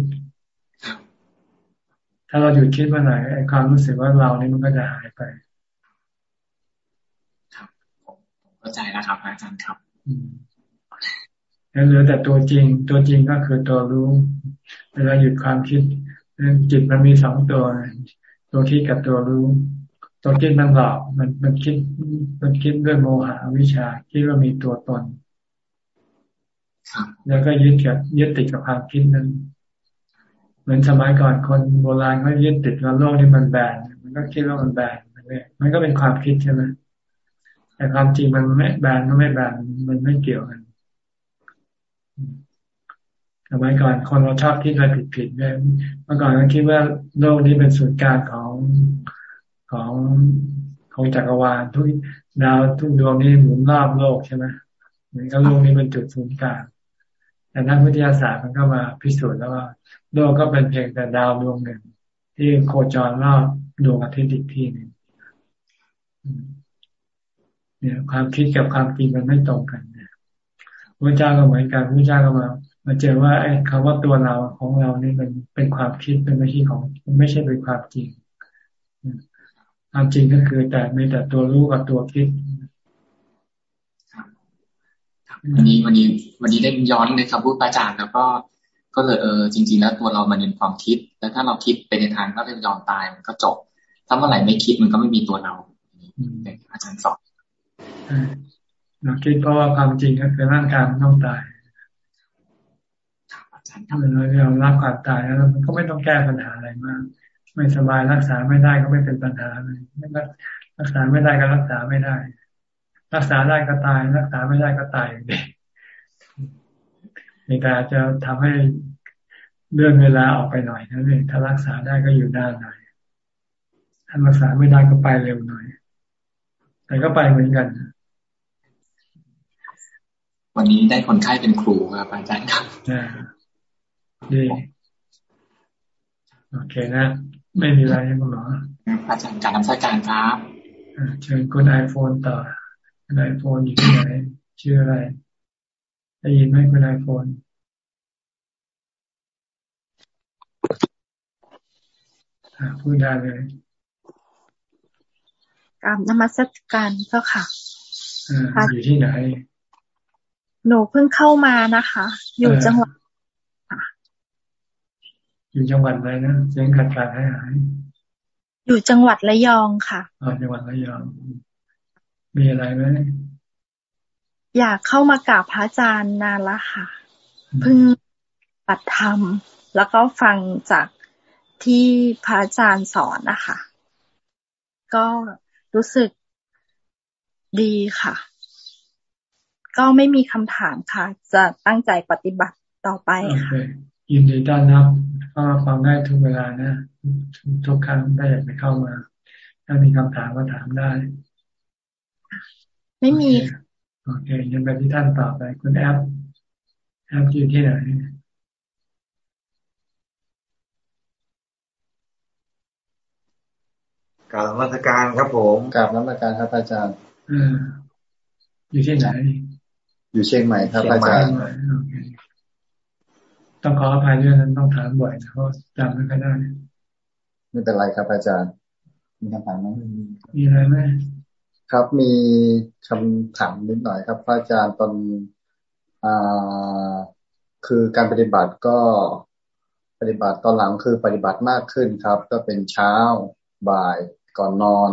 ถ้าเราหยุดคิดมาไหนไอ้ความรู้สึกว่าเรานี่มันก็จะหายไป ครับผมเข้าใจแล้วครับ อาจารย์ครับแล้ว เหลือแต่ตัวจริง ตัวจริงก็คือตัวรู้ เวลาหยุดความคิดจิตมันมีสองตัว ตัวคิดกับตัวรู้ ตัวคิดมันหลอกมันมันคิด มันคิดด้วยโมหะวิชาคิดว่ามีตัวตนแล้วก็ยึดกับยึดติดกับความคิดนั้น เหมือนสมัยก่อนคนโบราณเขายึดติดว่าโลกนี้มันแบนมันก็คิดว่ามันแบนมันก็เป็นความคิดใช่ไหมแต่ความจริงมันไม่แบนมันไม่แบนมันไม่เกี่ยวกัน สมัยก่อนคนเราชอบคิดอะไรผิดๆเนี่ยเมื่อก่อนก็คิดว่าโลกนี้เป็นศูนย์กลางของของของจักรวาลทุกดาวทุกดวงนี้หมุนรอบโลกใช่ไหมเหมือนกับโลกนี้เป็นจุดศูนย์กลางแต่นักวิทยาศาสตร์มันก็มาพิสูจน์แล้วว่า โลกก็เป็นเพียงแต่ดาวดวงหนึ่ง ที่โคจรรอบดวงอาทิตย์อีกที่หนึ่งเนี่ยความคิดกับความจริงมันไม่ตรงกัน พระเจ้าก็เหมือนกันพระเจ้าก็มามาเจอว่าไอ้คำว่าตัวเราของเรานี่มันเป็นความคิดเป็นไม่ใช่ของ ไม่ใช่เป็นความจริงความจริงก็คือ แต่ไม่แต่ตัวรู้กับตัวคิดวันนี้วันนี้วันนี้ได้ย้อนในคำพูดอาจารย์แล้วก็ก็เลยเออจริง ๆ แล้วตัวเรามันเป็นความคิด แล้วถ้าเราคิดไปในทางก็เป็นยอมตายมันก็จบ ถ้าเมื่อไหร่ไม่คิดมันก็ไม่มีตัวเราอาจารย์สอน เราคิดเพราะว่าความจริงก็คือร่างกายมันต้องตายถ้าเราเรารับความตายแล้วมันก็ไม่ต้องแก้ปัญหาอะไรมาก ไม่สบายรักษาไม่ได้ก็ไม่เป็นปัญหาเลยรักษาไม่ได้ก็รักษาไม่ได้ รักษาได้ก็ตาย รักษาไม่ได้ก็ตายเองมีแต่จะทำให้เลื่อนเวลาออกไปหน่อยนั่นเองถ้ารักษาได้ก็อยู่นานหน่อยถ้ารักษาไม่ได้ก็ไปเร็วหน่อย แต่ก็ไปเหมือนกัน วันนี้ได้คนไข้เป็นครูครับอาจารย์ครับดีโอเคนะ ไม่มีอะไรคุณหมออาจารย์การนำสการครับเชิญคุณไอโฟนต่อคุณไอโฟนอยู่ที่ไหนชื่ออะไร ได้ยินไหมคุณไอโฟนพูดได้เลยกรรมนมัสการเจ้าค่ะอยู่ที่ไหน หนูเพิ่งเข้ามานะคะ อยู่จังหวัดอยู่จังหวัดอะไรนะเสียงขาดขาดหายหายอยู่จังหวัดระยองค่ะอ๋อจังหวัดระยอง มีอะไรไหมอยากเข้ามากราบพระอาจารย์นานละค่ะ เพิ่งปัดธรรม แล้วก็ฟังจากที่พระอาจารย์สอนนะคะ ก็รู้สึกดีค่ะ ก็ไม่มีคำถามค่ะ จะตั้งใจปฏิบัติต่อไปค่ะยินดีต้อนรับเข้ามาฟังได้ทุกเวลานะ ทุกครั้งได้อยากไปเข้ามา ถ้ามีคำถามก็ถามได้ ไม่มี โอเคยังไปที่ท่านต่อไป คุณแอปแอปอยู่ที่ไหนกราบรัชการครับผมกราบรัชการครับอาจารย์อยู่ที่ไหน อยู่เชียงใหม่ครับอาจารย์ต้องขออภัยด้วยนั้นต้องถามบ่อยเพราะจำไม่ค่อยได้ไม่เป็นไรครับอาจารย์ มีคำถามไหมมีอะไรไหมครับมีคำถามนิดหน่อยครับพระอาจารย์ตอนอ่าคือการปฏิบัติก็ปฏิบัติตอนหลังคือปฏิบัติมากขึ้นครับ ก็เป็นเช้าบ่ายก่อนนอน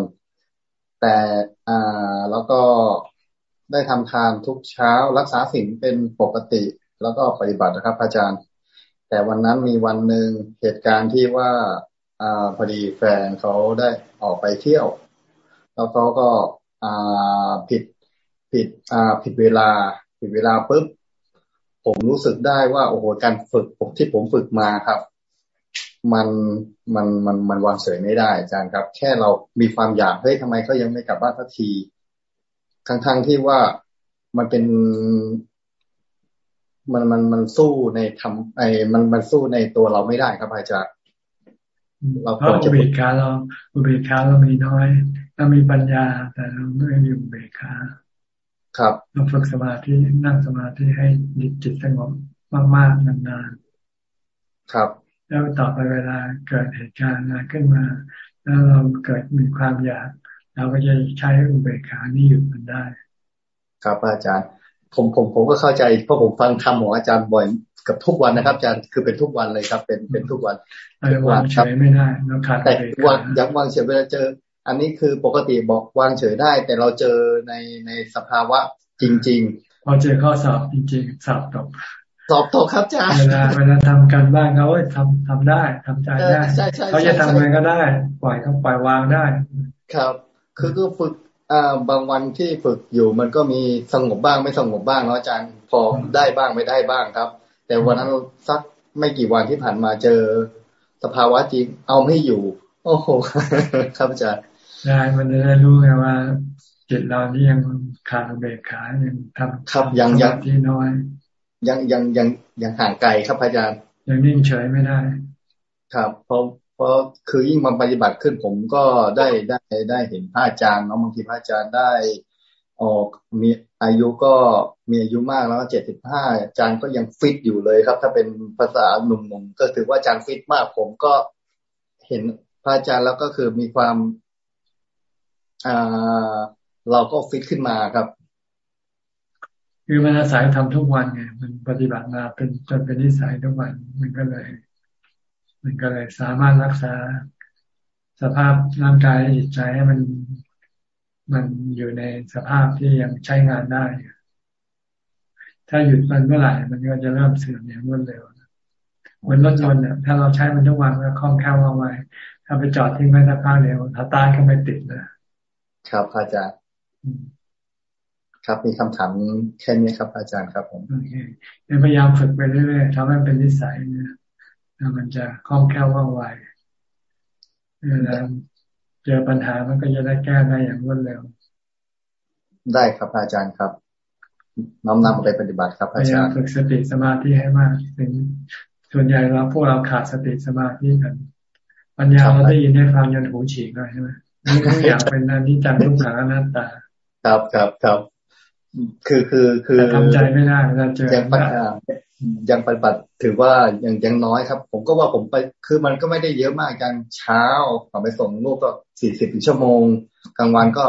แต่อ่าแล้วก็ ได้ทำทานทุกเช้า รักษาสิ่งเป็นปกติแล้วก็ปฏิบัตินะครับ อาจารย์ แต่วันนั้นมีวันหนึ่งเหตุการณ์ที่ว่าอ่าพอดีแฟนเขาได้ออกไปเที่ยว แล้วเขาก็อ่าผิดผิดอ่าผิดเวลา ผิดเวลาปุ๊บผมรู้สึกได้ว่าโอ้โหการฝึกที่ผมฝึกมาครับ มันมันมันมันวางเฉยไม่ได้อาจารย์ครับ แค่เรามีความอยากเฮ้ยทำไมเขายังไม่กลับบ้านสักที ทั้งทั้งที่ว่ามันเป็นมันมันมันสู้ในทำไอ้มันมันสู้ในตัวเราไม่ได้ครับอาจารย์เราควรจะอุเบกขาเราอุเบกขาเรามีน้อยเรามีปัญญา แต่เราไม่มีอุเบกขาครับเราฝึกสมาธินั่งสมาธิให้จิตสงบมากๆนานๆครับ แล้วต่อไปเวลาเกิดเหตุการณ์อะไรขึ้นมา แล้วเราเกิดมีความอยาก เราก็จะใช้อุเบกขานี่หยุดมันได้ ครับอาจารย์ ผมผมผมก็เข้าใจเพราะผมฟังคำของอาจารย์บ่อยกับทุกวันนะครับอาจารย์คือเป็นทุกวันเลยครับ เป็นเป็นทุกวันวางเฉยไม่ได้เราขาดแต่วางยักวางเฉยเวลาเจอ อันนี้คือปกติบอกวางเฉยได้ แต่เราเจอในในสภาวะจริง ๆ พอเจอข้อสอบจริง ๆ สอบตกสอบตกครับอาจารย์เวลาเวลาทำกันบ้านเขาทำทำได้ทำใจได้เขาจะทำอะไรก็ได้ ปล่อยเขาปล่อยวางได้ ครับ คือก็ฝึกอ่าบางวันที่ฝึกอยู่มันก็มีสงบบ้างไม่สงบบ้างเนาะอาจารย์พอได้บ้างไม่ได้บ้างครับ แต่วันนั้นสักไม่กี่วันที่ผ่านมาเจอสภาวะจริงเอาไม่อยู่ โอ้โหครับอาจารย์ได้มันจะได้รู้ไงว่าจิตเรานี่ยังขาดเบกขายังทำครับยังยังที่น้อย ยังยังยังยังห่างไกลครับอาจารย์ยังนิ่งเฉยไม่ได้ ครับเพราะเพ ราะคือยิ่งมาปฏิบัติขึ้นผมก็ได้ได้ได้เห็นพระอาจารย์เนาะบางทีพระอาจารย์ได้ออกมีอายุก็มีอายุมากแล้วเจ็ดสิบห้าอาจารย์ก็ยังฟิตอยู่เลยครับ ถ้าเป็นภาษาหนุ่มๆก็ถือว่าอาจารย์ฟิตมากผมก็เห็นพระอาจารย์แล้วก็คือมีความอ่าเราก็ฟิตขึ้นมาครับ คือมันอาศัยทำทุกวันไงมันปฏิบัติมาเป็นจนเป็นนิสัยทุกวันมันก็เลย มันก็เลยสามารถรักษาสภาพร่างกายจิตใจให้มันมันอยู่ในสภาพที่ยังใช้งานได้ ถ้าหยุดมันเมื่อไหร่มันก็จะเริ่มเสื่อมอย่างรวดเร็วเหมือนรถยนต์เนี่ยถ้าเราใช้มันทุกวันก็คล่องแคล่วเอาไว้ถ้าาไปจอดทิ้งไว้สักพักเดียวถ้าตายก็ไม่ติดนะครับอาจารย์ครับมีคำถามแค่นี้ครับอาจารย์ครับผมโอเคพยายามฝึกไปเรื่อยๆทำให้เป็นนิสัย เนี่ยมันจะคล่องแคล่วว่องไวเวลาเจอปัญหามันก็จะได้แก้ได้อย่างรวดเร็ว ได้ครับอาจารย์ครับ น้อมนำไปปฏิบัติครับอาจารย์ฝึกสติสมาธิให้มากถึงส่วนใหญ่เราพวกเราขาดสติสมาธิกัน ปัญญาเราได้ยินได้ฟังยันหูฉีกเลยใช่ไหมนี่ทุกอย่างเป็นอนิจจังทุกขังอนัตตา ครับครับครับคือคือคือทำใจไม่ได้เราเจอยังปัญหา ยังปฏิบัติถือว่ายังยังน้อยครับ ผมก็ว่าผมไปคือมันก็ไม่ได้เยอะมากกันเช้าผมไปส่งลูกก็สี่สิบชั่วโมง กลางวันก็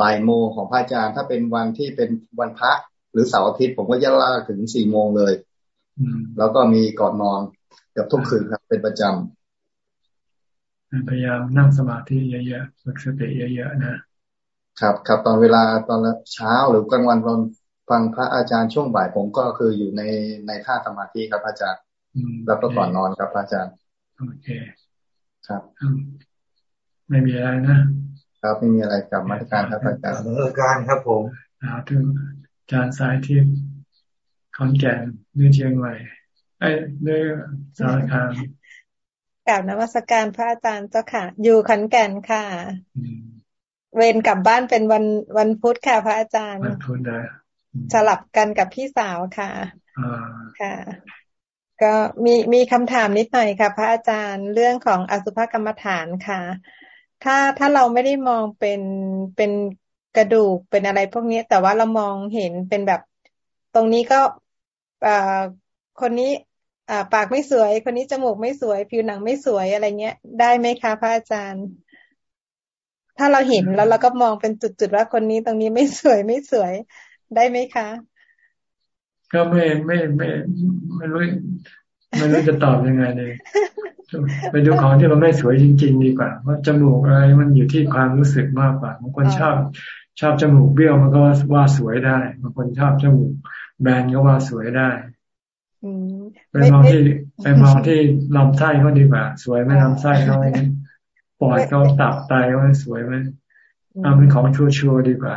บ่ายโมงของพระอาจารย์ ถ้าเป็นวันที่เป็นวันพระ หรือเสาร์อาทิตย์ผมก็ยัลาถึงสี่โมงเลยแล้วก็มีก่อนนอนเกือบทุกคืนครับ เป็นประจำพยายามนั่งสมาธิเยอะๆฝึกสติเยอะๆนะครับ ครับตอนเวลาตอนเช้าหรือกลางวันตอน ฟังพระอาจารย์ช่วงบ่ายผมก็คืออยู่ในในท่าสมาธิครับอาจารย์แล้วก็ก่อนนอนครับอาจารย์โอเคครับ ไม่มีอะไรนะครับไม่มีอะไรกับมาตรการครับอาจารย์มาตรการครับผมอาถึงอาจารย์สายที่ขอนแก่นเนื่อเชียงใหม่ไอ้เนื่อสารคามกล่าวนวัสการพระอาจารย์เจ้าค่ะ อยู่ขอนแก่นค่ะ เวรกลับบ้านเป็นวันวันพุธค่ะพระอาจารย์ วันพุธนะ สลับกันกับพี่สาวค่ะค่ะ ก็มีมีคำถามนิดหน่อยค่ะ พระอาจารย์เรื่องของอสุภกรรมฐานค่ะ ถ้าถ้าเราไม่ได้มองเป็นเป็นกระดูกเป็นอะไรพวกนี้แต่ว่าเรามองเห็นเป็นแบบตรงนี้ก็อ่าคนนี้อ่าปากไม่สวย คนนี้จมูกไม่สวย ผิวหนังไม่สวยอะไรเงี้ย ได้ไหมคะพระอาจารย์ ถ้าเราเห็นแล้วเราก็มองเป็นจุดๆว่าคนนี้ตรงนี้ไม่สวยไม่สวย ได้ไหมคะ ก็ไม่ไม่ไม่ไม่รู้ไม่รู้จะตอบยังไงเลยไปดูของที่มันไม่สวยจริง ๆ ดีกว่าว่าจมูกอะไรมันอยู่ที่ความรู้สึกมากกว่าบางคนชอบชอบจมูกเบี้ยวมันก็ว่าสวยได้บางคนชอบจมูกแบนก็ว่าสวยได้ไปมองที่ไปมองที่ลำไส้ก็ดีกว่า สวยไหมลำไส้เขาปอดเขาตับไตเขาสวยไหมเอาเป็นของชัวร์ๆดีกว่า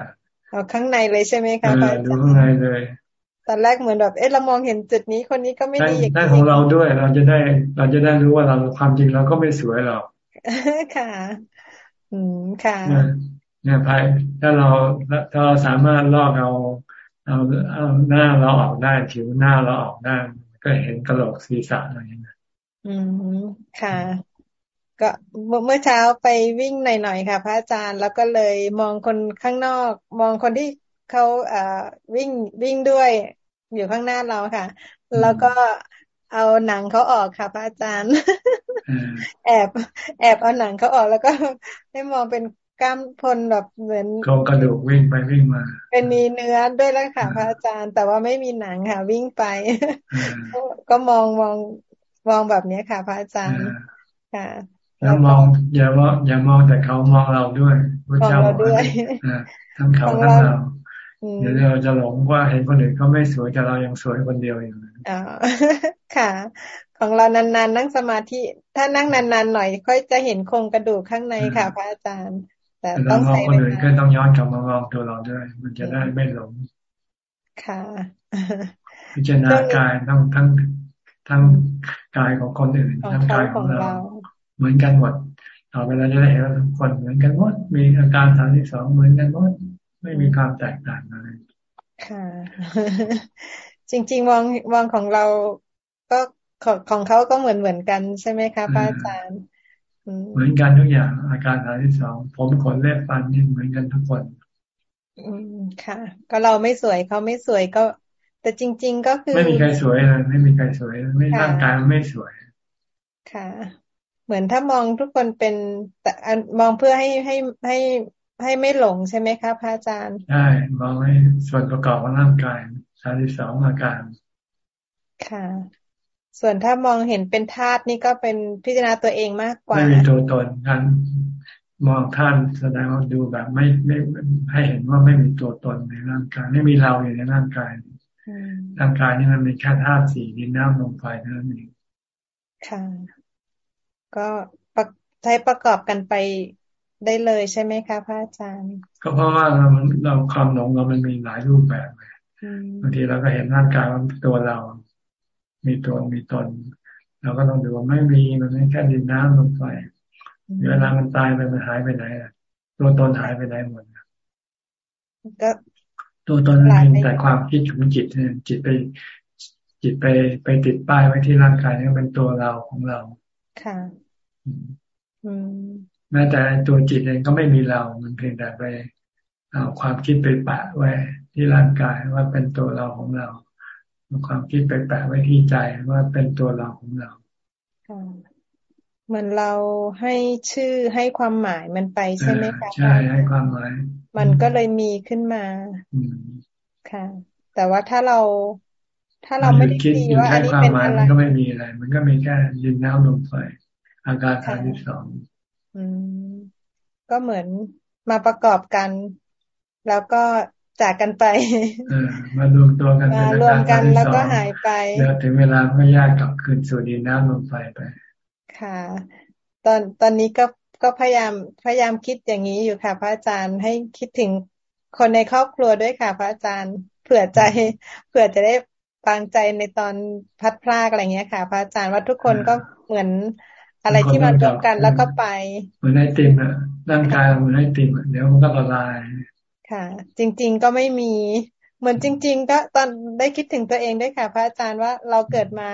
เอาข้างในเลยใช่ไหมคะอาจารย์ดูข้างในเลยตอนแรกเหมือนแบบเอ๊ะเรามองเห็นจุดนี้คนนี้ก็ไม่ดีได้ของเราด้วย เราจะได้เราจะได้รู้ว่าเราความจริงเราก็ไม่สวยหรอกค่ะ อืมค่ะเนี่ยภายถ้าเราถ้าเราสามารถลอกเอาเอาเอาหน้าเราออกได้ผิวหน้าเราออกได้ก็เห็นกระโหลกศีรษะอะไรอย่างเงี้ยอืมค่ะ ก็เมื่อเช้าไปวิ่งหน่อยๆค่ะ พระอาจารย์แล้วก็เลยมองคนข้างนอก มองคนที่เขาเอ่อวิ่งวิ่งด้วย อยู่ข้างหน้าเราค่ะ แล้วก็เอาหนังเขาออกค่ะ พระอาจารย์ แอบ แอบเอาหนังเขาออกแล้วก็ให้มองเป็นกล้ามพลแบบเหมือนเขากระดูกวิ่งไปวิ่งมา เป็นมีเนื้อด้วยแล้วค่ะ พระอาจารย์ แต่ว่าไม่มีหนังค่ะ วิ่งไป ก็มองมองมองแบบนี้ค่ะ พระอาจารย์ค่ะ แล้วมองอย่าว่าอย่ามองแต่เขามองเราด้วยพระเจ้าบอกทั้งเขาทั้งเราเดี๋ยวเราจะหลงว่าเห็นคนอื่นเขาไม่สวยแต่เรายังสวยคนเดียวอยู่อ๋อค่ะ ของเรานานๆ นั่งสมาธิ ถ้านั่งนานๆหน่อย ค่อยจะเห็นโครงกระดูกข้างในค่ะ พระอาจารย์ แต่ต้องใส่คนอื่นก็ต้องย้อนกลับมามองตัวเราด้วย มันจะได้ไม่หลง ค่ะพิจารณากายต้องทั้งทั้งกายของคนอื่นทั้งกายของเรา เหมือนกันหมดต่อไปเราจะได้เห็นว่าทุกคนเหมือนกันหมด มีอาการสามสิบสองเหมือนกันหมด ไม่มีความแตกต่างอะไรค่ะ จริง ๆ มองมองของเราก็ของของเขาก็เหมือนเหมือนกันใช่ไหมคะพระอาจารย์เหมือนกันทุกอย่าง อาการสามสิบสองผมขนเล็บฟันนี่เหมือนกันทุกคน อืมค่ะ ก็เราไม่สวยเขาไม่สวยก็ แต่จริง ๆ ก็คือ ไม่มีใครสวยเลยไม่มีใครสวย ไม่ร่างกายมันไม่สวย ค่ะ เหมือนถ้ามองทุกคนเป็นแต่มองเพื่อให้ให้ให้ให้ไม่หลงใช่ไหมคะพระอาจารย์ใช่มองให้ส่วนประกอบของร่างกายสามสิบสองอาการ ค่ะ ส่วนถ้ามองเห็นเป็นธาตุนี่ก็เป็นพิจารณาตัวเองมากกว่าไม่มีตัวตนการมองท่านแสดงว่าดูแบบไม่ไม่ให้เห็นว่าไม่มีตัวตนในร่างกาย ไม่มีเราอยู่ในร่างกายร่างกายนี่มันมีแค่ธาตุสี่ดินน้ำลมไฟเท่านั้นเองค่ะ ก็ใช้ประกอบกันไปได้เลยใช่ไหมคะพระอาจารย์ ก็เพราะว่าเราเราความหลงเรามันมีหลายรูปแบบบางทีเราก็เห็นร่างกายว่าตัวเรา มีตัวมีตนเราก็ต้องดูว่าไม่มีมันไม่แค่ดินน้ำลมไฟเวลามันตายไปมันหายไปไหนอะตัวตนหายไปไหนหมดก็ตัวตนเป็นแต่ความคิดของจิตจิตไปจิตไปไปติดป้ายไว้ที่ร่างกายนี่เป็นตัวเราของเรา ค่ะอืม แม้แต่ตัวจิตเองก็ไม่มีเรา มันเพียงแต่ไปเอาความคิดไปแปะไว้ที่ร่างกายว่าเป็นตัวเราของเราความคิดไปแปะไว้ที่ใจว่าเป็นตัวเราของเราเหมือนเราให้ชื่อให้ความหมายมันไปใช่ไหมคะใช่ให้ความหมาย มันก็เลยมีขึ้นมาค่ะ แต่ว่าถ้าเรา ถ้าเราไม่ได้คิดว่าอันนี้เป็นอะไรมันก็ไม่มีอะไร มันก็มีแค่ยินน้ำลมไฟ อาการทางที่สองก็เหมือนมาประกอบกัน แล้วก็จากกันไปมารวมตัวกันมารวมกันแล้วก็หายไปแล้วถึงเวลาก็ยากกลับคืนสู่ดินน้ำลมไฟไป ค่ะ ตอนตอนนี้ก็ก็พยายามพยายามคิดอย่างนี้อยู่ค่ะ พระอาจารย์ให้คิดถึงคนในครอบครัวด้วยค่ะ พระอาจารย์เผื่อใจเผื่อจะได้ฟังใจในตอนพัดพลากอะไรเงี้ยค่ะ พระอาจารย์ว่าทุกคนก็เหมือน อะไรที่มารวมกันแล้วก็ไปเหมือนไอติมอะร่างกายเหมือนไอติมเดี๋ยวมันก็ละลาย ค่ะ จริง ๆก็ไม่มี เหมือนจริง ๆ ก็ตอนได้คิดถึงตัวเองด้วยค่ะ พระอาจารย์ว่าเราเกิดมา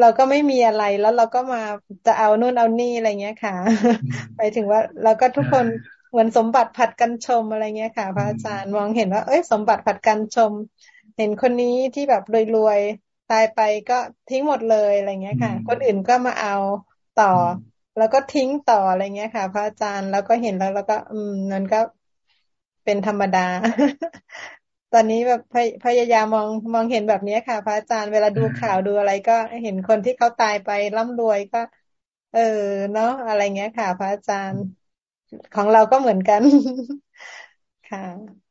เราก็ไม่มีอะไรแล้วเราก็มาจะเอานู่นเอานี่อะไรเงี้ยค่ะไปถึงว่าเราก็ทุกคนเหมือนสมบัติผัดกันชมอะไรเงี้ยค่ะ พระอาจารย์มองเห็นว่า เอ้ยสมบัติผัดกันชม เห็นคนนี้ที่แบบรวยๆตายไปก็ทิ้งหมดเลยอะไรเงี้ยค่ะ คนอื่นก็มาเอา ต่อ แล้วก็ทิ้งต่ออะไรเงี้ยค่ะ พระอาจารย์แล้วก็เห็นแล้วแล้วก็ อืมนั่นก็เป็นธรรมดา ตอนนี้แบบพยายามมองมองเห็นแบบนี้ค่ะ พระอาจารย์เวลาดูข่าวดูอะไรก็เห็นคนที่เขาตายไปร่ำรวยก็ เออเนาะอะไรเงี้ยค่ะ พระอาจารย์ของเราก็เหมือนกัน ค่ะ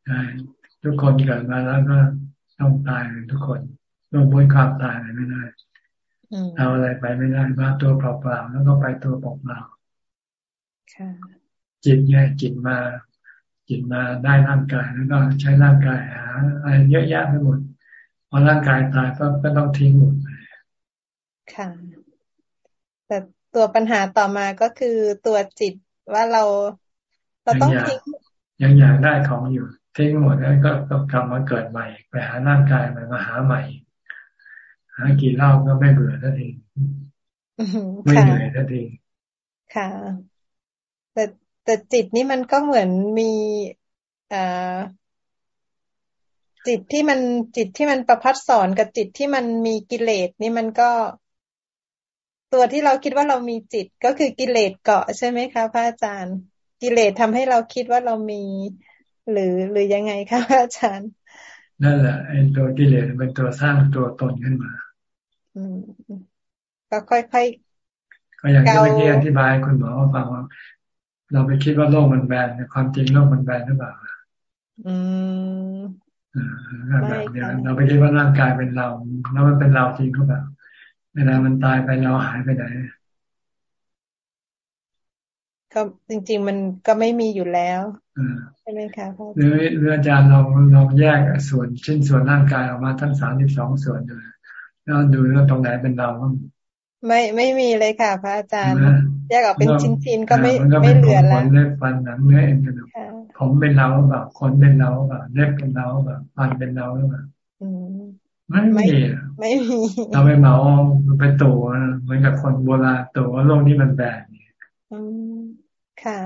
ใช่ทุกคนเกิดมาแล้วก็ต้องตายทุกคนลงบนความตายไม่ได้ เอาอะไรไปไม่ได้มาตัวเปล่าๆแล้วก็ไปตัวเปล่าๆจิตไงจิตมา จิตมาได้ร่างกายแล้วก็ใช้ร่างกายหาอะไรเยอะแยะไปหมดพอร่างกายตายก็ก็ต้องทิ้งหมดค่ะ แต่ตัวปัญหาต่อมาก็คือตัวจิตว่าเราเราต้องทิ้งยังอยากได้ของอยู่ทิ้งหมดแล้วก็ต้องกลับมาเกิดใหม่ ไปหาร่างกายใหม่มาหาใหม่ หากี่รอบก็ไม่เบื่อทันทีไม่เหนื่อยทันทีค่ะ แต่แต่จิตนี่มันก็เหมือนมีอ่าจิตที่มันจิตที่มันประพัดสอนกับจิตที่มันมีกิเลสนี่มันก็ ตัวที่เราคิดว่าเรามีจิตก็คือกิเลสเกาะใช่ไหมคะพระอาจารย์ กิเลสทำให้เราคิดว่าเรามี หรือหรือยังไงคะพระอาจารย์ นั่นแหละไอ้ตัวกิเลสเป็นตัวสร้างตัวตนขึ้นมา ก็ค่อยๆก็อย่างที่เมื่อกี้อธิบายคุณหมอฟังว่า เราไปคิดว่าโลกมันแบนความจริงโลกมันแบนหรือเปล่าอืมแบบเดียวเราไปคิดว่าร่างกายเป็นเรา แล้วมันเป็นเราจริงก็แบบเวลามันตายไปเราหายไปไหนก็จริง ๆ มันก็ไม่มีอยู่แล้วใช่ไหมคะหรือเรืออาจารย์เราเราแยกส่วนชิ้นส่วนร่างกายออกมาทั้งสามสิบสองส่วนเลย แล้วดูว่าตรงไหนเป็นเราไม่ไม่มีเลยค่ะ พระอาจารย์แยกออกเป็นชิ้นๆก็ไม่ไม่เหลือแล้วเล็บฟันหนังเนื้อเอ็นกระดูกผมเป็นเราแบบคนเป็นเราแบบเล็บเป็นเราแบบฟันเป็นเราหรือเปล่าไม่มีไม่มีเราไปเหมาไปตัวเหมือนกับคนโบราณตัวว่าโลกนี้มันแบนค่ะ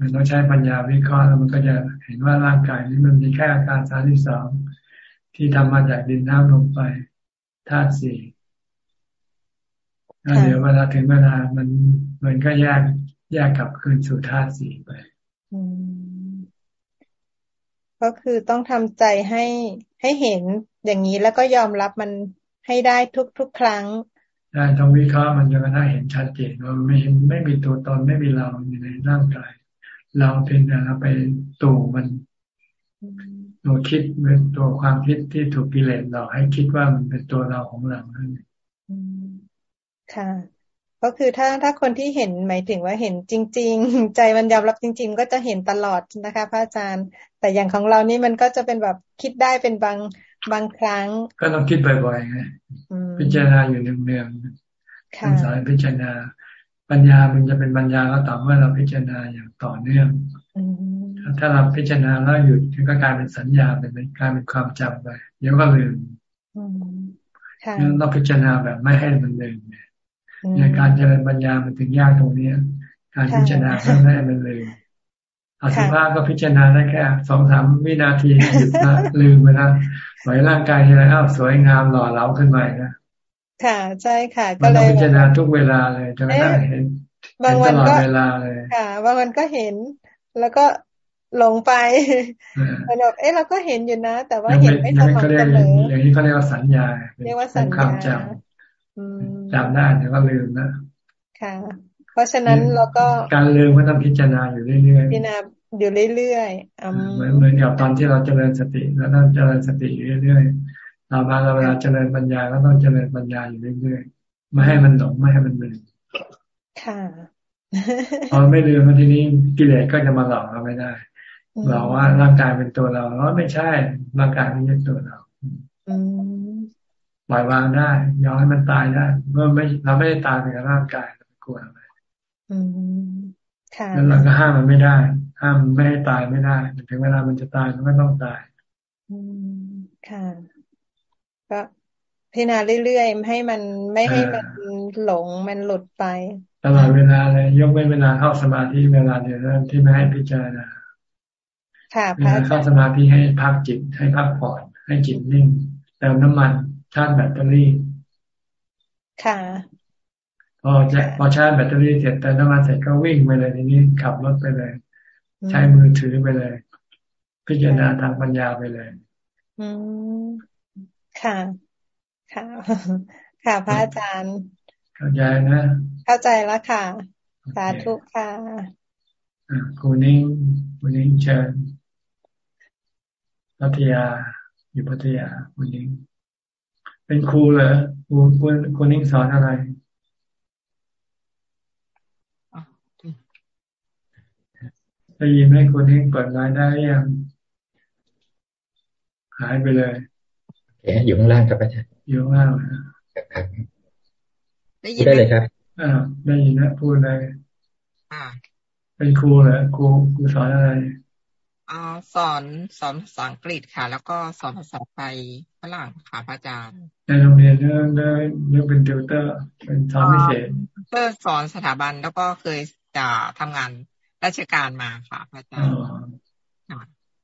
มันต้องใช้ปัญญาวิเคราะห์แล้วมันก็จะเห็นว่าร่างกายนี้มันมีแค่อาการสามที่สองที่ทำมาจากดินน้ำลมไฟ ธาตุสี่แล้วเดี๋ยวเวลาถึงเวลามันมันก็แยกแยกกลับคืนสู่ธาตุสี่ไปก็คือต้องทำใจให้ให้เห็นอย่างนี้แล้วก็ยอมรับมันให้ได้ทุกทุกครั้งได้ต้องวิเคราะห์มันจนกระทั่งเห็นชัดเจนว่าไม่ไม่มีตัวตนไม่มีเราอยู่ในร่างกาย เราเพียงแต่เราไปตู่มัน ตัวคิดเป็นตัวความคิดที่ถูกกิเลสเราให้คิดว่ามันเป็นตัวเราของเรานั่นเองค่ะ ก็คือถ้าถ้าคนที่เห็นหมายถึงว่าเห็นจริง ๆ ใจมันยอมรับจริง ๆ ก็จะเห็นตลอดนะคะ พระอาจารย์ แต่อย่างของเรานี่มันก็จะเป็นแบบคิดได้เป็นบางบางครั้ง ก็ต้องคิดบ่อยๆไงพิจารณาอยู่เนืองๆคุณสอนพิจารณาปัญญามันจะเป็นปัญญาก็ต่อเมื่อเราพิจารณาอย่างต่อเนื่อง ถ้าเราพิจารณาแล้วหยุดก็กลายเป็นสัญญาเป็นกลายเป็นความจำไปเดี๋ยวก็ลืมนั่นเราพิจารณาแบบไม่ให้มันลืมในการเจริญปัญญามันถึงยากตรงนี้การพิจารณาเพื่อไม่ให้มันลืมอสุภะก็พิจารณาได้แค่สองสามวินาทีหยุดละลืมไปแล้วไหวร่างกายอะไรอ้าวสวยงามหล่อเหลาขึ้นมานะค่ะใช่ค่ะ ก็เลยพิจารณาทุกเวลาเลยจะไม่ได้เห็นบางวันก็เวลาเลยค่ะบางวันก็เห็น แล้วก็หลงไปมันแบบเอ๊ะเราก็เห็นอยู่นะ แต่ว่าเห็นไม่สม่ำเสมออย่างนี้เขาเรียกว่าสัญญาเรียกว่าสัญญาจำจำได้แต่ว่าลืมนะค่ะ เพราะฉะนั้นเราก็การลืมก็ต้องพิจารณาอยู่เรื่อยๆพิจารณาอยู่เรื่อยๆเหมือนเหมือนกับตอนที่เราเจริญสติ แล้วต้องเจริญสติอยู่เรื่อยๆเรามาเราเวลาเจริญปัญญาก็ต้องเจริญปัญญาอยู่เรื่อยๆไม่ให้มันหลงไม่ให้มันลืมค่ะ พอไม่ลืมมาทีนี้กิเลสก็จะมาหลอกเราไม่ได้บอกว่าร่างกายเป็นตัวเราเราไม่ใช่ร่างกายไม่ใช่ตัวเราปล่อยวางได้ยอมให้มันตายได้เมื่อไม่เราไม่ได้ตายไปกับร่างกายเรากลัวอะไรแล้วเราก็ห้ามมันไม่ได้ ห้ามไม่ให้ตายไม่ได้ถึงเวลามันจะตายมันก็ต้องตายค่ะก็พิจารณาเรื่อยๆให้มันไม่ให้มันหลงมันหลุดไป ตลอดเวลาเลยยกเว้นเวลาเข้าสมาธิเวลาเดียวนั้นที่ไม่ให้พิจารณาค่ะพระเข้าสมาธิให้พักจิตให้พักผ่อนให้จิตนิ่งเติมน้ำมันชาร์จแบตเตอรี่ ค่ะพอจะพอชาร์จแบตเตอรี่เสร็จเติมน้ำมันเสร็จก็วิ่งไปเลยทีนี้ขับรถไปเลย ใช้มือถือไปเลย พิจารณาทางปัญญาไปเลย อืมค่ะ ค่ะ ค่ะพระอาจารย์เข้าใจนะ เข้าใจแล้วค่ะ สาธุค่ะคุณนิ่งคุณนิ่งเชิญพัทยา อยู่พัทยาคุณนิ่งเป็นครูเหรอครูคุณคุณนิ่งสอนอะไรได้ยินไหมคุณนิ่งเปิดไลน์ได้ยังหายไปเลยโอเคอยู่ข้างล่างครับอาจารย์อยู่ข้างล่างครับได้ยินได้เลยครับ อ่าได้ยินนะพูดเลยอ่า เป็นครูเหรอครูครูสอนอะไรอ่าสอนสอนภาษาอังกฤษค่ะ แล้วก็สอนภาษาไทยฝรั่งค่ะพระอาจารย์ ในโรงเรียนเรื่องเรื่องเรื่องเป็นติวเตอร์ เป็นสอนพิเศษเตอร์สอนสถาบันแล้วก็เคยจะทำงานราชการมาค่ะพระอาจารย์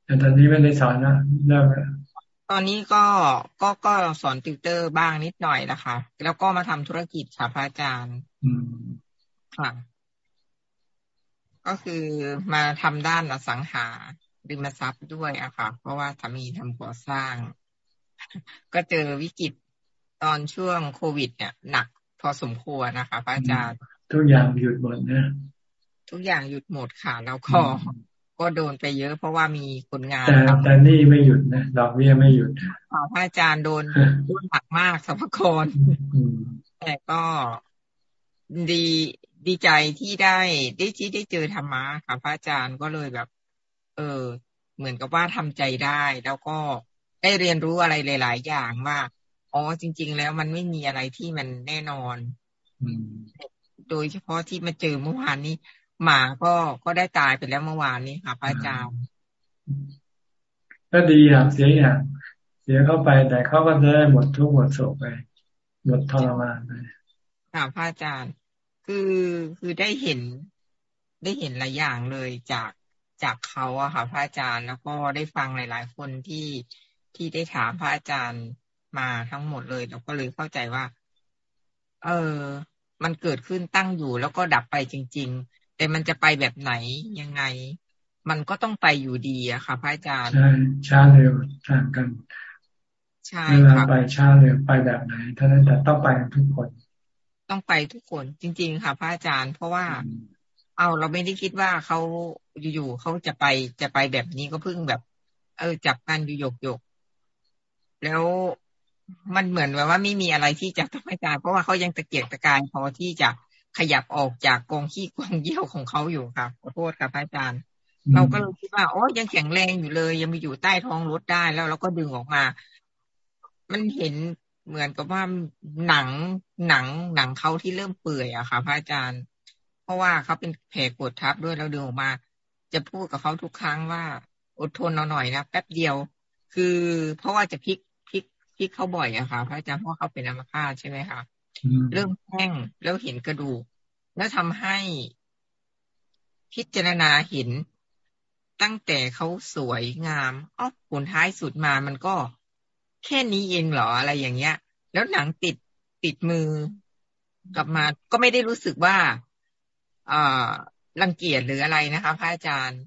แต่ตอนนี้ไม่ได้สอนนะเริ่ม ตอนนี้ก็ก็ก็สอนติวเตอร์บ้างนิดหน่อยนะคะ แล้วก็มาทำธุรกิจค่ะพระอาจารย์ค่ะ ก็คือมาทำด้านอสังหาริมทรัพย์ด้วยอะค่ะ เพราะว่าสามีทำก่อสร้าง ก็เจอวิกฤตตอนช่วงโควิด เนี่ย หนักพอสมควรนะคะพระอาจารย์ ทุกอย่างหยุดหมดนะ ทุกอย่างหยุดหมดค่ะ แล้วก็ ก็โดนไปเยอะเพราะว่ามีคนงานแต่แต่นี่ไม่หยุดนะดอกเบี้ยไม่หยุดพระอาจารย์โดนโดนหนักมากสัพพรแต่ก็ดีดีใจที่ได้ได้ที่ได้เจอธรรมะค่ะพระอาจารย์ก็เลยแบบ เออ เหมือนกับว่าทำใจได้ แล้วก็ได้เรียนรู้อะไรหลาย ๆ อย่างว่าอ๋อจริง ๆ แล้วมันไม่มีอะไรที่มันแน่นอนโดยเฉพาะที่มาเจอเมื่อวานนี้ หมาก็ก็ได้ตายไปแล้วเมื่อวานนี้ค่ะพระอาจารย์ก็ดีอย่างเสียอย่าง เสียเข้าไปแต่เขาก็ได้หมดทุกหมดโศกไปหมดทรมานไปค่ะพระอาจารย์ คือคือได้เห็นได้เห็นหลายอย่างเลยจากจากเขาอะค่ะพระอาจารย์แล้วก็ได้ฟังหลาย ๆ คนที่ที่ได้ถามพระอาจารย์มาทั้งหมดเลยเราก็เลยเข้าใจว่า เออ มันเกิดขึ้นตั้งอยู่แล้วก็ดับไปจริงๆ แต่มันจะไปแบบไหนยังไง มันก็ต้องไปอยู่ดีอะค่ะพระอาจารย์ใช่ช้าเร็วต่างกันใช่ค่ะไปช้าเร็วไปแบบไหนเท่านั้นแต่ต้องไปทุกคน ต้องไปทุกคนจริง ๆ ค่ะพระอาจารย์ เพราะว่า เอาเราไม่ได้คิดว่าเขาอยู่ๆเขาจะไปจะไปแบบนี้ก็เพิ่งแบบ เออ จับกันอยู่หยกหยกแล้วมันเหมือนแบบว่าไม่มีอะไรที่จะต้องอาจารย์เพราะว่าเขายังตะเกียกตะกายพอที่จะ ขยับออกจากกองขี้กองเยี่ยวของเขาอยู่ครับขอโทษครับอาจารย์ เราก็เลยคิดว่าโอ้ยังแข็งแรงอยู่เลย ยังมีอยู่ใต้ท้องรถได้แล้วเราก็ดึงออกมา มันเห็นเหมือนกับว่าหนังหนังหนังเขาที่เริ่มเปื่อยอะค่ะพระอาจารย์ เพราะว่าเขาเป็นแผลกดทับด้วยเราดึงออกมา จะพูดกับเขาทุกครั้งว่าอดทนเอาหน่อยนะแป๊บเดียว คือเพราะว่าจะพลิกพลิกพลิกเขาบ่อยอะค่ะพระอาจารย์เพราะเขาเป็นอัมพาตใช่ไหมคะ เริ่มแห้งแล้วเห็นกระดูก แล้วทำให้พิจารณาเห็นตั้งแต่เขาสวยงามอ๋อผลท้ายสุดมามันก็ แค่นี้เองเหรออะไรอย่างเงี้ย แล้วหนังติดติดมือกลับมา ก็ไม่ได้รู้สึกว่าอ่ารังเกียจหรืออะไรนะคะพระอาจารย์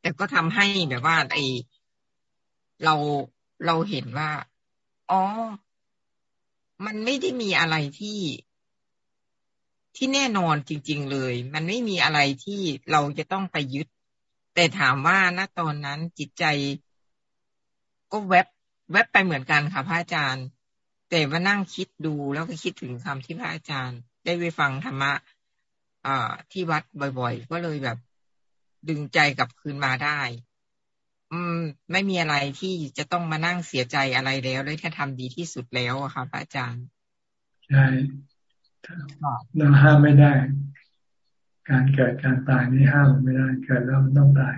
แต่ก็ทำให้แบบว่าไอเราเราเห็นว่า อ๋อ มันไม่ได้มีอะไรที่ที่แน่นอนจริง ๆ เลย มันไม่มีอะไรที่เราจะต้องไปยึด แต่ถามว่าณตอนนั้นจิตใจก็แวบแวบไปเหมือนกันค่ะพระอาจารย์ แต่ว่านั่งคิดดูแล้วก็คิดถึงคำที่พระอาจารย์ ได้ไปฟังธรรมะอ่าที่วัดบ่อย ๆ ก็เลยแบบ ดึงใจกลับคืนมาได้ อืม ไม่มีอะไรที่จะต้องมานั่งเสียใจอะไรแล้วเลยแค่ทำดีที่สุดแล้วอะค่ะพระอาจารย์ใช่เราห้ามไม่ได้ การเกิดการตายนี่ห้ามไม่ได้ เกิดแล้วมันต้องตาย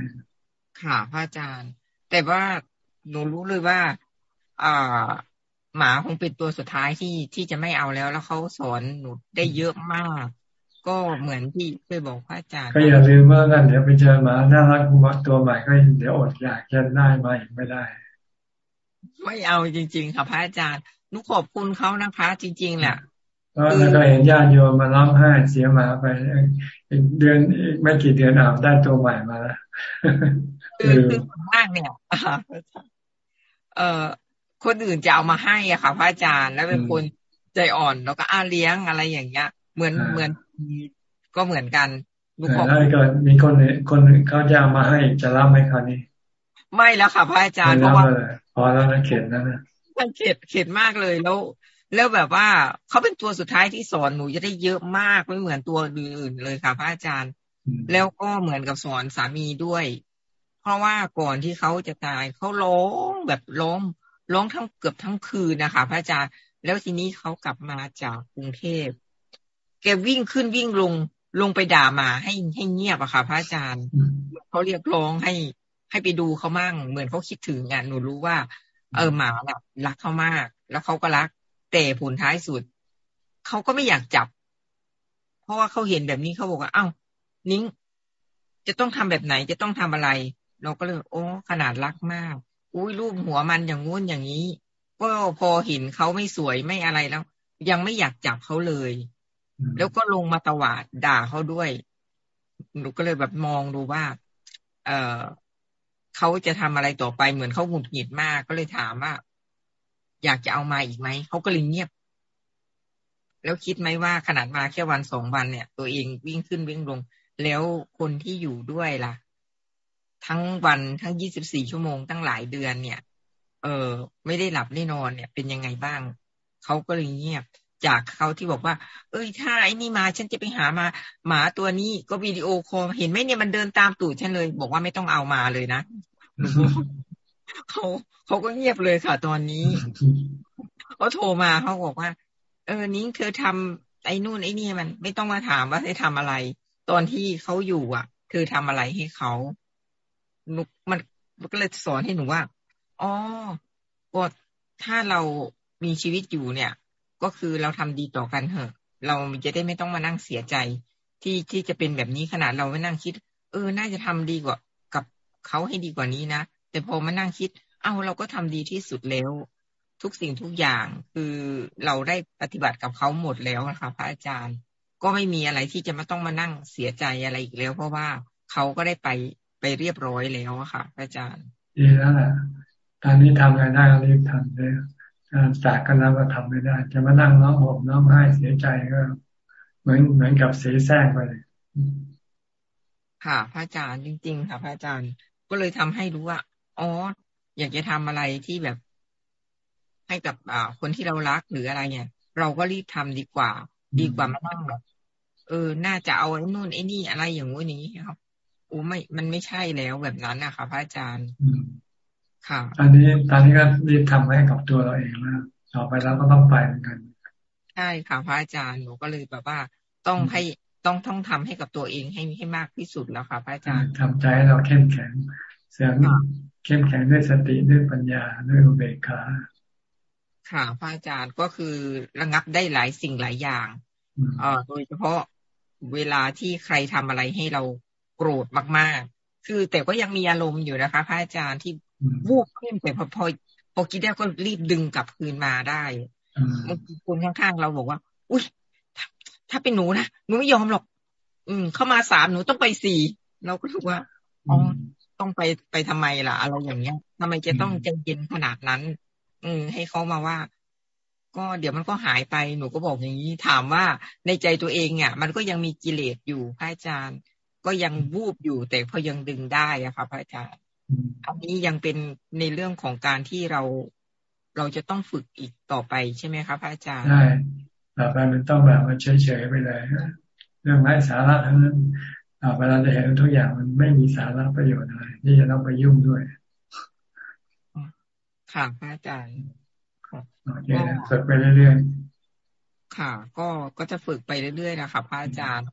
ค่ะพระอาจารย์ แต่ว่าหนูรู้เลยว่าอ่าหมาคงเป็นตัวสุดท้ายที่ที่จะไม่เอาแล้ว แล้วเขาสอนหนูได้เยอะมาก ก็เหมือนที่เคยบอกพระอาจารย์ ก็อย่าลืมว่ากันเดี๋ยวไปเจอหมาน่ารักตัวใหม่ก็เดี๋ยวอดอยากจะได้มาอีกไม่ได้ ไม่เอาจริง ๆ ค่ะพระอาจารย์นุขอบคุณเขานะคะจริง ๆแหละแล้วก็เห็นญาติโยมมาร้องไห้เสียหมาไปเดือนไม่กี่เดือนอาบได้ตัวใหม่มาแล้วคือคือมากเนี่ยเอ่อคนอื่นจะเอามาให้อะค่ะพระอาจารย์แล้วเป็นคนใจอ่อนแล้วก็อาเลี้ยงอะไรอย่างเงี้ย เหมือนเหมือน ก็เหมือนกันลูกของแล้วก็มีคนคนเขาจะเอามาให้จะรับไหมคราวนี้ ไม่แล้วค่ะพระอาจารย์เพราะว่าพอแล้วนะเข็ดแล้วนะมันเข็ดเข็ดมากเลยแล้ว แล้วแบบว่าเขาเป็นตัวสุดท้ายที่สอนหนูจะได้เยอะมากไม่เหมือนตัวอื่นเลยค่ะพระอาจารย์ แล้วก็เหมือนกับสอนสามีด้วย เพราะว่าก่อนที่เขาจะตายเขาร้องแบบร้องร้องทั้งเกือบทั้งคืนนะคะ พระอาจารย์แล้วทีนี้เขากลับมาจากกรุงเทพ แกวิ่งขึ้นวิ่งลงลงไปด่ามาให้ให้เงียบอะค่ะ พระอาจารย์เขาเรียกร้องให้ให้ไปดูเขามั่ง เหมือนเขาคิดถึงงานหนูรู้ว่า เออหมาแบบรักเขามาก แล้วเขาก็รัก แต่ผลท้ายสุดเขาก็ไม่อยากจับ เพราะว่าเขาเห็นแบบนี้เขาบอกว่าเอ้านิ้งจะต้องทำแบบไหนจะต้องทำอะไร เราก็เลยโอ้ขนาดรักมาก อุ้ยรูปหัวมันอย่างงู้นอย่างนี้ ก็พอเห็นเขาไม่สวยไม่อะไรแล้ว ยังไม่อยากจับเขาเลย แล้วก็ลงมาตวาดด่าเขาด้วย หนูก็เลยแบบมองดูว่า เออเขาจะทำอะไรต่อไปเหมือนเขาหงุดหงิดมากก็เลยถามว่า อยากจะเอามาอีกไหมเขาก็เลยเงียบ แล้วคิดไหมว่าขนาดมาแค่วันสองวันเนี่ย ตัวเองวิ่งขึ้นวิ่งลง แล้วคนที่อยู่ด้วยล่ะ ทั้งวันทั้งยี่สิบสี่ชั่วโมงตั้งหลายเดือนเนี่ย เออไม่ได้หลับได้นอนเนี่ย เป็นยังไงบ้างเขาก็เลยเงียบ จากเขาที่บอกว่า เอ้ยถ้าไอ้นี่มาฉันจะไปหามาหมาตัวนี้ก็วิดีโอคอลเห็นไหมเนี่ยมันเดินตามตูดฉันเลย บอกว่าไม่ต้องเอามาเลยนะเขาเขาก็เงียบเลยค่ะ ตอนนี้เขาโทรมาเขาบอกว่า เออนิ้งเธอทำไอ้นู่นไอ้นี่มัน ไม่ต้องมาถามว่าเธอทำอะไร ตอนที่เขาอยู่อะ เธอทำอะไรให้เขาหนูมันก็เลยสอนให้หนูว่าอ๋อกดถ้าเรามีชีวิตอยู่เนี่ย ก็คือเราทำดีต่อกันเถอะ เราจะได้ไม่ต้องมานั่งเสียใจ ที่ที่จะเป็นแบบนี้ขนาดเราไม่นั่งคิด เออ น่าจะทำดีกว่ากับเขาให้ดีกว่านี้นะ แต่พอมานั่งคิด เอาเราก็ทำดีที่สุดแล้ว ทุกสิ่งทุกอย่างคือเราได้ปฏิบัติกับเขาหมดแล้วนะคะพระอาจารย์ ก็ไม่มีอะไรที่จะมาต้องมานั่งเสียใจอะไรอีกแล้ว เพราะว่าเขาก็ได้ไปไปเรียบร้อยแล้วอะค่ะพระอาจารย์ดีแล้วแหละตอนนี้ทำอะไรได้รีบทำเลย จากกันแล้วก็ทำไม่ได้ จะมานั่งน้องห่มน้องไห้เสียใจก็ เหมือนเหมือนกับเสียแซงไปเลยค่ะพระอาจารย์จริง ๆ ค่ะพระอาจารย์ก็เลยทำให้รู้ว่าอ๋ออยากจะทำอะไรที่แบบ ให้กับอ่าคนที่เรารักหรืออะไรเนี่ย เราก็รีบทำดีกว่า ดีกว่ามานั่งแบบเออ น่าจะเอาไอ้นู่นไอ้นี่อะไรอย่างงู้นอย่างนี้ครับโอ้ไม่มันไม่ใช่แล้วแบบนั้นนะคะพระอาจารย์ ค่ะ อันนี้ตอนนี้ก็รีบทำให้กับตัวเราเองแล้วต่อไปแล้วก็ต้องไปเหมือนกัน ใช่ค่ะพระอาจารย์หนูก็เลยแบบว่าต้องให้ต้องต้องทำให้กับตัวเองให้ให้มากที่สุดแล้วค่ะพระอาจารย์ทำใจให้เราเข้มแข็งเสริมเข้มแข็งด้วยสติด้วยปัญญาด้วยอุเบกขาค่ะพระอาจารย์ก็คือระงับได้หลายสิ่งหลายอย่างเอ่อโดยเฉพาะเวลาที่ใครทำอะไรให้เราโกรธมากๆ คือแต่ก็ยังมีอารมณ์อยู่นะคะพระอาจารย์ที่ วูบขึ้นแต่พอพอพอคิดได้ก็รีบดึงกลับคืนมาได้บางคนข้างๆเราบอกว่า อุ้ยถ้าเป็นหนูนะหนูไม่ยอมหรอก อืม เข้ามาสามหนูต้องไปสี่เราก็ถูกว่าอ๋อต้องไปไปทำไมล่ะอะไรอย่างเงี้ยทำไมจะต้องใจเย็นขนาดนั้น อืม ให้เขามาว่า ก็เดี๋ยวมันก็หายไปหนูก็บอกอย่างนี้ ถามว่าในใจตัวเองเนี่ยมันก็ยังมีกิเลสอยู่พระอาจารย์ ก็ยังวูบอยู่แต่พอยังดึงได้อะค่ะพระอาจารย์ อันนี้ยังเป็นในเรื่องของการที่เราเราจะต้องฝึกอีกต่อไปใช่ไหมครับพระอาจารย์ใช่ต่อไปมันต้องแบบมันเฉยๆไปเลยเรื่องไร้สาระทั้งนั้นต่อไปเราจะเห็นทุกอย่างมันไม่มีสาระประโยชน์อะไรที่จะต้องไปยุ่งด้วยค่ะพระอาจารย์โอเคฝึกไปเรื่อยๆค่ะ ก็ก็จะฝึกไปเรื่อยๆนะคะพระอาจารย์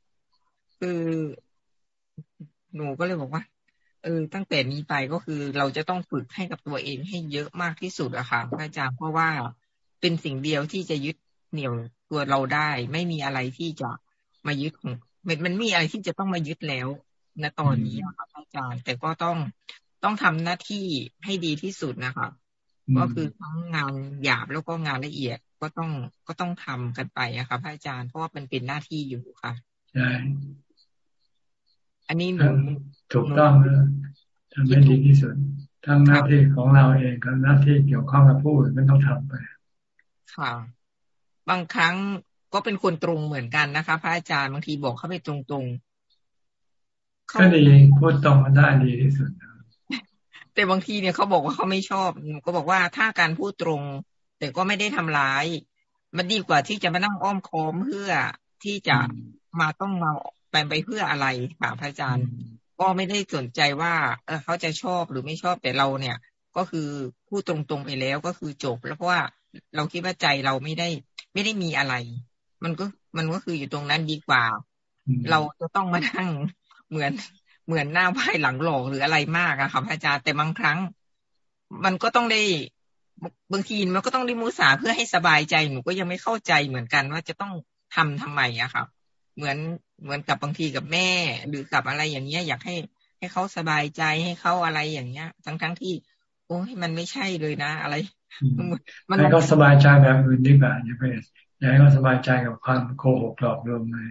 คือหนูก็เลยบอกว่า เออตั้งแต่นี้ไปก็คือเราจะต้องฝึกให้กับตัวเองให้เยอะมากที่สุดอะค่ะพระอาจารย์เพราะว่าเป็นสิ่งเดียวที่จะยึดเหนี่ยวตัวเราได้ ไม่มีอะไรที่จะมายึดของมันมันมีอะไรที่จะต้องมายึดแล้วณตอนนี้ครับอาจารย์ แต่ก็ต้องต้องทำหน้าที่ให้ดีที่สุดนะคะก็คือทั้งงานหยาบแล้วก็งานละเอียดก็ต้องก็ต้องทำกันไปอะค่ะพระอาจารย์เพราะว่ามันเป็นหน้าที่อยู่ค่ะใช่ อันนี้หนูถูกต้องนะทำให้ดีที่สุดทั้งหน้าที่ของเราเองกับหน้าที่เกี่ยวข้องกับผู้อื่นไม่ต้องทำไป ค่ะ บางครั้งก็เป็นคนตรงเหมือนกันนะคะ พระอาจารย์บางทีบอกเขาไปตรงๆก็ดีพูดตรงมันได้ดีที่สุดแต่บางทีเนี่ยเขาบอกว่าเขาไม่ชอบก็บอกว่าถ้าการพูดตรง แต่ก็ไม่ได้ทำร้าย มันดีกว่าที่จะมานั่งอ้อมค้อมเพื่อที่จะมาต้องมา แปลไปเพื่ออะไรค่ะพระอาจารย์ ก็ไม่ได้สนใจว่าเออเขาจะชอบหรือไม่ชอบแต่เราเนี่ย ก็คือพูดตรงๆไปแล้วก็คือจบ แล้วเพราะว่าเราคิดว่าใจเราไม่ได้ไม่ได้มีอะไร มันก็มันก็คืออยู่ตรงนั้นดีกว่า เราจะต้องมานั่งเหมือนเหมือนหน้าไหว้หลังหลอกหรืออะไรมากอะค่ะพระอาจารย์แต่บางครั้ง มันก็ต้องได้บางทีมันก็ต้องได้มุสาเพื่อให้สบายใจหนูก็ยังไม่เข้าใจเหมือนกันว่าจะต้องทำทำไมอะค่ะ เหมือนเหมือนกับบางทีกับแม่ หรือกับอะไรอย่างเงี้ย อยากให้ให้เขาสบายใจให้เขาอะไรอย่างเงี้ย ทั้งทั้งที่ โอ้ยมันไม่ใช่เลยนะ อะไร มันให้เขาสบายใจแบบอื่นดีกว่าอย่าไปอย่าให้เขาสบายใจกับความโกหกหลอกลวงเลย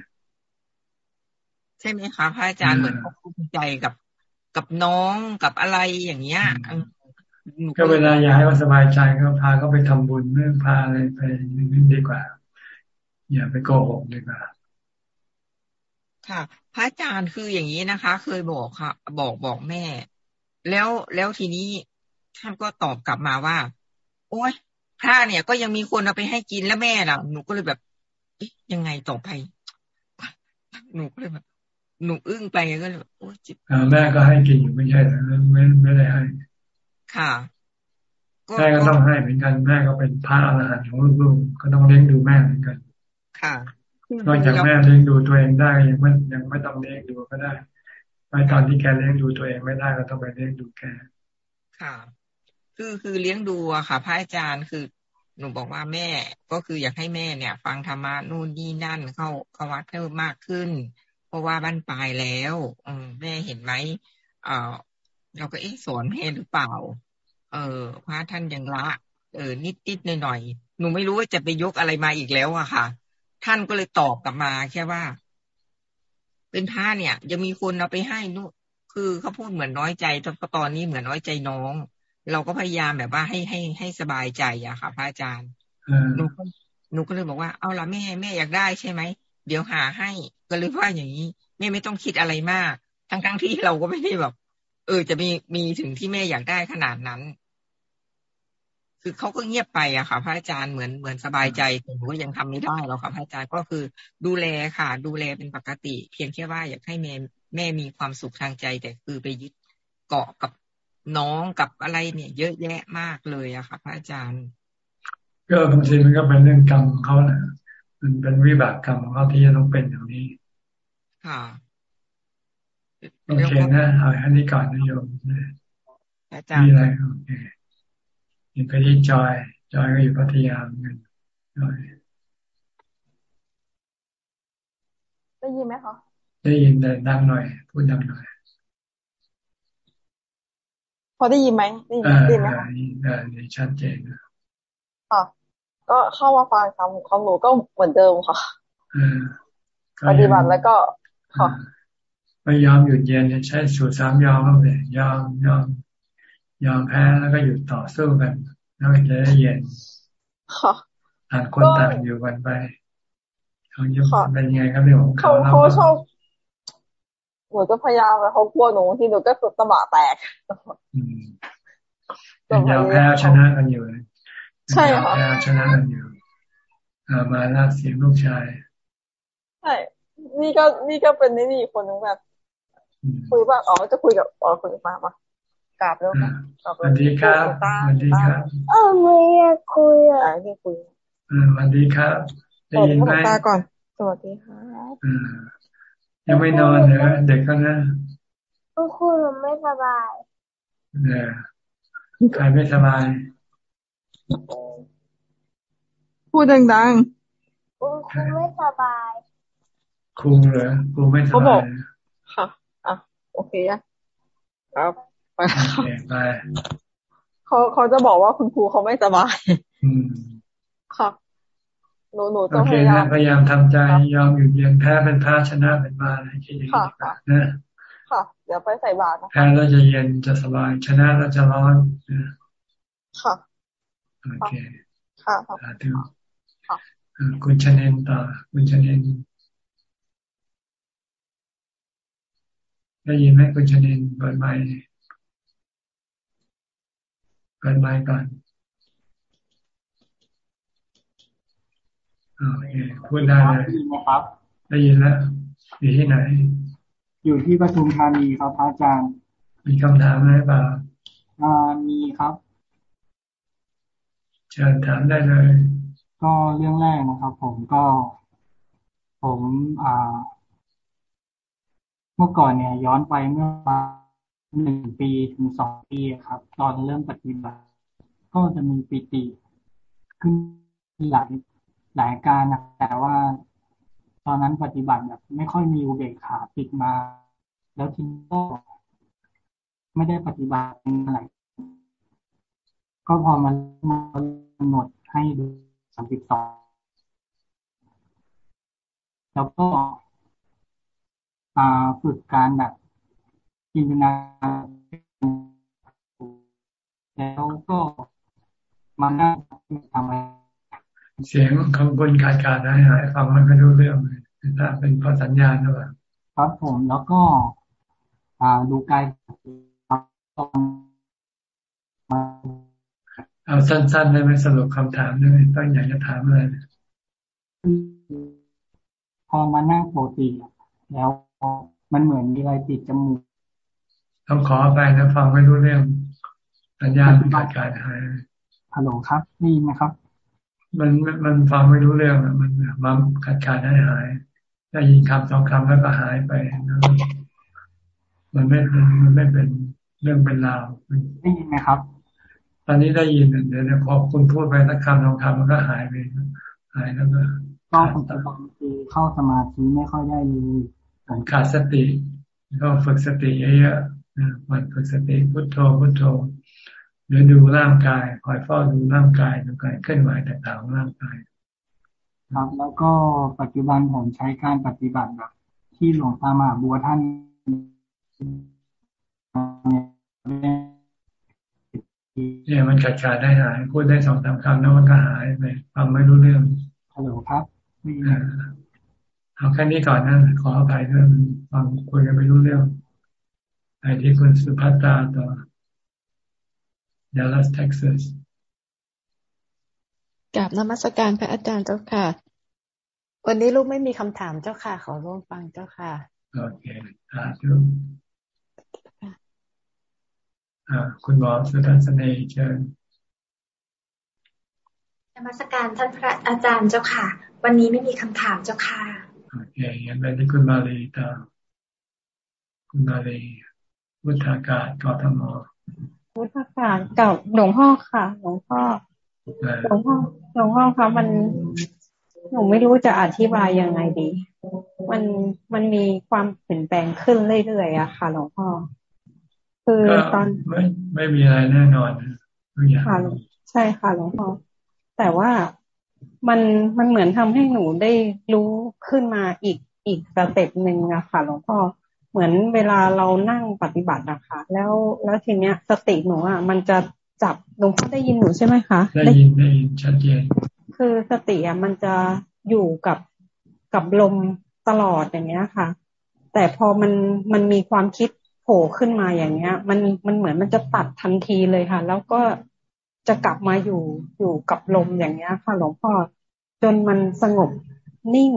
ใช่ไหมคะพระอาจารย์เหมือนเขาภูมิใจกับกับน้องกับอะไรอย่างเงี้ยก็เวลาอยากให้เขาสบายใจก็พาเขาไปทำบุญเรื่องพาอะไรไปนี่ดีกว่า อย่าไปโกหกดีกว่า ค่ะ พระอาจารย์คืออย่างนี้นะคะ เคยบอกค่ะ บอกบอกแม่ แล้วแล้วทีนี้ท่านก็ตอบกลับมาว่า โอ้ยพระเนี่ยก็ยังมีคนเอาไปให้กินแล้วแม่ล่ะหนูก็เลยแบบยังไงต่อไป หนูก็เลยแบบหนูอึ้งไปก็เลยโอ้จิตแม่ก็ให้กินอยู่ไม่ใช่หรือไม่ไม่ได้ให้ ค่ะแม่ก็ต้องให้เหมือนกัน แม่ก็เป็นพระอรหันต์ของลูกๆก็ต้องเลี้ยงดูแม่เหมือนกัน ค่ะ นอกจากแม่เลี้ยงดูตัวเองได้ยังไม่ยังไม่ต้องเลี้ยงดูก็ได้ไปตอนที่แกเลี้ยงดูตัวเองไม่ได้ก็ต้องไปเลี้ยงดูแกค่ะ คือคือเลี้ยงดูอะค่ะพระอาจารย์คือหนูบอกว่าแม่ก็คืออยากให้แม่เนี่ย ฟังธรรมะนู่นนี่นั่นเข้าเข้าวัดเพิ่มมากขึ้น เพราะว่าบ้านปลายแล้วอืแม่เห็นไหมเออเราก็เอ๊ะสอนแม่หรือเปล่า เออพระท่านยังละ เออนิดนิดหน่อยหน่อยหนูไม่รู้ว่าจะไปยกอะไรมาอีกแล้วอะค่ะ ท่านก็เลยตอบกลับมา แค่ว่า เป็นพระเนี่ยยังมีคนเอาไปให้นู่คือเขาพูดเหมือนน้อยใจตอนตอนนี้เหมือนน้อยใจน้อง เราก็พยายามแบบว่าให้ให้ให้สบายใจอะค่ะ พระอาจารย์หนูก็หนูก็เลยบอกว่าเอาละแม่แม่อยากได้ใช่ไหมเดี๋ยวหาให้ก็เลยว่าอย่างนี้แม่ไม่ต้องคิดอะไรมาก ทั้งทั้งที่เราก็ไม่ได้แบบเออจะมีมีถึงที่แม่อยากได้ขนาดนั้น คือเขาก็เงียบไปอะค่ะ พระอาจารย์เหมือนเหมือนสบายใจแต่หนูก็ยังทำไม่ได้หรอกค่ะพระอาจารย์ก็คือดูแลค่ะ ดูแลเป็นปกติ เพียงแค่ว่าอยากให้แม่แม่มีความสุขทางใจ แต่คือไปยึดเกาะกับน้องกับอะไรเนี่ย เยอะแยะมากเลยอะค่ะ พระอาจารย์ ก็บางทีมันก็เป็นเรื่องกรรมของเขาแหละมันเป็นวิบากกรรมของเขาที่จะต้องเป็นอย่างนี้ ค่ะโอเคนะเอาอันนี้ก่อนนะโยมอาจารย์มีอะไรโอเค มีไปที่จอย จอยก็อยู่พัทยาเหมือนกันจอยได้ยินไหมคะได้ยินแต่ดังหน่อย พูดดังหน่อย พอได้ยินไหมได้ยินได้ไหมคะได้ได้ชัดเจนนะค่ะก็เข้ามาฟังคำของหนูก็เหมือนเดิมค่ะปฏิบัติแล้วก็ค่ะไม่ยอมหยุดเย็นใช้สูตรสามยอมบ้างเลยยอมยอม ยอมแพ้แล้วก็หยุดต่อสู้กันแล้วจะได้เย็นต่างคนต่างอยู่กันไปเขาจะเป็นยังไงครับเรื่องของเขาเขาชอบหนูจะพยายามแล้วเขากลัวหนูที่หนูก็สุดตะบะแตกยอมแพ้ชนะกันอยู่ใช่ค่ะแพ้ชนะกันอยู่มาลากเสียงลูกชายใช่นี่ก็นี่ก็เป็นนี่คนนึงแบบคุยว่าอ๋อจะคุยกับอ๋อคุยกับมามา กราบแล้วค่ะสวัสดีครับสวัสดีครับเออไม่อยากคุยอะไม่คุยสวัสดีครับได้ยินไหมตาก่อน สวัสดีครับยังไม่นอนเหรอเด็กก็นะคุณครูหนูไม่สบายเนี่ยใครไม่สบายพูดดังๆคุณครูไม่สบายครูเหรอครูไม่สบายค่ะอะโอเคอะครับไปไป เขาเขาจะบอกว่าคุณครูเขาไม่สบายอืมค่ะหนูหนูต้องพยายามพยายามทำใจยอมหยุดเย็นแพ้เป็นพ้าชนะเป็นบาอะไรคิดอย่างนี้นะค่ะเดี๋ยวไปใส่บาตรแพ้แล้วจะเย็นจะสบาย ชนะแล้วจะร้อนค่ะโอเคค่ะสาธุคุณชนนต่อคุณชนนได้ยินไหมคุณชนินเปิดไมค์ เปิดไมค์ก่อนโอเคพูดได้เลยได้ยินไหมครับ ได้ยินแล้วอยู่ที่ไหน อยู่ที่ปทุมธานีครับอาจารย์ มีคำถามอะไรเปล่าอ่ามีครับเชิญถามได้เลย ก็เรื่องแรกนะครับ ผมก็ ผมอ่า เมื่อก่อนเนี่ย ย้อนไปเมื่อ หนึ่งปีถึงสองปีครับ ตอนเริ่มปฏิบัติ ก็จะมีปิติขึ้นหลายหลายการนะแต่ว่า ตอนนั้นปฏิบัติแบบ ไม่ค่อยมีอุเบกขาติดมา แล้วทีนี้ก็ไม่ได้ปฏิบัติอะไรก็พอมากำหนดให้ดูสามสิบสองแล้วก็ฝึกการแบบ จินตนาแล้วก็มานั่งทำอะไรเสียงของคนขาดขาดได้หายฟังมันไม่รู้เรื่องเลยถ้าเป็นเพราะสัญญาณหรือเปล่าครับผมแล้วก็ อ่าดูกายเอาสั้นๆได้ไหมสรุปคำถามได้ไหมต้องอยากจะถามอะไรพอมานั่งปกติแล้วมันเหมือนมีอะไรติดจมูก ต้องขอไปนะฟังไม่รู้เรื่องสัญญาณขาดการหายฮัลโหลครับนี่ไหมครับ มันมันฟังไม่รู้เรื่องมันมันขาดการหายหายได้ยินคำสองคำแล้วก็หายไปนะมันไม่เป็นมันไม่เป็นเรื่องเป็นราวได้ยินไหมครับ ตอนนี้ได้ยินเดี๋ยวพอคุณพูดไปสักคำสองคำมันก็หายไปหายแล้วก็ก็ผมจะบางทีเข้าสมาธิไม่ค่อยได้เลยขาดสติก็ฝึกสติเยอะๆ มันฝึกสติพุทโธพุทโธหรือดูร่างกาย คอยเฝ้าดูร่างกายดูการเคลื่อนไหวต่างๆของร่างกาย ครับ แล้วก็ปัจจุบันผมใช้การปฏิบัติแบบที่หลวงตามาบัวท่านเนี่ยมันขาดขาดได้หายพูดได้สองสามคำแล้วมันก็หายไปฟังไม่รู้เรื่องฮัลโหลครับเอาแค่นี้ก่อนนะขออภัยด้วยฟังคุยกันไม่รู้เรื่อง ไปที่คุณสุภัตตาต่อ Dallas Texas กราบนมัสการพระอาจารย์เจ้าค่ะ วันนี้ลูกไม่มีคำถามเจ้าค่ะ ขอร่วมฟังเจ้าค่ะ โอเคสาธุคุณหมอสุทัศนีเชิญนมัสการท่านพระอาจารย์เจ้าค่ะ วันนี้ไม่มีคำถามเจ้าค่ะ โอเคงั้นไปที่คุณมาลีตาคุณมาลี วุฒากาศกทมวุฒากาศกับหลวงพ่อค่ะ หลวงพ่อหลวงพ่อหลวงพ่อคะมันหนูไม่รู้จะอธิบายยังไงดี มันมันมีความเปลี่ยนแปลงขึ้นเรื่อยๆอะค่ะ หลวงพ่อ คือตอนไม่ไม่มีอะไรแน่นอนทุกอย่างค่ะใช่ค่ะหลวงพ่อ แต่ว่ามันมันเหมือนทำให้หนูได้รู้ขึ้นมาอีกอีกสเต็ปหนึ่งอะค่ะหลวงพ่อ เหมือนเวลาเรานั่งปฏิบัติอะค่ะแล้วแล้วทีเนี้ยสติหนูอะมันจะจับหลวงพ่อได้ยินหนูใช่ไหมคะได้ยินได้ยินชัดเจนคือสติอะมันจะอยู่กับกับลมตลอดอย่างเงี้ยค่ะ แต่พอมันมันมีความคิดโผล่ขึ้นมาอย่างเงี้ย มันมันเหมือนมันจะตัดทันทีเลยค่ะ แล้วก็จะกลับมาอยู่อยู่กับลมอย่างเงี้ยค่ะหลวงพ่อจนมันสงบนิ่ง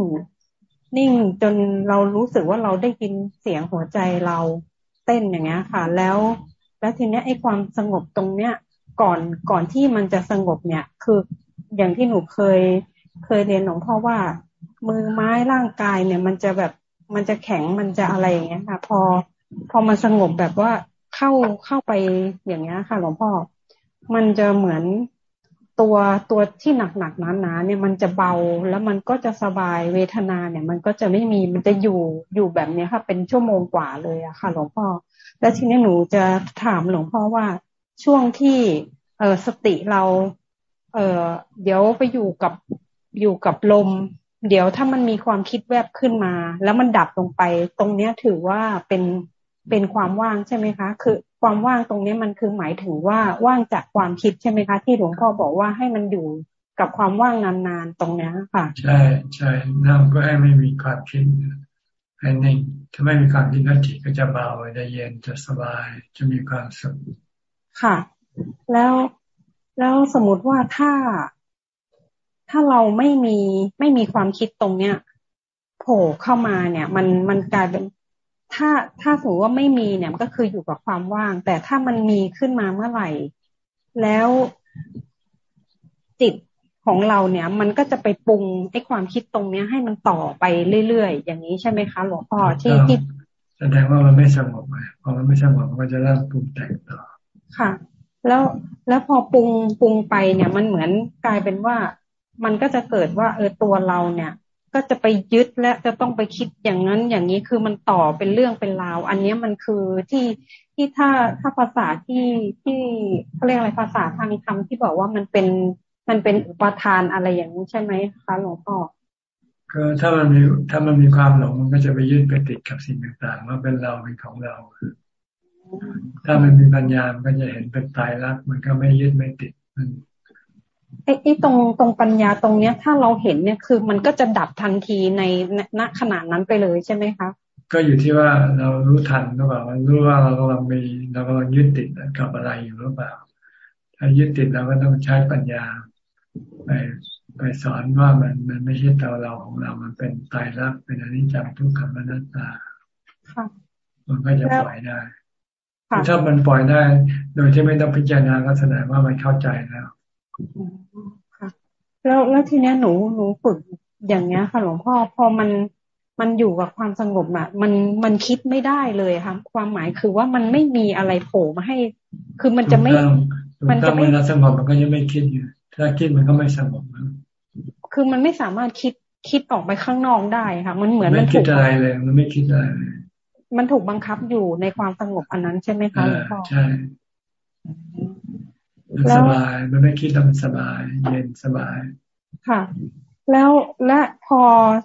นิ่งจนเรารู้สึกว่าเราได้ยินเสียงหัวใจเราเต้นอย่างเงี้ยค่ะ แล้ว แล้วทีเนี้ยไอ้ความสงบตรงเนี้ยก่อนก่อนที่มันจะสงบเนี่ย คืออย่างที่หนูเคยเคยเรียนหลวงพ่อว่า มือไม้ร่างกายเนี่ย มันจะแบบมันจะแข็งมันจะอะไรอย่างเงี้ยค่ะ พอพอมันสงบแบบว่าเข้าเข้าไปอย่างเงี้ยค่ะ หลวงพ่อ มันจะเหมือน ตัวตัวที่หนักหนักหนาหนาเนี่ยมันจะเบาแล้วมันก็จะสบายเวทนาเนี่ย มันก็จะไม่มีมันจะอยู่อยู่แบบเนี้ยค่ะ เป็นชั่วโมงกว่าเลยอะค่ะ หลวงพ่อ แล้วทีนี้หนูจะถามหลวงพ่อว่าช่วงที่ เออสติเรา เออเดี๋ยวไปอยู่กับอยู่กับลม เดี๋ยวถ้ามันมีความคิดแวบขึ้นมา แล้วมันดับลงไป ตรงเนี้ยถือว่าเป็นเป็นความว่างใช่ไหมคะ คือ ความว่างตรงนี้มันคือหมายถึงว่าว่างจากความคิดใช่ไหมคะ ที่หลวงพ่อบอกว่าให้มันอยู่กับความว่างนานๆตรงนี้ค่ะ ใช่ใช่นั่งก็ให้ไม่มีความคิดให้นิ่งถ้าไม่มีความคิดนั้นจิตก็จะเบาจะเย็นจะสบายจะมีความสุขค่ะ แล้วแล้วสมมติว่าถ้าถ้าเราไม่มีไม่มีความคิดตรงเนี้ยโผล่เข้ามาเนี่ย มันมันกลายเป็น ถ้าถ้าสมมติว่าไม่มีเนี่ยมันก็คืออยู่กับความว่าง แต่ถ้ามันมีขึ้นมาเมื่อไหร่ แล้วจิตของเราเนี่ย มันก็จะไปปรุงไอ้ความคิดตรงเนี้ย ให้มันต่อไปเรื่อยๆอย่างนี้ใช่ไหมคะหลวงพ่อที่ที่แสดงว่ามันไม่สงบไงพอมันไม่สงบมันก็จะเริ่มปรุงแต่งต่อค่ะ แล้วแล้วพอปรุงปรุงไปเนี่ย มันเหมือนกลายเป็นว่ามันก็จะเกิดว่า เออตัวเราเนี่ย ก็จะไปยึดและจะต้องไปคิดอย่างนั้นอย่างนี้คือมันต่อเป็นเรื่องเป็นราว อันนี้มันคือที่ที่ถ้าถ้าภาษาที่ที่เขาเรียกอะไรภาษาทางธรรมที่บอกว่ามันเป็นมันเป็นอุปทานอะไรอย่างนี้ใช่ไหมคะหลวงพ่อก็ถ้ามันมีถ้ามันมีความหลงมันก็จะไปยึดไปติดกับสิ่งต่างๆ ว่าเป็นเราเป็นของเรา ถ้ามันมีปัญญามันก็จะเห็นเป็นตายรักมันก็ไม่ยึดไม่ติดมัน ไอ้ไอ้ตรงตรงปัญญาตรงเนี้ย ถ้าเราเห็นเนี่ยคือมันก็จะดับทันทีในณขณะนั้นไปเลยใช่ไหมคะก็อยู่ที่ว่าเรารู้ทันหรือเปล่ารู้ว่าเรากำลังมีเรากำลังยึดติดกับอะไรอยู่หรือเปล่า ถ้ายึดติดเราก็ต้องใช้ปัญญาไปไปสอนว่ามันมันไม่ใช่ตัวเราของเรา มันเป็นตายรักเป็นอนิจจังทุกขังอนัตตามันก็จะปล่อยได้ถ้ามันปล่อยได้ โดยที่ไม่ต้องพิจารณาก็แสดงว่ามันเข้าใจแล้ว ค่ะ แล้วแล้วทีเนี้ยหนูหนูฝึกอย่างเงี้ยค่ะหลวงพ่อพอมันมันอยู่กับความสงบอะมันมันคิดไม่ได้เลยค่ะ ความหมายคือว่ามันไม่มีอะไรโผล่มาให้ คือมันจะไม่ มันจะไม่สงบมันก็จะไม่คิดอยู่ถ้าคิดมันก็ไม่สงบคือมันไม่สามารถคิดคิดออกไปข้างนอกได้ค่ะ มันเหมือนมันถูกอะไรเลย มันไม่คิดอะไรมันถูกบังคับอยู่ในความสงบอันนั้นใช่ไหมคะหลวงพ่อใช่ มันสบาย มันไม่คิดแล้วมันสบาย เย็นสบาย ค่ะ แล้วและพอ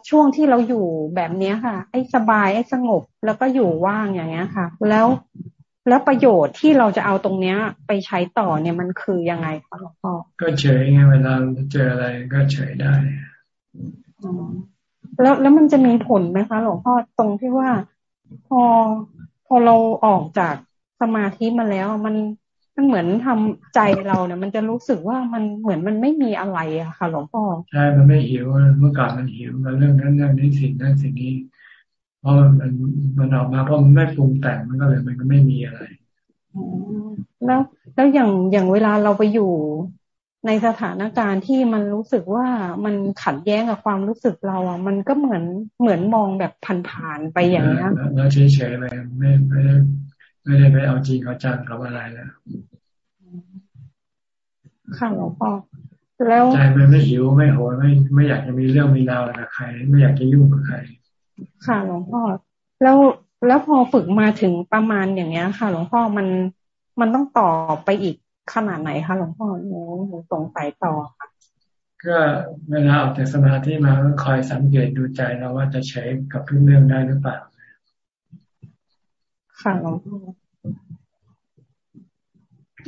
ช่วงที่เราอยู่แบบเนี้ยค่ะ ไอ้สบายไอ้สงบแล้วก็อยู่ว่างอย่างเงี้ยค่ะ แล้วแล้วประโยชน์ที่เราจะเอาตรงเนี้ย ไปใช้ต่อเนี่ยมันคือยังไงคะหลวงพ่อก็เฉยไงเวลาเจออะไรก็เฉยได้แล้วแล้วมันจะมีผลไหมคะหลวงพ่อตรงที่ว่า พอพอเราออกจากสมาธิมาแล้วมัน มันเหมือนทำใจเราเนี่ย มันจะรู้สึกว่ามันเหมือนมันไม่มีอะไรอะค่ะ หลวงพ่อใช่มันไม่หิวเมื่อก่อนมันหิวมันเรื่องนั้นเรื่องนี้สิ่งนั้นสิ่งนี้เพราะมันมันออกมาเพราะมันไม่ปรุงแต่งมันก็เลยมันก็ไม่มีอะไรแล้วแล้วอย่างอย่างเวลาเราไปอยู่ในสถานการณ์ที่มันรู้สึกว่ามันขัดแย้งกับความรู้สึกเราอะ มันก็เหมือนเหมือนมองแบบผ่านๆไปอย่างนี้เราเฉยๆไปไม่ไม่ ได้ไม่ได้ไปเอาจริงเอาจังกับอะไรแล้วค่ะหลวงพ่อแล้วใจมันไม่หิวไม่โหยไม่ไม่อยากจะมีเรื่องมีราวกับใคร ไม่อยากจะยุ่งกับใคร ค่ะหลวงพ่อแล้วแล้วพอฝึกมาถึงประมาณอย่างเงี้ย ค่ะ หลวงพ่อมันมันต้องต่อไปอีกขนาดไหนคะหลวงพ่อหนูหนูสงสัยต่อค่ะก็เวลาออกจากสมาธิมาก็คอยสังเกตดูใจเราว่าจะใช้กับทุกเรื่องได้หรือเปล่า ค่ะหลวงพ่อ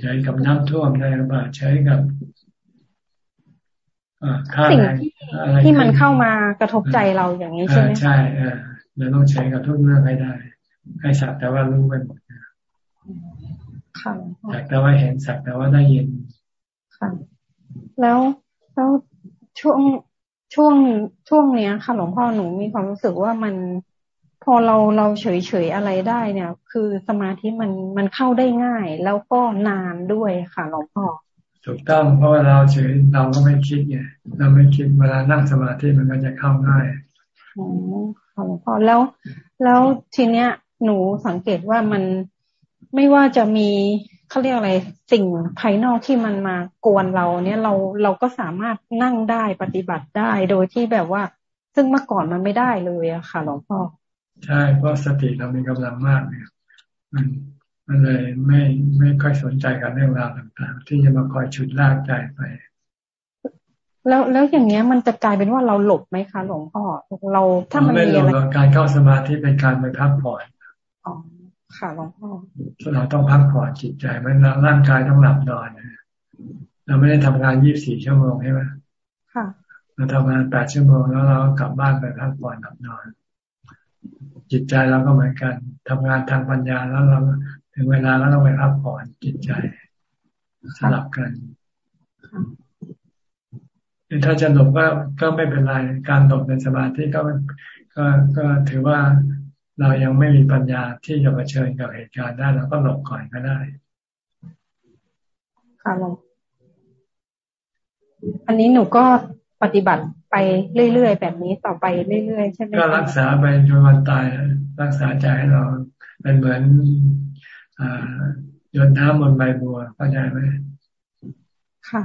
ใช้กับน้ำท่วมได้หรือเปล่าใช้กับสิ่งที่ที่มันเข้ามากระทบใจเราอย่างนี้ใช่ไหมใช่เราต้องใช้กับทุกเรื่องให้ได้ ให้สักแต่ว่ารู้ไปหมดสักแต่ว่าเห็นสักแต่ว่าได้ยินค่ะแล้วแล้วช่วงช่วงช่วงเนี้ยค่ะหลวงพ่อหนูมีความรู้สึกว่ามัน พอเราเราเฉยเฉยอะไรได้เนี่ย คือสมาธิมันมันเข้าได้ง่าย แล้วก็นานด้วยค่ะหลวงพ่อถูกต้องเพราะว่าเราเฉยเราก็ไม่คิดไงเราไม่คิดเวลานั่งสมาธิมันก็จะเข้าง่ายอ๋อค่ะหลวงพ่อแล้ว แล้วทีเนี้ย หนูสังเกตว่ามันไม่ว่าจะมีเขาเรียกอะไรสิ่งภายนอกที่มันมากวนเรา เนี่ยเราเราก็สามารถนั่งได้ปฏิบัติได้โดยที่แบบว่า ซึ่งเมื่อก่อนมันไม่ได้เลยอะค่ะหลวงพ่อ ใช่เพราะสติเรามีกำลังมากเนี่ยมันมันเลยไม่ไม่ค่อยสนใจกับเรื่องราวต่าง ๆ ที่จะมาคอยชุดลากใจไป แล้วแล้วอย่างเงี้ยมันจะกลายเป็นว่าเราหลบไหมคะหลวงพ่อเราถ้ามันมีอะไรการเข้าสมาธิเป็นการไปพักผ่อนอ๋อค่ะหลวงพ่อเราต้องพักผ่อนจิตใจมันร่างกายต้องหลับนอนเราไม่ได้ทำงานยี่บสี่ชั่วโมงใช่ไหมค่ะเราทำงานแปดชั่วโมงแล้วเรากลับบ้านไปพักผ่อนหลับนอน จิตใจเราก็เหมือนกันทำงานทางปัญญาแล้วเราถึงเวลาแล้วต้องไปพักผ่อนจิตใจสลับกันถ้าจะหลบก็ก็ไม่เป็นไร การหลบในสมาธิก็ก็ก็ถือว่าเรายังไม่มีปัญญาที่จะมาเชิญกับเหตุการณ์ได้เราก็หลบก่อนก็ได้ค่ะหลวงอันนี้หนูก็ ปฏิบัติไปเรื่อยๆแบบนี้ต่อไปเรื่อยๆใช่ไหมก็รักษาไปจนวันตายรักษาใจให้เราเป็นเหมือนอ่ายนน้ำบนใบบัวเข้าใจไหมค่ะ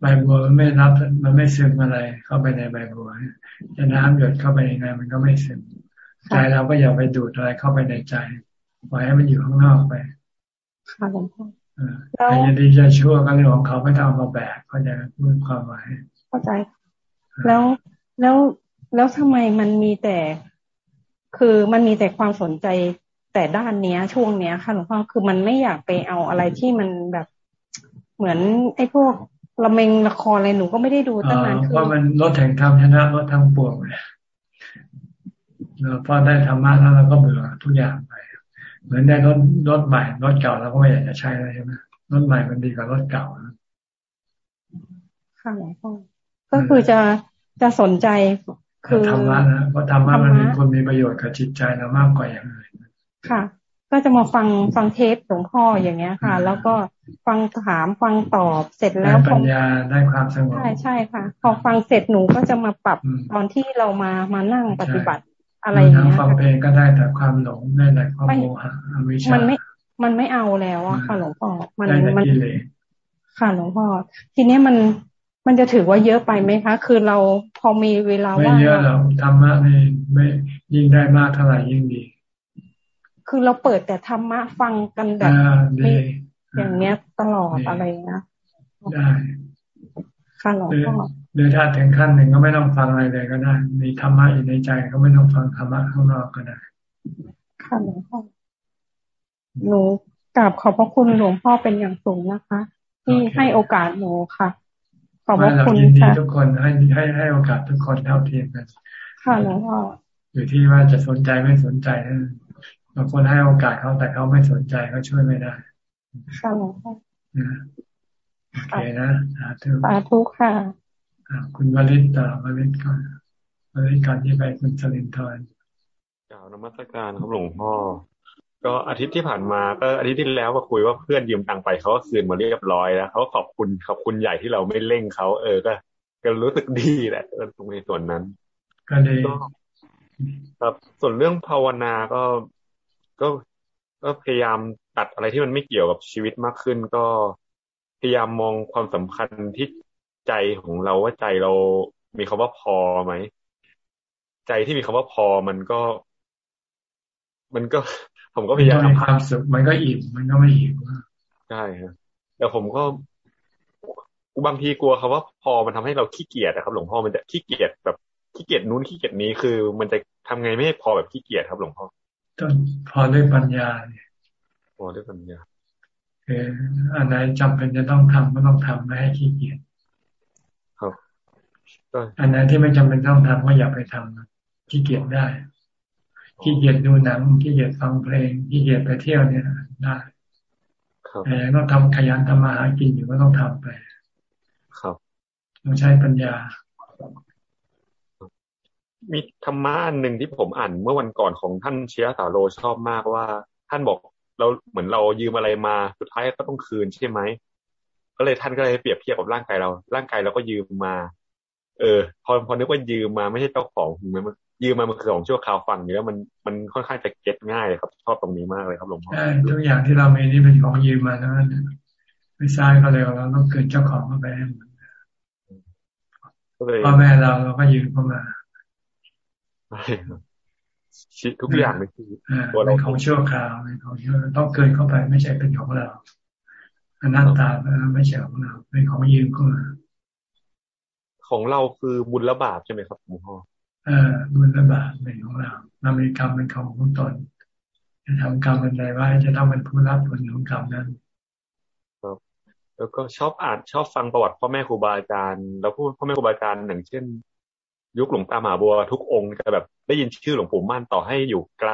ใบบัวมันไม่รับมันไม่ซึมอะไรเข้าไปในใบบัวจะน้ำหยดเข้าไปยังไงมันก็ไม่ซึมใจเราก็อย่าไปดูดอะไรเข้าไปในใจปล่อยให้มันอยู่ข้างนอกไปค่ะหลวงพ่อใครจะดีจะชั่วก็เรื่องของเขาไม่ทำมาแบกเขาจะพูดความหมาย เข้าใจ แล้วแล้วแล้วทำไมมันมีแต่ คือมันมีแต่ความสนใจแต่ด้านเนี้ย ช่วงเนี้ยค่ะหลวงพ่อคือมันไม่อยากไปเอาอะไรที่มันแบบเหมือน ไอ้พวกละเมงละครอะไรหนูก็ไม่ได้ดูตั้งนานคือว่ามันลดแห่งธรรมชนะลดทางปวงเลยเราพอได้ธรรมะแล้วเราก็เบื่อทุกอย่างไปเหมือนได้รถรถใหม่รถเก่าเราก็ไม่อยากจะใช้แล้วใช่ไหมรถใหม่มันดีกว่ารถเก่าค่ะหลวงพ่อ ก็คือจะจะสนใจคือธรรมะนะเพราะธรรมะมันมีคนมีประโยชน์กับจิตใจเรามากกว่าอย่างอื่นค่ะ ก็จะมาฟังฟังเทปหลวงพ่ออย่างเงี้ยค่ะ แล้วก็ฟังถามฟังตอบเสร็จแล้วปัญญาได้ความสงบใช่ใช่ค่ะ พอฟังเสร็จหนูก็จะมาปรับตอนที่เรามามานั่งปฏิบัติอะไรอย่างเงี้ยฟังเพลงก็ได้แต่ความหลงได้แต่ความโมหะอวิชามันไม่มันไม่เอาแล้วอะค่ะหลวงพ่อมันมันค่ะหลวงพ่อทีนี้มัน มันจะถือว่าเยอะไปไหมคะ คือเราพอมีเวลาว่างไม่เยอะหรอกธรรมะนี่ไม่ยิ่งได้มากเท่าไหร่ยิ่งดี คือเราเปิดแต่ธรรมะฟังกันแบบอย่างเนี้ยตลอดอะไรนะได้ค่ะหลวงพ่อหรือถ้าถึงขั้นหนึ่งก็ไม่ต้องฟังอะไรเลยก็ได้ มีธรรมะอยู่ในใจก็ไม่ต้องฟังธรรมะข้างนอกก็ได้ ค่ะหลวงพ่อหนูกราบขอบพระคุณหลวงพ่อเป็นอย่างสูงนะคะ ที่ให้โอกาสหนูค่ะ ขอบพระคุณค่ะทุกคนให้ให้ให้โอกาสทุกคนเท่าเทียมกัน ค่ะหลวงพ่ออยู่ที่ว่าจะสนใจไม่สนใจบางคนให้โอกาสเขาแต่เขาไม่สนใจเขาช่วยไม่ได้ ค่ะหลวงพ่อโอเคนะสาธุสาธุค่ะคุณวลิตต่อวลิตก่อนวลิตก่อนที่ไปคุณสลินทร์กล่าวนมัสการครับหลวงพ่อ ก็อาทิตย์ที่ผ่านมาก็อาทิตย์ที่แล้วก็คุยว่าเพื่อนยืมตังไปเขาก็คืนมาเรียบร้อยแล้วเขาขอบคุณขอบคุณใหญ่ที่เราไม่เร่งเขาเออก็ก็รู้สึกดีแหละตรงในส่วนนั้นก็ดีครับส่วนเรื่องภาวนาก็ก็ก็พยายามตัดอะไรที่มันไม่เกี่ยวกับชีวิตมากขึ้น ก็พยายามมองความสำคัญที่ใจของเราว่าใจเรามีคำว่าพอไหม ใจที่มีคำว่าพอมันก็ มันก็ ผมก็พยายามทำความสุขมันก็อิ่มมันก็ไม่อิ่มใช่ครับแต่ผมก็บางทีกลัวคำว่าพอมันทำให้เราขี้เกียจนะครับ หลวงพ่อมันจะขี้เกียจแบบขี้เกียจนู้นขี้เกียจนี้คือ มันจะทำไงไม่ให้พอแบบขี้เกียจครับ หลวงพ่อต้องพอด้วยปัญญาเนี่ยพอด้วยปัญญาคืออันไหนจำเป็นจะต้องทำก็ต้องทำไม่ให้ขี้เกียจครับอันไหนที่ไม่จำเป็นต้องทำก็อย่าไปทำขี้เกียจได้ ขี้เกียจดูหนังขี้เกียจฟังเพลงขี้เกียจไปเที่ยวเนี่ยได้แต่ต้องทำขยันทำมาหากินอยู่ก็ต้องทำไป ครับต้องใช้ปัญญา มีธรรมะอันหนึ่งที่ผมอ่านเมื่อวันก่อนของท่านเชียสาโลชอบมากว่า ท่านบอกเราเหมือนเรายืมอะไรมาสุดท้ายก็ต้องคืนใช่ไหมก็เลยท่านก็เลยเปรียบเทียบกับร่างกายเรา ร่างกายเราก็ยืมมา เออ พอพอนึกว่ายืมมาไม่ใช่เจ้าของมัน ยืมมามันคือของชั่วคราวฟังอยู่แล้วมันมันค่อนข้างจะเก็ตง่ายเลยครับ ชอบตรงนี้มากเลยครับหลวงพ่อใช่ทุกอย่างที่เรามีนี่เป็นของยืมมาทั้งนั้นไม่ใช่ก็เลยเราต้องคืนเจ้าของเข้าไปให้หมดพ่อแม่เราเราก็ยืมเข้ามาชีทุกอย่างในชีวิตตัวเราของชั่วคราวเป็นของชั่วต้องเกินเข้าไปไม่ใช่เป็นของเราอนัตตาไม่ใช่ของเราเป็นของยืมเข้ามาของเราคือบุญละบาปใช่ไหมครับหลวงพ่อเออ บุญละบาปเป็นของเราเรามีกรรมเป็นของของตนจะทำกรรมเป็นใดว่าจะต้องเป็นผู้รับผลของกรรมนั้นครับแล้วก็ชอบอ่านชอบฟังประวัติพ่อแม่ครูบาอาจารย์แล้วพูดพ่อแม่ครูบาอาจารย์อย่างเช่น ยุคหลวงตามหาบัวทุกองค์จะแบบได้ยินชื่อหลวงปู่มั่นต่อให้อยู่ไกล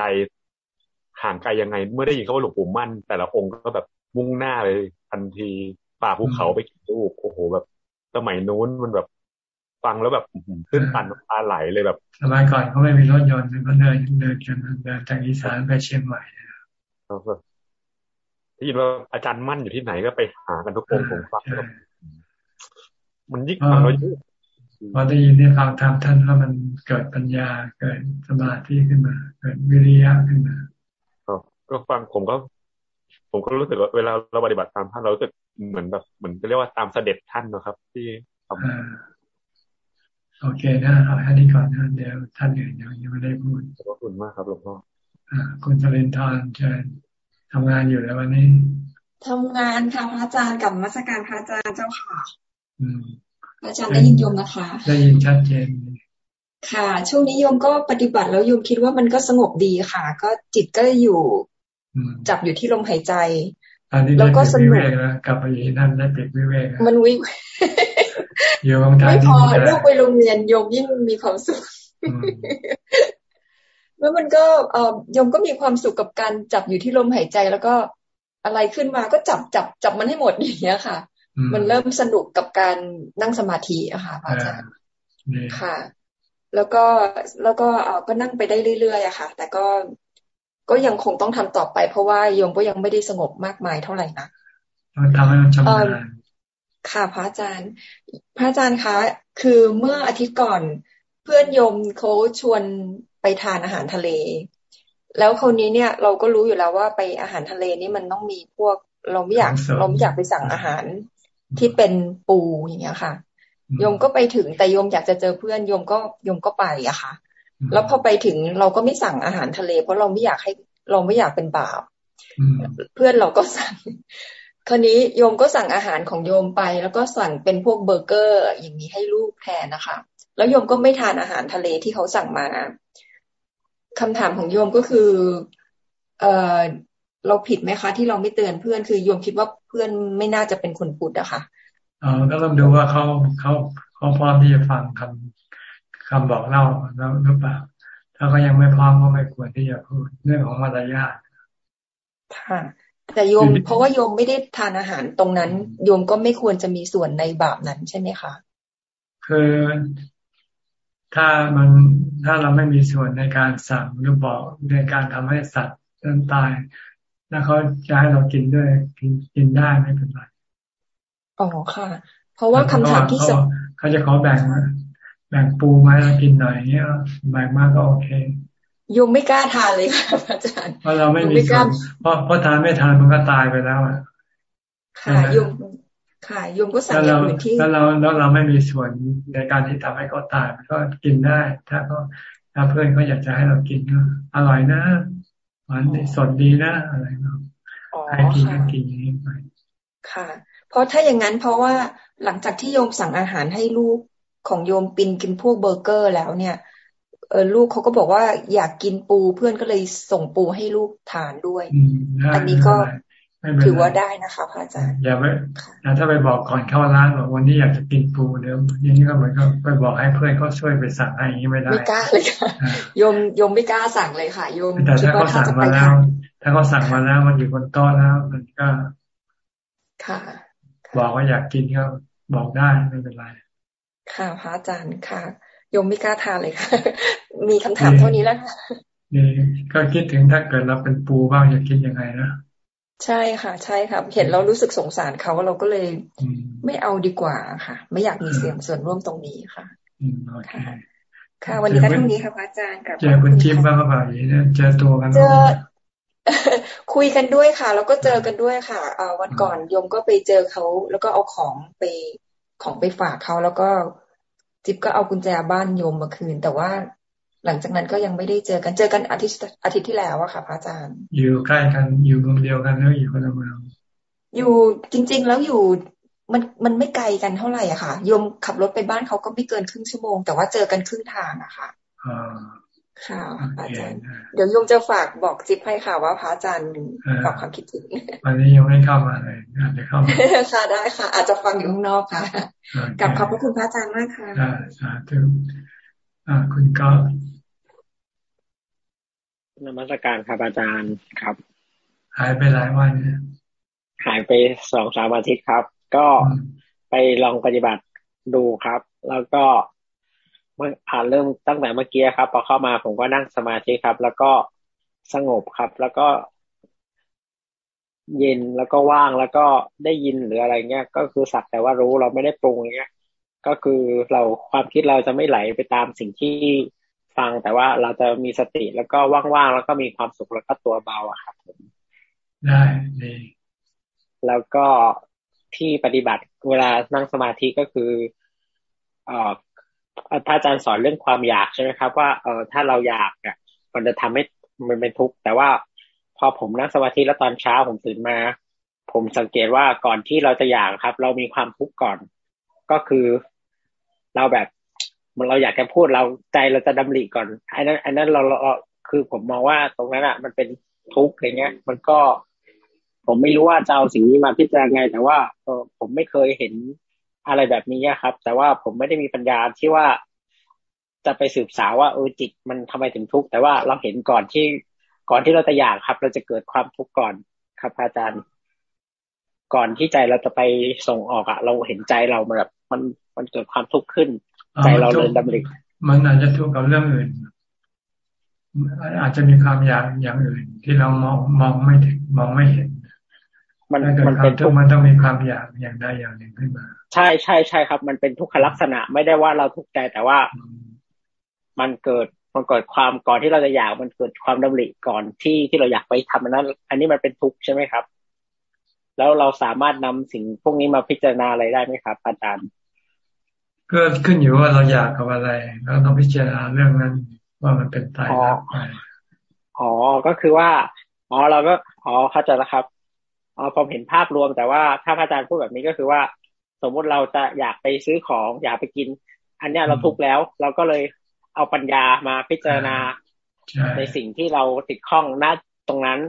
ห่างไกลยังไง เมื่อได้ยินเขาว่าหลวงปู่มั่น แต่ละองค์ก็แบบมุ่งหน้าเลยทันทีป่าภูเขาไปกี่ลูกโอ้โหแบบ สมัยนู้นมันแบบ ฟังแล้วแบบขึ้นตันตาไหลเลยแบบสมัยก่อนเขาไม่มีรถยนต์เขาเดินเดินกันเดินจากอีสานไปเชียงใหม่ครับได้ยินว่าอาจารย์มั่นอยู่ที่ไหนก็ไปหากันทุกองค์ผมฟังมันยิ่งฟังแล้วยิ่งพอได้ยินได้ฟังธรรมท่านแล้วมันเกิดปัญญาเกิดสมาธิขึ้นมา เกิดวิริยะขึ้นมาก็ฟังผมก็ ผมก็รู้สึกว่าเวลาเราปฏิบัติตามท่านเราสึกเหมือนแบบเหมือนจะเรียกว่าตามเสด็จท่านนะครับ ที่ทำ โอเคนะเอาแค่นี้ก่อนนะเดี๋ยวท่านอื่นยังยังไม่ได้พูดขอบคุณมากครับหลวงพ่ออ่าคุณเจริญทานเชิญทำงานอยู่แล้ววันนี้ทำงานค่ะพระอาจารย์กับมาสการพระอาจารย์เจ้าค่ะอืมอาจารย์ได้ยินโยมนะคะ ได้ยินชัดเจนค่ะ ช่วงนี้โยมก็ปฏิบัติแล้วโยมคิดว่ามันก็สงบดีค่ะ ก็จิตก็อยู่จับอยู่ที่ลมหายใจแล้วก็สนุกกลับไปยีนั่นได้เปิดวิเวกมันวิ โยมไม่พอลูกไปโรงเรียนโยมยิ่งมีความสุขแล้วมันก็เอ่อโยมก็มีความสุขกับการจับอยู่ที่ลมหายใจแล้วก็อะไรขึ้นมาก็จับจับจับมันให้หมดอย่างเงี้ยค่ะ มันเริ่มสนุกกับการนั่งสมาธิอะค่ะอาจารย์ค่ะ แล้วก็แล้วก็เออก็นั่งไปได้เรื่อยๆอะค่ะ แต่ก็ก็ยังคงต้องทำต่อไป เพราะว่าโยมก็ยังไม่ได้สงบมากมายเท่าไหร่นะทำให้มันชำนาญ ค่ะพระอาจารย์ พระอาจารย์คะ คือเมื่ออาทิตย์ก่อนเพื่อนโยมเขาชวนไปทานอาหารทะเล แล้วคราวนี้เนี่ยเราก็รู้อยู่แล้วว่าไปอาหารทะเลนี่มันต้องมีพวกเราไม่อยากเราไม่อยากไปสั่งอาหารที่เป็นปูอย่างเงี้ยค่ะ โยมก็ไปถึงแต่โยมอยากจะเจอเพื่อนโยมก็โยมก็ไปอะค่ะ แล้วพอไปถึงเราก็ไม่สั่งอาหารทะเล เพราะเราไม่อยากให้เราไม่อยากเป็นบาปเพื่อนเราก็สั่ง คราวนี้โยมก็สั่งอาหารของโยมไป แล้วก็สั่งเป็นพวกเบอร์เกอร์อย่างนี้ให้ลูกแทนนะคะ แล้วโยมก็ไม่ทานอาหารทะเลที่เขาสั่งมาคำถามของโยมก็คือ เออเราผิดไหมคะ ที่เราไม่เตือนเพื่อนคือโยมคิดว่าเพื่อนไม่น่าจะเป็นคนพุทธอะค่ะอ๋อก็ต้องดูว่าเขาเขาเขาพร้อมที่จะฟังคำคำบอกเล่าแล้วหรือเปล่าถ้าเขายังไม่พร้อมก็ไม่ควรที่จะพูดเรื่องของมารยาทค่ะ แต่โยม เพราะว่าโยมไม่ได้ทานอาหารตรงนั้น โยมก็ไม่ควรจะมีส่วนในบาปนั้นใช่ไหมคะคือถ้ามันถ้าเราไม่มีส่วนในการสั่งหรือบอกในการทำให้สัตว์นั้นตายแล้วเขาจะให้เรากินด้วยกินกินได้ไม่เป็นไรอ๋อค่ะ เพราะว่าคำถามที่สเขาจะขอแบ่งแบ่งปูไม้เรากินหน่อยเนี้ยแบ่งมากก็โอเค ยมไม่กล้าทานเลยค่ะอาจารย์เพราะเราไม่มีส่วนเพราะเพราะทานไม่ทานมันก็ตายไปแล้วอะค่ะยมค่ะยมก็สั่งอย่างอื่นที่แล้วเราแล้วเราไม่มีส่วนในการที่ทำให้เขาตายมันก็กินได้ ถ้าเขาถ้าเพื่อนเขาอยากจะให้เรากินก็อร่อยนะหวานสดดีนะอะไรเนาะให้กินก็กินอย่างนี้ไปค่ะ เพราะถ้าอย่างนั้นเพราะว่าหลังจากที่โยมสั่งอาหารให้ลูกของโยมปินกินพวกเบอร์เกอร์แล้วเนี่ย เออลูกเขาก็บอกว่าอยากกินปูเพื่อนก็เลยส่งปูให้ลูกทานด้วย อันนี้ก็ถือว่าได้นะคะพระอาจารย์อย่าไปถ้าไปบอกก่อนเข้าร้านบอกวันนี้อยากจะกินปูเดี๋ยวอย่างนี้ก็เหมือนกับไปบอกให้เพื่อนเขาช่วยไปสั่งให้อย่างนี้ไม่ได้ไม่กล้าเลยค่ะโยมโยมไม่กล้าสั่งเลยค่ะโยมแต่ถ้าเขาสั่งมาแล้ว ถ้าเขาสั่งมาแล้วมันอยู่บนโต๊ะแล้วมันก็ ค่ะ บอกว่าอยากกินก็บอกได้ไม่เป็นไรค่ะพระอาจารย์ค่ะโยมไม่กล้าทานเลยค่ะ มีคำถามเท่านี้แล้วค่ะนี่ก็คิดถึงถ้าเกิดเราเป็นปูบ้างจะคิดยังไงนะใช่ค่ะ ใช่ครับเห็นเรารู้สึกสงสารเขาเราก็เลยไม่เอาดีกว่าค่ะ ไม่อยากมีเสียงส่วนร่วมตรงนี้ค่ะค่ะค่ะ วันนี้ก็เท่านี้ค่ะพระอาจารย์กับเจอคุณจิ้มบ้างหรือเปล่าอย่างนี้เจอตัวกันเจอคุยกันด้วยค่ะ แล้วก็เจอกันด้วยค่ะวันก่อนโยมก็ไปเจอเขาแล้วก็เอาของไปของไปฝากเขาแล้วก็ จิ๊บก็เอากุญแจบ้านโยมมาคืน แต่ว่าหลังจากนั้นก็ยังไม่ได้เจอกันเจอกันอาทิตย์อาทิตย์ที่แล้วอะค่ะพระอาจารย์ อยู่ใกล้กันอยู่เมืองเดียวกันแล้วอยู่คนละเมืองอยู่จริง ๆ แล้วอยู่มันมันไม่ไกลกันเท่าไหร่อะค่ะโยมขับรถไปบ้านเขาก็ไม่เกินครึ่งชั่วโมง แต่ว่าเจอกันครึ่งทางอะค่ะ ค่ะอาจารย์ เดี๋ยวโยมจะฝากบอกจิ๊บให้ค่ะว่าพระอาจารย์ฝากความคิดถึงวันนี้ยังไม่เข้ามาเลยอาจจะเข้ามาค่ะได้ค่ะ อาจจะฟังอยู่ข้างนอกค่ะกับขอบพระคุณพระอาจารย์มากค่ะสาธุคุณก็นมัสการครับอาจารย์ครับ หายไปหลายวันเนี่ยหายไปสองสามอาทิตย์ครับ ก็ไปลองปฏิบัติดูครับ แล้วก็เมื่ออ่านเริ่มตั้งแต่เมื่อกี้ครับ พอเข้ามาผมก็นั่งสมาธิครับ แล้วก็สงบครับ แล้วก็เย็นแล้วก็ว่างแล้วก็ได้ยินหรืออะไรเงี้ยก็คือสักแต่ว่ารู้เราไม่ได้ปรุงเงี้ย ก็คือเราความคิดเราจะไม่ไหลไปตามสิ่งที่ฟังแต่ว่าเราจะมีสติแล้วก็ว่างๆแล้วก็มีความสุขแล้วก็ตัวเบาอะครับผมได้ดีแล้วก็ที่ปฏิบัติเวลานั่งสมาธิก็คือเอ่อ พระอาจารย์สอนเรื่องความอยากใช่ไหมครับ ว่าเออถ้าเราอยากอะ มันจะทำให้มันเป็นทุกข์แต่ว่าพอผมนั่งสมาธิแล้วตอนเช้าผมตื่นมา ผมสังเกตว่าก่อนที่เราจะอยากครับ เรามีความทุกข์ก่อน ก็คือเราแบบมันเราอยากจะพูดเราใจเราจะดำริก่อนไอ้นั้นไอ้นั้นเราเราคือผมมองว่าตรงนั้นอะ มันเป็นทุกข์อะไรเงี้ย มันก็ ผมไม่รู้ว่าจะเอาสิ่งนี้มาพิจารณาไง แต่ว่าเออผมไม่เคยเห็น อะไรแบบนี้ครับ แต่ว่าผมไม่ได้มีปัญญาที่ว่าจะไปสืบสาวว่าเออจิตมันทำไมถึงทุกข์แต่ว่าเราเห็นก่อนที่ก่อนที่เราจะอยากครับ เราจะเกิดความทุกข์ก่อนครับอาจารย์ ก่อนที่ใจเราจะไปส่งออกอะเราเห็นใจเราแบบมันมันเกิดความทุกข์ขึ้น ใจเราเดินดำริมันอาจจะทุกข์กับเรื่องอื่น อาจจะมีความอยากอย่างอื่น ที่เรามองมองไม่ถึงมองไม่เห็น มันมันเป็นทุกข์มันต้องมีความอยากอย่างใดอย่างหนึ่งขึ้นมา ใช่ใช่ใช่ครับ มันเป็นทุกขลักษณะไม่ได้ว่าเราทุกข์ใจแต่ว่า มันเกิดมันเกิดความก่อนที่เราจะอยากมันเกิดความดำริก่อนที่ที่เราอยากไปทำนั้น อันนี้มันเป็นทุกข์ใช่ไหมครับ แล้วเราสามารถนำสิ่งพวกนี้มาพิจารณาอะไรได้ไหมครับ อาจารย์ก็ขึ้นอยู่ว่าเราอยากกับอะไรเราต้องพิจารณาเรื่องนั้น ว่ามันเป็นตายรักไปอ๋อก็คือว่าอ๋อเราก็อ๋อเข้าใจแล้วครับ อ๋อผมเห็นภาพรวมแต่ว่าถ้าพระอาจารย์พูดแบบนี้ก็คือว่า สมมุติเราจะอยากไปซื้อของอยากไปกิน อันนี้เราทุกแล้ว เราก็เลยเอาปัญญามาพิจารณาในสิ่งที่เราติดข้องณตรงนั้น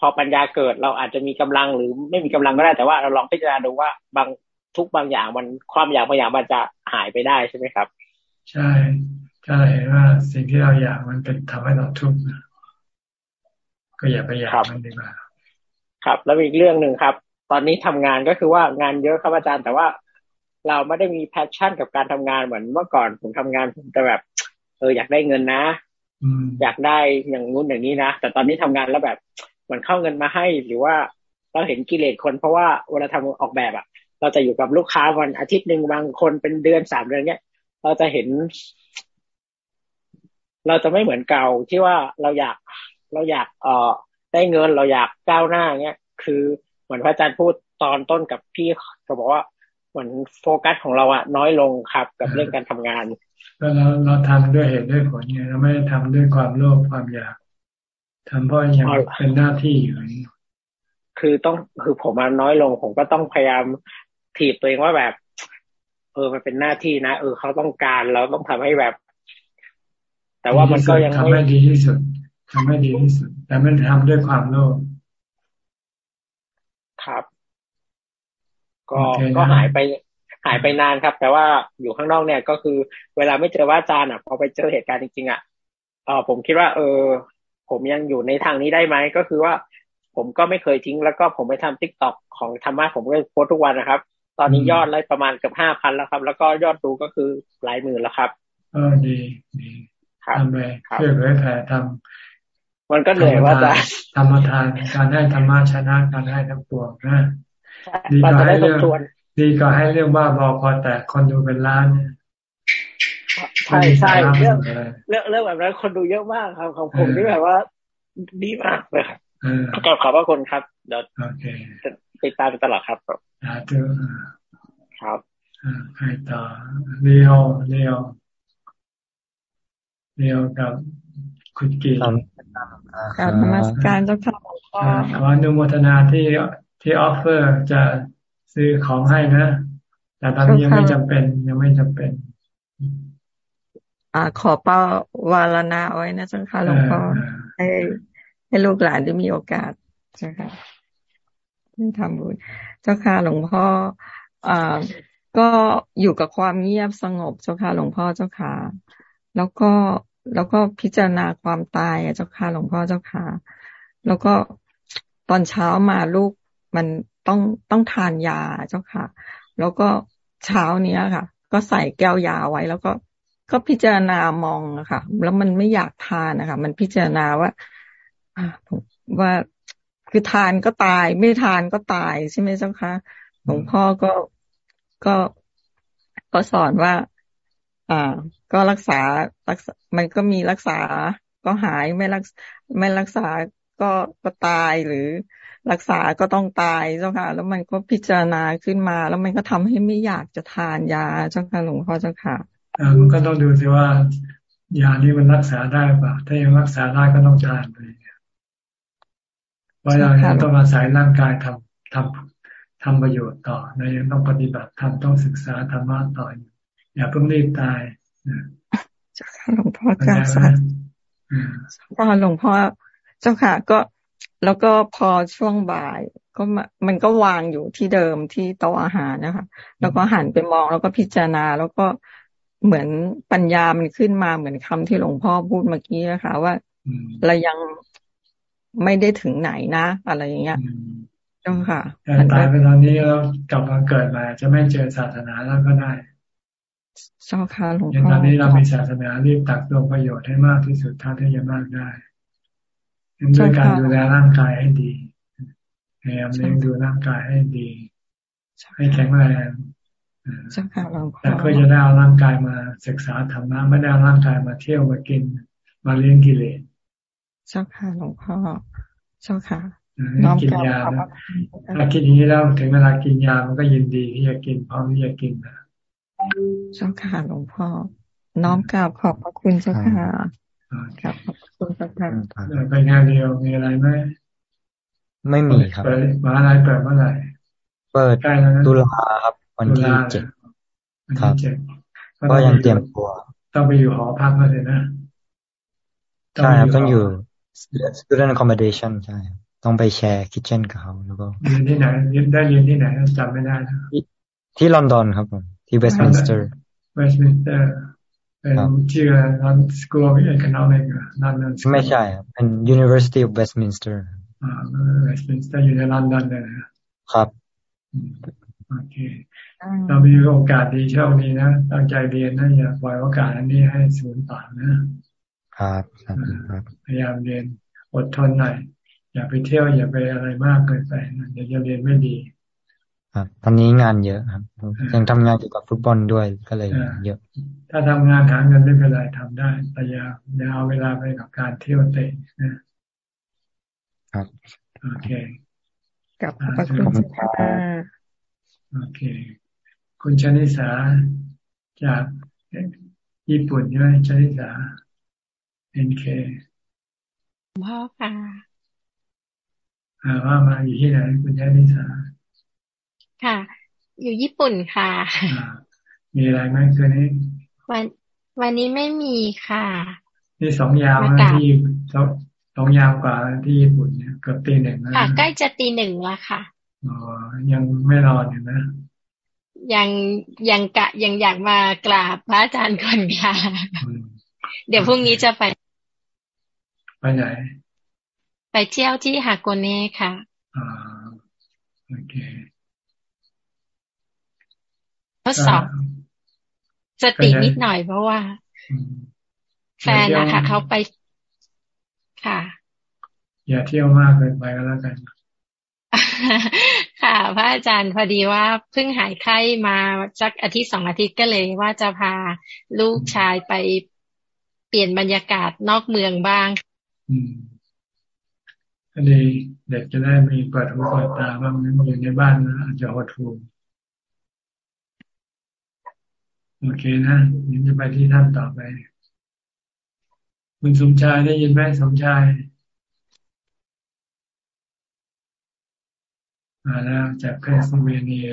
พอปัญญาเกิดเราอาจจะมีกำลังหรือไม่มีกำลังก็ได้แต่ว่าเราลองพิจารณาดูว่าบางทุกบางอย่างมันความอยากบางอย่างมันจะหายไปได้ใช่ไหมครับ ใช่ถ้าเราเห็นว่าสิ่งที่เราอยากมันเป็นทำให้เราทุกข์ก็อย่าไปอยากมันดีกว่า ครับ แล้วอีกเรื่องหนึ่งครับ ตอนนี้ทำงานก็คือว่างานเยอะครับอาจารย์ แต่ว่าเราไม่ได้มีแพชชั่นกับการทำงานเหมือนเมื่อก่อนผมทำงานผมจะแบบ เอออยากได้เงินนะอยากได้อย่างงู้นอย่างนี้นะแต่ตอนนี้ทำงานแล้วแบบเหมือนเข้าเงินมาให้หรือว่าเราเห็นกิเลสคน เพราะว่าเวลาทำออกแบบอะเราจะอยู่กับลูกค้าวันอาทิตย์หนึ่งบางคนเป็นเดือนสามเดือนเนี้ยเราจะเห็น เราจะไม่เหมือนเก่าที่ว่าเราอยากเราอยากเอ่อ ได้เงินเราอยากก้าวหน้าเนี้ยคือเหมือนพระอาจารย์พูดตอนต้นกับพี่เขาบอกว่าเหมือนโฟกัสของเราอะน้อยลงครับกับเรื่องการทำงานก็เราเราทำด้วยเหตุด้วยผลไงเราไม่ได้ทำด้วยความโลภความอยากทำเพราะยังเป็นหน้าที่อยู่คือต้องคือผมมันน้อยลงผมก็ต้องพยายามถีบตัวเองว่าแบบ เออมันเป็นหน้าที่นะเออเขาต้องการเราต้องทำให้แบบ แต่ว่ามันก็ยังทำให้ดีที่สุด ทำให้ดีที่สุด แต่ไม่ทำด้วยความโลภครับ ก็ก็หายไปหายไปนานครับ แต่ว่าอยู่ข้างนอกเนี่ยก็คือ เวลาไม่เจอว่าอาจารย์อะพอไปเจอเหตุการณ์จริงๆอะเออผมคิดว่า เออ ผมยังอยู่ในทางนี้ได้ไหมก็คือว่า ผมก็ไม่เคยทิ้ง แล้วก็ผมไปทำทิกตอกของธรรมะผมก็โพสทุกวันนะครับ ตอนนี้ยอดเลยประมาณเกือบห้าพันแล้วครับ แล้วก็ยอดดูก็คือหลายหมื่นแล้วครับ เออดีดีทำไปเพื่อเผยแผ่ทำ มันก็เหนื่อยว่าจะธรรมทานการให้ธรรมะชนะการให้ทั้งปวงนะดีกว่าให้เรื่องดีกว่าให้เรื่องว่าบอพอแต่คนดูเป็นล้านเนี่ยใช่ใช่เรื่องเรื่องเรื่องแบบนั้นคนดูเยอะมากครับของผมนี่แบบว่าดีมากเลยครับขอบขอบพระคุณครับเดี๋ยวติดตามตลอดครับครับใครต่อเลียวเลียวเลียวกับคุณกีกับ ธรรมสการเจ้าค่ะขออนุโมทนาที่ที่ออฟเฟอร์จะซื้อของให้นะ แต่ตอนนี้ยังไม่จำเป็นยังไม่จำเป็น อ่า ขอเป้าวาลนาไว้นะเจ้าค่ะหลวงพ่อให้ให้ลูกหลานได้มีโอกาสเจ้าค่ะที่ทำบุญเจ้าค่ะหลวงพ่ออ่าก็อยู่กับความเงียบสงบเจ้าค่ะหลวงพ่อเจ้าค่ะ แล้วก็ แล้วก็พิจารณาความตายอะเจ้าค่ะหลวงพ่อเจ้าค่ะ แล้วก็ตอนเช้ามาลูกมันต้องต้องทานยาเจ้าค่ะ แล้วก็เช้าเนี้ยค่ะ ก็ใส่แก้วยาไว้ แล้วก็ก็พิจารณามองอะค่ะ แล้วมันไม่อยากทานนะคะมันพิจารณาว่าว่าคือทานก็ตาย ไม่ทานก็ตายใช่ไหมเจ้าคะหลวงพ่อก็ก็ก็สอนว่า อ่า ก็รักษารักษา มันก็มีรักษาก็หายไม่รักไม่รักษาก็ก็ตายหรือรักษาก็ต้องตายเจ้าค่ะ แล้วมันก็พิจารณาขึ้นมา แล้วมันก็ทำให้ไม่อยากจะทานยาเจ้าค่ะหลวงพ่อเจ้าค่ะอ่ามันก็ต้องดูสิว่ายานี้มันรักษาได้ป่ะถ้ายังรักษาได้ก็ต้องทานไปว่าเรายังต้องอาศัยร่างกายทำทำทำประโยชน์ต่อในยังต้องปฏิบัติทำต้องศึกษาธรรมะต่ออย่าเพิ่งรีบตายเจ้าค่ะหลวงพ่อเจ้าค่ะพอหลวงพ่อเจ้าค่ะ ก็แล้วก็พอช่วงบ่าย ก็มันก็วางอยู่ที่เดิมที่โต๊ะอาหารนะคะ แล้วก็หันไปมองแล้วก็พิจารณา แล้วก็เหมือนปัญญามันขึ้นมาเหมือนคำที่หลวงพ่อพูดเมื่อกี้นะคะ ว่าเรายังไม่ได้ถึงไหนนะ อะไรอย่างเงี้ยเจ้าค่ะตายไปตอนนี้แล้วกลับมาเกิดมาจะไม่เจอศาสนาแล้วก็ได้ เจ้าค่ะหลวงพ่อตอนนี้เรามีศาสนารีบตักตวงประโยชน์ให้มากที่สุดเท่าที่จะมากได้ด้วยการดูแลร่างกายให้ดีพยายามเลี้ยงดูร่างกายให้ดี ให้แข็งแรงแต่เพื่อจะได้เอาร่างกายมาศึกษาธรรมะไม่ได้เอาร่างกายมาเที่ยวมากิน มาเลี้ยงกิเลสเจ้าค่ะหลวงพ่อเจ้าค่ะน้อมกินยาถ้าคิดอย่างนี้แล้วถึงเวลากินยามันก็ยินดีที่จะกินพร้อมที่จะกินนะ เจ้าค่ะหลวงพ่อ น้อมกราบขอบพระคุณเจ้าค่ะครับขอบคุณสักท่านไปงานเดียวมีอะไรไหมไม่มีครับมาอะไรเปิดเมื่อไหร่ เปิดตุลาครับ วันที่เจ็ดครับ ก็ยังเตรียมตัว ต้องไปอยู่หอพักมาเลยนะใช่ครับต้องอยู่ student accommodation ใช่ต้องไปแชร์ kitchen กับเขาแล้วก็เรียนที่ไหนได้เรียนที่ไหนจำไม่ได้ที่ลอนดอนครับผม ที่เวสต์มินสเตอร์เวสต์มินสเตอร์เป็นชื่อนัน School of Economics นั่นนั่นไม่ใช่ครับเป็น University of Westminster อ่าเวสต์มินสเตอร์อยู่ในลอนดอนเลยครับโอเคเรามีโอกาสดีเช่นนี้นะตั้งใจเรียนนะอย่าปล่อยโอกาสอันนี้ให้สูญเปล่านะครับพยายามเรียนอดทนหน่อยอย่าไปเที่ยวอย่าไปอะไรมากเกินไปเดี๋ยวจะเรียนไม่ดี ครับตอนนี้งานเยอะครับ ยังทำงานเกี่ยวกับฟุตบอลด้วยก็เลยเยอะ ถ้าทำงานหาเงินไม่เป็นไรทำได้แต่อย่าอย่าเอาเวลาไปกับการเที่ยวเตะนะครับโอเคกับขอบคุณค่ะโอเค คุณชนิสาจากญี่ปุ่นใช่ไหมชนิสาเอ็นเคพ่อค่ะาว่ามาอยู่ที่ไหนคุณชนิสา ค่ะ อยู่ญี่ปุ่นค่ะ มีอะไรไหมคืนนี้ วัน วันนี้ไม่มีค่ะ นี่สองยาวนะที่สองยาวกว่าที่ญี่ปุ่นเนี่ยเกือบตีหนึ่งแล้วค่ะใกล้จะตีหนึ่งแล้วค่ะอ๋อยังไม่รออยู่นะยังยังกะยังอยากมากราบพระอาจารย์ก่อนค่ะ เดี๋ยวพรุ่งนี้จะไป ไปไหน ไปเที่ยวที่ฮาโกเน่ค่ะอ่าโอเค ทดสอบสตินิดหน่อยเพราะว่า แฟนนะคะเขาไปค่ะ อย่าเที่ยวมากเกินไปก็แล้วกัน ค่ะ พระอาจารย์พอดีว่าเพิ่งหายไข้มาสักอาทิตย์สองอาทิตย์ก็เลยว่าจะพาลูกชายไปเปลี่ยนบรรยากาศนอกเมืองบ้างอืมอันนี้เด็กจะได้มีเปิดหูเปิดตาบ้างอยู่ในบ้านนะอาจจะหดหู โอเคนะยินจะไปที่ท่านต่อไป คุณสมชายได้ยินไหมสมชายมาแล้วจากเพนซิลเวเนีย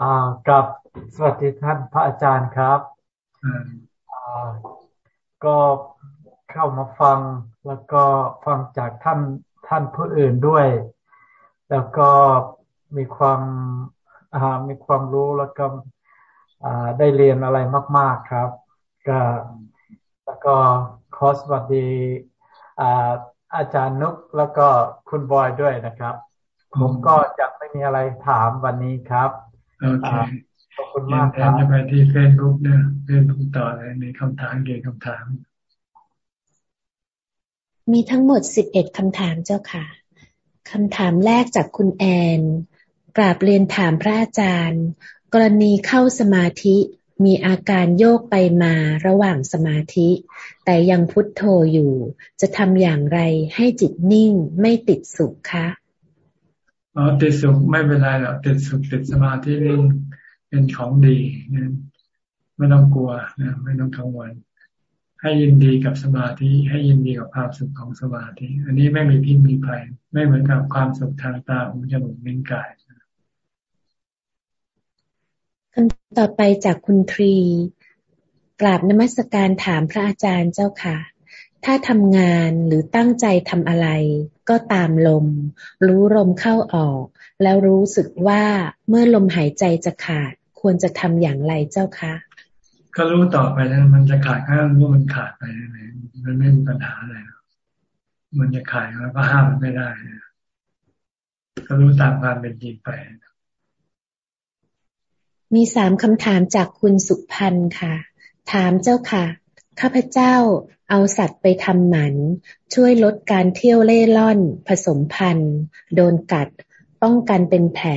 อ่ากับสวัสดีท่านพระอาจารย์ครับอ่าก็เข้ามาฟังแล้วก็ฟังจากท่านท่านผู้อื่นด้วย แล้วก็มีความ มีความรู้แล้วก็ได้เรียนอะไรมาก ๆครับ ก็แล้วก็ขอสวัสดีอาจารย์นุกแล้วก็คุณบอยด้วยนะครับ ผมก็จะไม่มีอะไรถามวันนี้ครับโอเคขอบคุณมากครับจะไปที่เฟซบุ๊กเนี่ยเฟซบุ๊กต่อเลยมีคำถามเกี่ยวกับคำถาม มีทั้งหมดสิบเอ็ดคำถามเจ้าค่ะคำถามแรกจากคุณแอน กราบเรียนถามพระอาจารย์ กรณีเข้าสมาธิมีอาการโยกไปมาระหว่างสมาธิ แต่ยังพุทโธอยู่ จะทำอย่างไรให้จิตนิ่งไม่ติดสุขคะอ๋อติดสุขไม่เป็นไรหรอกติดสุขติดสมาธินี่เป็นของดีนะไม่ต้องกลัวนะไม่ต้องกังวลให้ยินดีกับสมาธิ ให้ยินดีกับความสุขของสมาธิ อันนี้ไม่มีพิษมีภัย ไม่เหมือนกับความสุขทางตาหูจมูกลิ้นกาย คำต่อไปจากคุณทรี กราบนมัสการถามพระอาจารย์เจ้าค่ะ ถ้าทำงานหรือตั้งใจทำอะไร ก็ตามลม รู้ลมเข้าออก แล้วรู้สึกว่าเมื่อลมหายใจจะขาด ควรจะทำอย่างไรเจ้าคะก็รู้ต่อไปนะมันจะขาดก็รู้มันขาดไปเลยมันไม่มีปัญหาอะไรมันจะขาดแล้วก็ห้ามมันไม่ได้ก็รู้ตามความเป็นจริงไป มีสามคำถามจากคุณสุพันธ์ค่ะ ถามเจ้าค่ะ ข้าพเจ้าเอาสัตว์ไปทำหมัน ช่วยลดการเที่ยวเล่ร่อน ผสมพันธุ์ โดนกัด ป้องกันเป็นแผล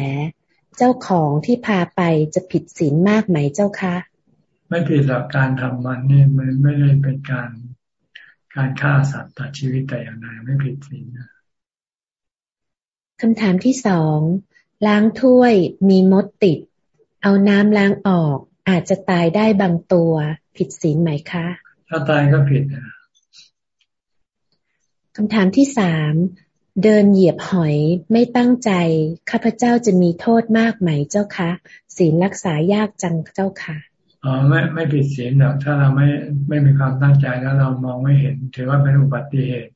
เจ้าของที่พาไปจะผิดศีลมากไหมเจ้าคะไม่ผิดหรอกการทำมันนี่มันไม่ได้เป็นการการฆ่าสัตว์ตัดชีวิตแต่อย่างใดไม่ผิดศีลนะคำถามที่สองล้างถ้วยมีมดติด เอาน้ำล้างออก อาจจะตายได้บางตัว ผิดศีลไหมคะ ถ้าตายก็ผิดคำถามที่สามเดินเหยียบหอยไม่ตั้งใจ ข้าพเจ้าจะมีโทษมากไหมเจ้าคะศีลรักษายากจังเจ้าค่ะอ๋อไม่ไม่ผิดศีลหรอกถ้าเราไม่ไม่มีความตั้งใจแล้วเรามองไม่เห็น ถือว่าเป็นอุบัติเหตุ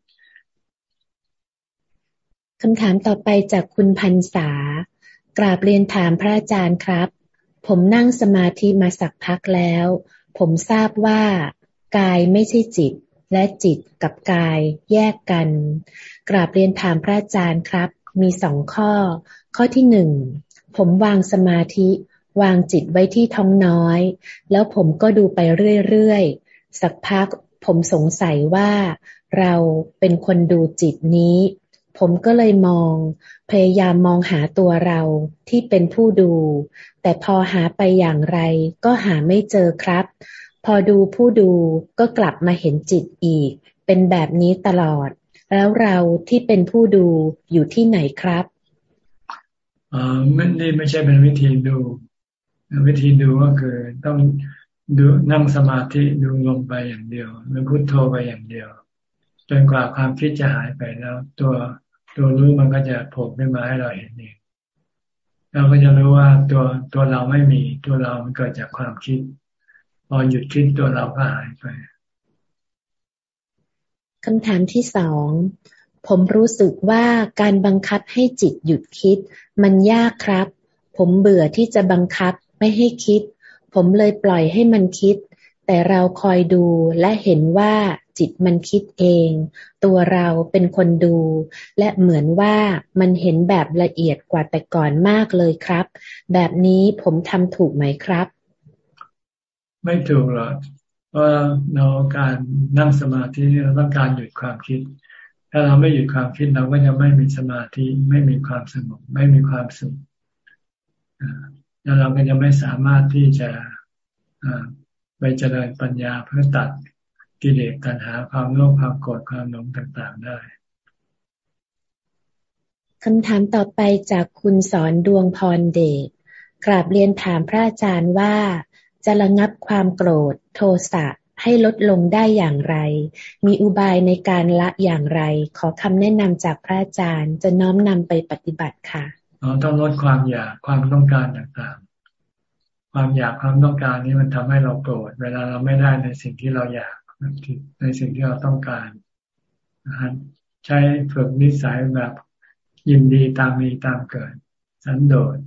คำถามต่อไปจากคุณพันษากราบเรียนถามพระอาจารย์ครับ ผมนั่งสมาธิมาสักพักแล้ว ผมทราบว่ากายไม่ใช่จิต และจิตกับกายแยกกัน กราบเรียนถามพระอาจารย์ครับ มีสองข้อ ข้อที่หนึ่งผมวางสมาธิ วางจิตไว้ที่ท้องน้อย แล้วผมก็ดูไปเรื่อยๆ สักพักผมสงสัยว่าเราเป็นคนดูจิตนี้ ผมก็เลยมอง พยายามมองหาตัวเราที่เป็นผู้ดู แต่พอหาไปอย่างไร ก็หาไม่เจอครับ พอดูผู้ดูก็กลับมาเห็นจิตอีก เป็นแบบนี้ตลอด แล้วเราที่เป็นผู้ดูอยู่ที่ไหนครับอ่าไม่นี่ไม่ใช่เป็นวิธีดู วิธีดูก็คือต้องดูนั่งสมาธิดูลมไปอย่างเดียวหรือพุโทโธไปอย่างเดียวจนกว่าความคิดจะหายไปแล้ว ตัว ตัวรู้มันก็จะโผล่ขึ้นมาให้เราเห็นเองเราก็จะรู้ว่าตัวตัวเราไม่มี ตัวเรามันเกิดจากความคิดพอหยุดคิดตัวเราก็หายไปคำถามที่สองผมรู้สึกว่าการบังคับให้จิตหยุดคิด มันยากครับ ผมเบื่อที่จะบังคับไม่ให้คิด ผมเลยปล่อยให้มันคิด แต่เราคอยดูและเห็นว่า จิตมันคิดเอง ตัวเราเป็นคนดู และเหมือนว่ามันเห็นแบบละเอียดกว่าแต่ก่อนมากเลยครับ แบบนี้ผมทำถูกไหมครับ ไม่ถูกหรอกเพราเราการนั่งสมาธิเราต้องการหยุดความคิด ถ้าเราไม่หยุดความคิดเราก็จะไม่มีสมาธิไม่มีความสงบไม่มีความสุขแล้วเราก็จะไม่สามารถที่จะไปเจริญปัญญาเพื่อตัด กิเลสตัณหาความโลภความโกรธความหลงต่างๆได้คำถามต่อไปจากคุณสอนดวงพรเดชกราบเรียนถามพระอาจารย์ว่า จะระงับความโกรธโทสะให้ลดลงได้อย่างไร มีอุบายในการละอย่างไร ขอคำแนะนำจากพระอาจารย์จะน้อมนำไปปฏิบัติค่ะเราต้องลดความอยากความต้องการต่างๆ ความอยากความต้องการนี้มันทำให้เราโกรธ เวลาเราไม่ได้ในสิ่งที่เราอยาก ในสิ่งที่เราต้องการนะฮะใช้ฝึกนิสัยแบบยินดีตามมีตามเกิด สันโดษ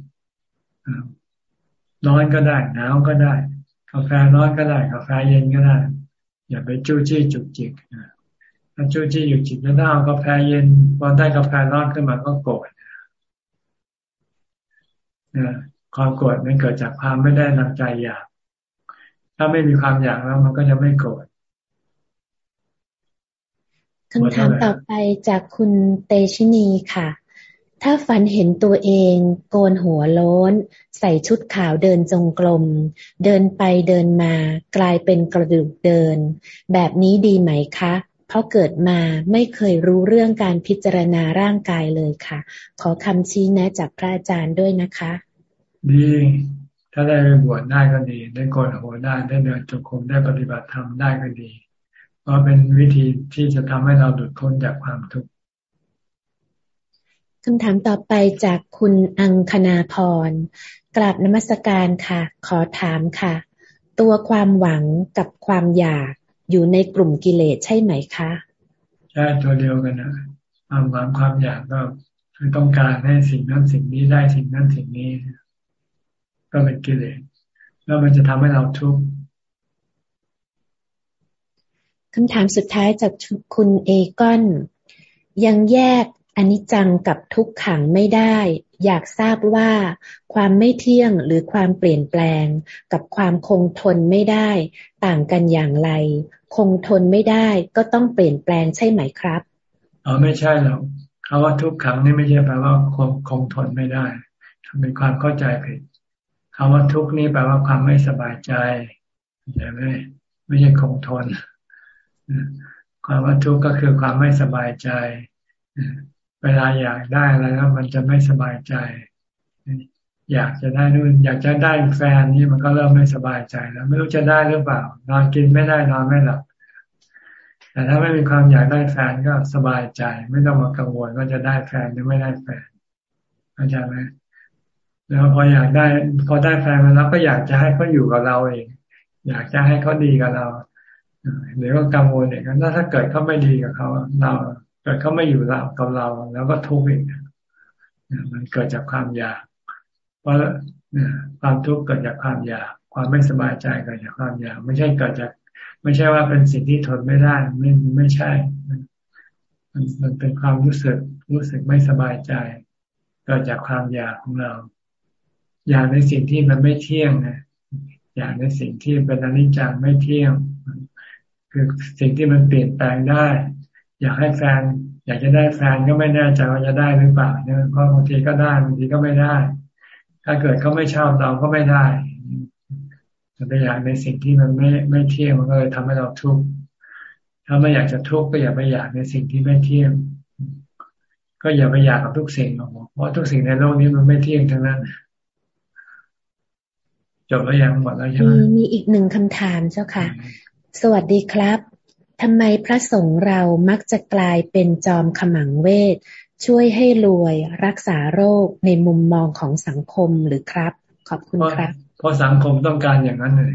ร้อนก็ได้หนาวก็ได้ กาแฟร้อนก็ได้ กาแฟเย็นก็ได้ อย่าไปจู้จี้จุกจิกถ้าจู้จี้จุกจิกแล้วถ้าเอากาแฟเย็นพอได้กาแฟร้อนขึ้นมาก็โกรธความโกรธมันเกิดจากความไม่ได้นังใจอยาก ถ้าไม่มีความอยากแล้วมันก็จะไม่โกรธ คำถามต่อไปจากคุณเตชินีค่ะ ถ้าฝันเห็นตัวเอง โกนหัวโล้น ใส่ชุดขาวเดินจงกรม เดินไปเดินมา กลายเป็นกระดูกเดิน แบบนี้ดีไหมคะ เพราะเกิดมาไม่เคยรู้เรื่องการพิจารณาร่างกายเลยค่ะ ขอคำชี้แนะจากพระอาจารย์ด้วยนะคะ ดีถ้าได้บวชได้ก็ดี ได้โกนหัวได้ได้เดินจงกรมได้ปฏิบัติธรรมได้ก็ดี ก็เป็นวิธีที่จะทำให้เราหลุดพ้นจากความทุกข์คำถามต่อไปจากคุณอังคณาพรกราบนมัสการค่ะ ขอถามค่ะ ตัวความหวังกับความอยากอยู่ในกลุ่มกิเลสใช่ไหมคะใช่ตัวเดียวกันนะความหวังความอยากก็คือต้องการให้สิ่งนั้นสิ่งนี้ได้สิ่งนั้นสิ่งนี้ ก็เป็นกิเลสแล้วมันจะทำให้เราทุกข์ คำถามสุดท้ายจากคุณเอกอน ยังแยกอนิจจังกับทุกขังไม่ได้ อยากทราบว่าความไม่เที่ยงหรือความเปลี่ยนแปลง กับความคงทนไม่ได้ ต่างกันอย่างไร คงทนไม่ได้ก็ต้องเปลี่ยนแปลงใช่ไหมครับอ๋อไม่ใช่หรอกคำว่าทุกขังนี่ไม่ใช่แปลว่าคงคงทนไม่ได้เป็นความเข้าใจผิดคำว่าทุกนี่แปลว่าความไม่สบายใจใช่ไหมไม่ใช่คงทน ความว่าทุกข์ก็คือความไม่สบายใจเวลาอยากได้อะไรแล้วมันจะไม่สบายใจ อยากจะได้นู่นอยากจะได้แฟนนี่มันก็เริ่มไม่สบายใจแล้ว ไม่รู้จะได้หรือเปล่านอนกินไม่ได้นอนไม่หลับแต่ถ้าไม่มีความอยากได้แฟนก็สบายใจ ไม่ต้องมากังวลว่าจะได้แฟนหรือไม่ได้แฟนเข้าใจไหมแล้วพออยากได้พอได้แฟนมาแล้วก็อยากจะให้เขาอยู่กับเราเอง อยากจะให้เขาดีกับเรา เดี๋ยวก็กังวลอย่างนั้นถ้าเกิดเขาไม่ดีกับเขาเราเกิดเขาไม่อยู่เรากับเรา แล้วก็ทุกข์อีกมันเกิดจากความอยากเพราะความทุกข์เกิดจากความอยากความไม่สบายใจเกิดจากความอยากไม่ใช่เกิดจาก ไม่ใช่ว่าเป็นสิ่งที่ทนไม่ได้ไม่ไม่ใช่มันมันเป็นความรู้สึกรู้สึกไม่สบายใจ เกิดจากความอยากของเรา อยากในสิ่งที่มันไม่เที่ยงนะอยากในสิ่งที่เป็นอนิจจังไม่เที่ยง คือสิ่งที่มันเปลี่ยนแปลงได้ อยากให้แฟน อยากจะได้แฟนก็ไม่แน่ใจว่าจะได้หรือเปล่าเนี่ยเพราะบางทีก็ได้บางทีก็ไม่ได้ ถ้าเกิดเขาไม่ชอบเราก็ไม่ได้จะไปอยากในสิ่งที่มันไม่ไม่เที่ยงมันก็เลยทำให้เราทุกข์ถ้าไม่อยากจะทุกข์ก็อย่าไปอยากในสิ่งที่ไม่เที่ยง ก็อย่าไปอยากกับทุกสิ่งหรอกเพราะทุกสิ่งในโลกนี้มันไม่เที่ยงทั้งนั้นจบแล้วยังหมดแล้วใช่ไหมมีอีกหนึ่งคำถามเจ้าค่ะ สวัสดีครับทำไมพระสงฆ์เรามักจะกลายเป็นจอมขมังเวท ช่วยให้รวยรักษาโรคในมุมมองของสังคมหรือครับ ขอบคุณครับ เพราะสังคมต้องการอย่างนั้นเลย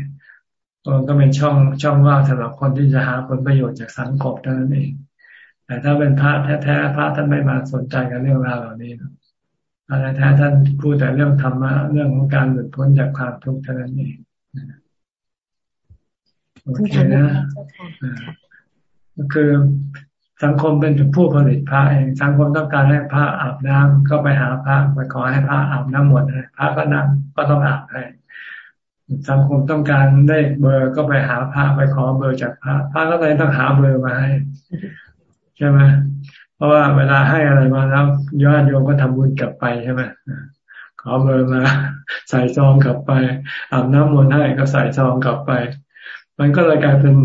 มันก็เป็นช่องช่องว่างสำหรับคนที่จะหาผลประโยชน์จากสังคมเท่านั้นเอง แต่ถ้าเป็นพระแท้ๆพระท่านไม่มาสนใจกับเรื่องราวเหล่านี้พระแท้ท่านพูดแต่เรื่องธรรมะเรื่องของการหลุดพ้นจากความทุกข์เท่านั้นเอง โอเคนะก็คือสังคมเป็นผู้ผลิตพระเอง สังคมต้องการให้พระอาบน้ำก็ไปหาพระไปขอให้พระอาบน้ำหมดพระก็นั่งก็ต้องอาบให้สังคมต้องการได้เบอร์ก็ไปหาพระไปขอเบอร์จากพระพระก็เลยต้องหาเบอร์มาให้ใช่ไหมเพราะว่าเวลาให้อะไรมาแล้วยอดโยมก็ทำบุญกลับไปใช่ไหมขอเบอร์มาใส่ซองกลับไปอาบน้ำมนต์ให้ก็ใส่ซองกลับไป มันก็เลยกลายเป็น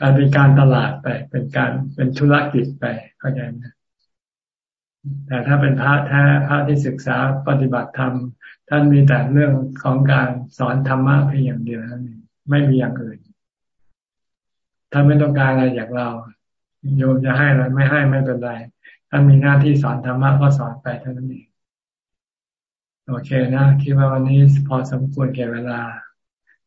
การเป็นการตลาดไป เป็นการเป็นธุรกิจไปเข้าใจไหมแต่ถ้าเป็นพระแท้พระที่ศึกษาปฏิบัติธรรมท่านมีแต่เรื่องของการสอนธรรมะเพียงอย่างเดียวนั่นเองไม่มีอย่างอื่นท่านไม่ต้องการอะไรจากเรา โยมจะให้อะไรไม่ให้ไม่เป็นไรท่านมีหน้าที่สอนธรรมะก็สอนไปเท่านั้นเองโอเคนะ คิดว่าวันนี้พอสมควรแก่เวลา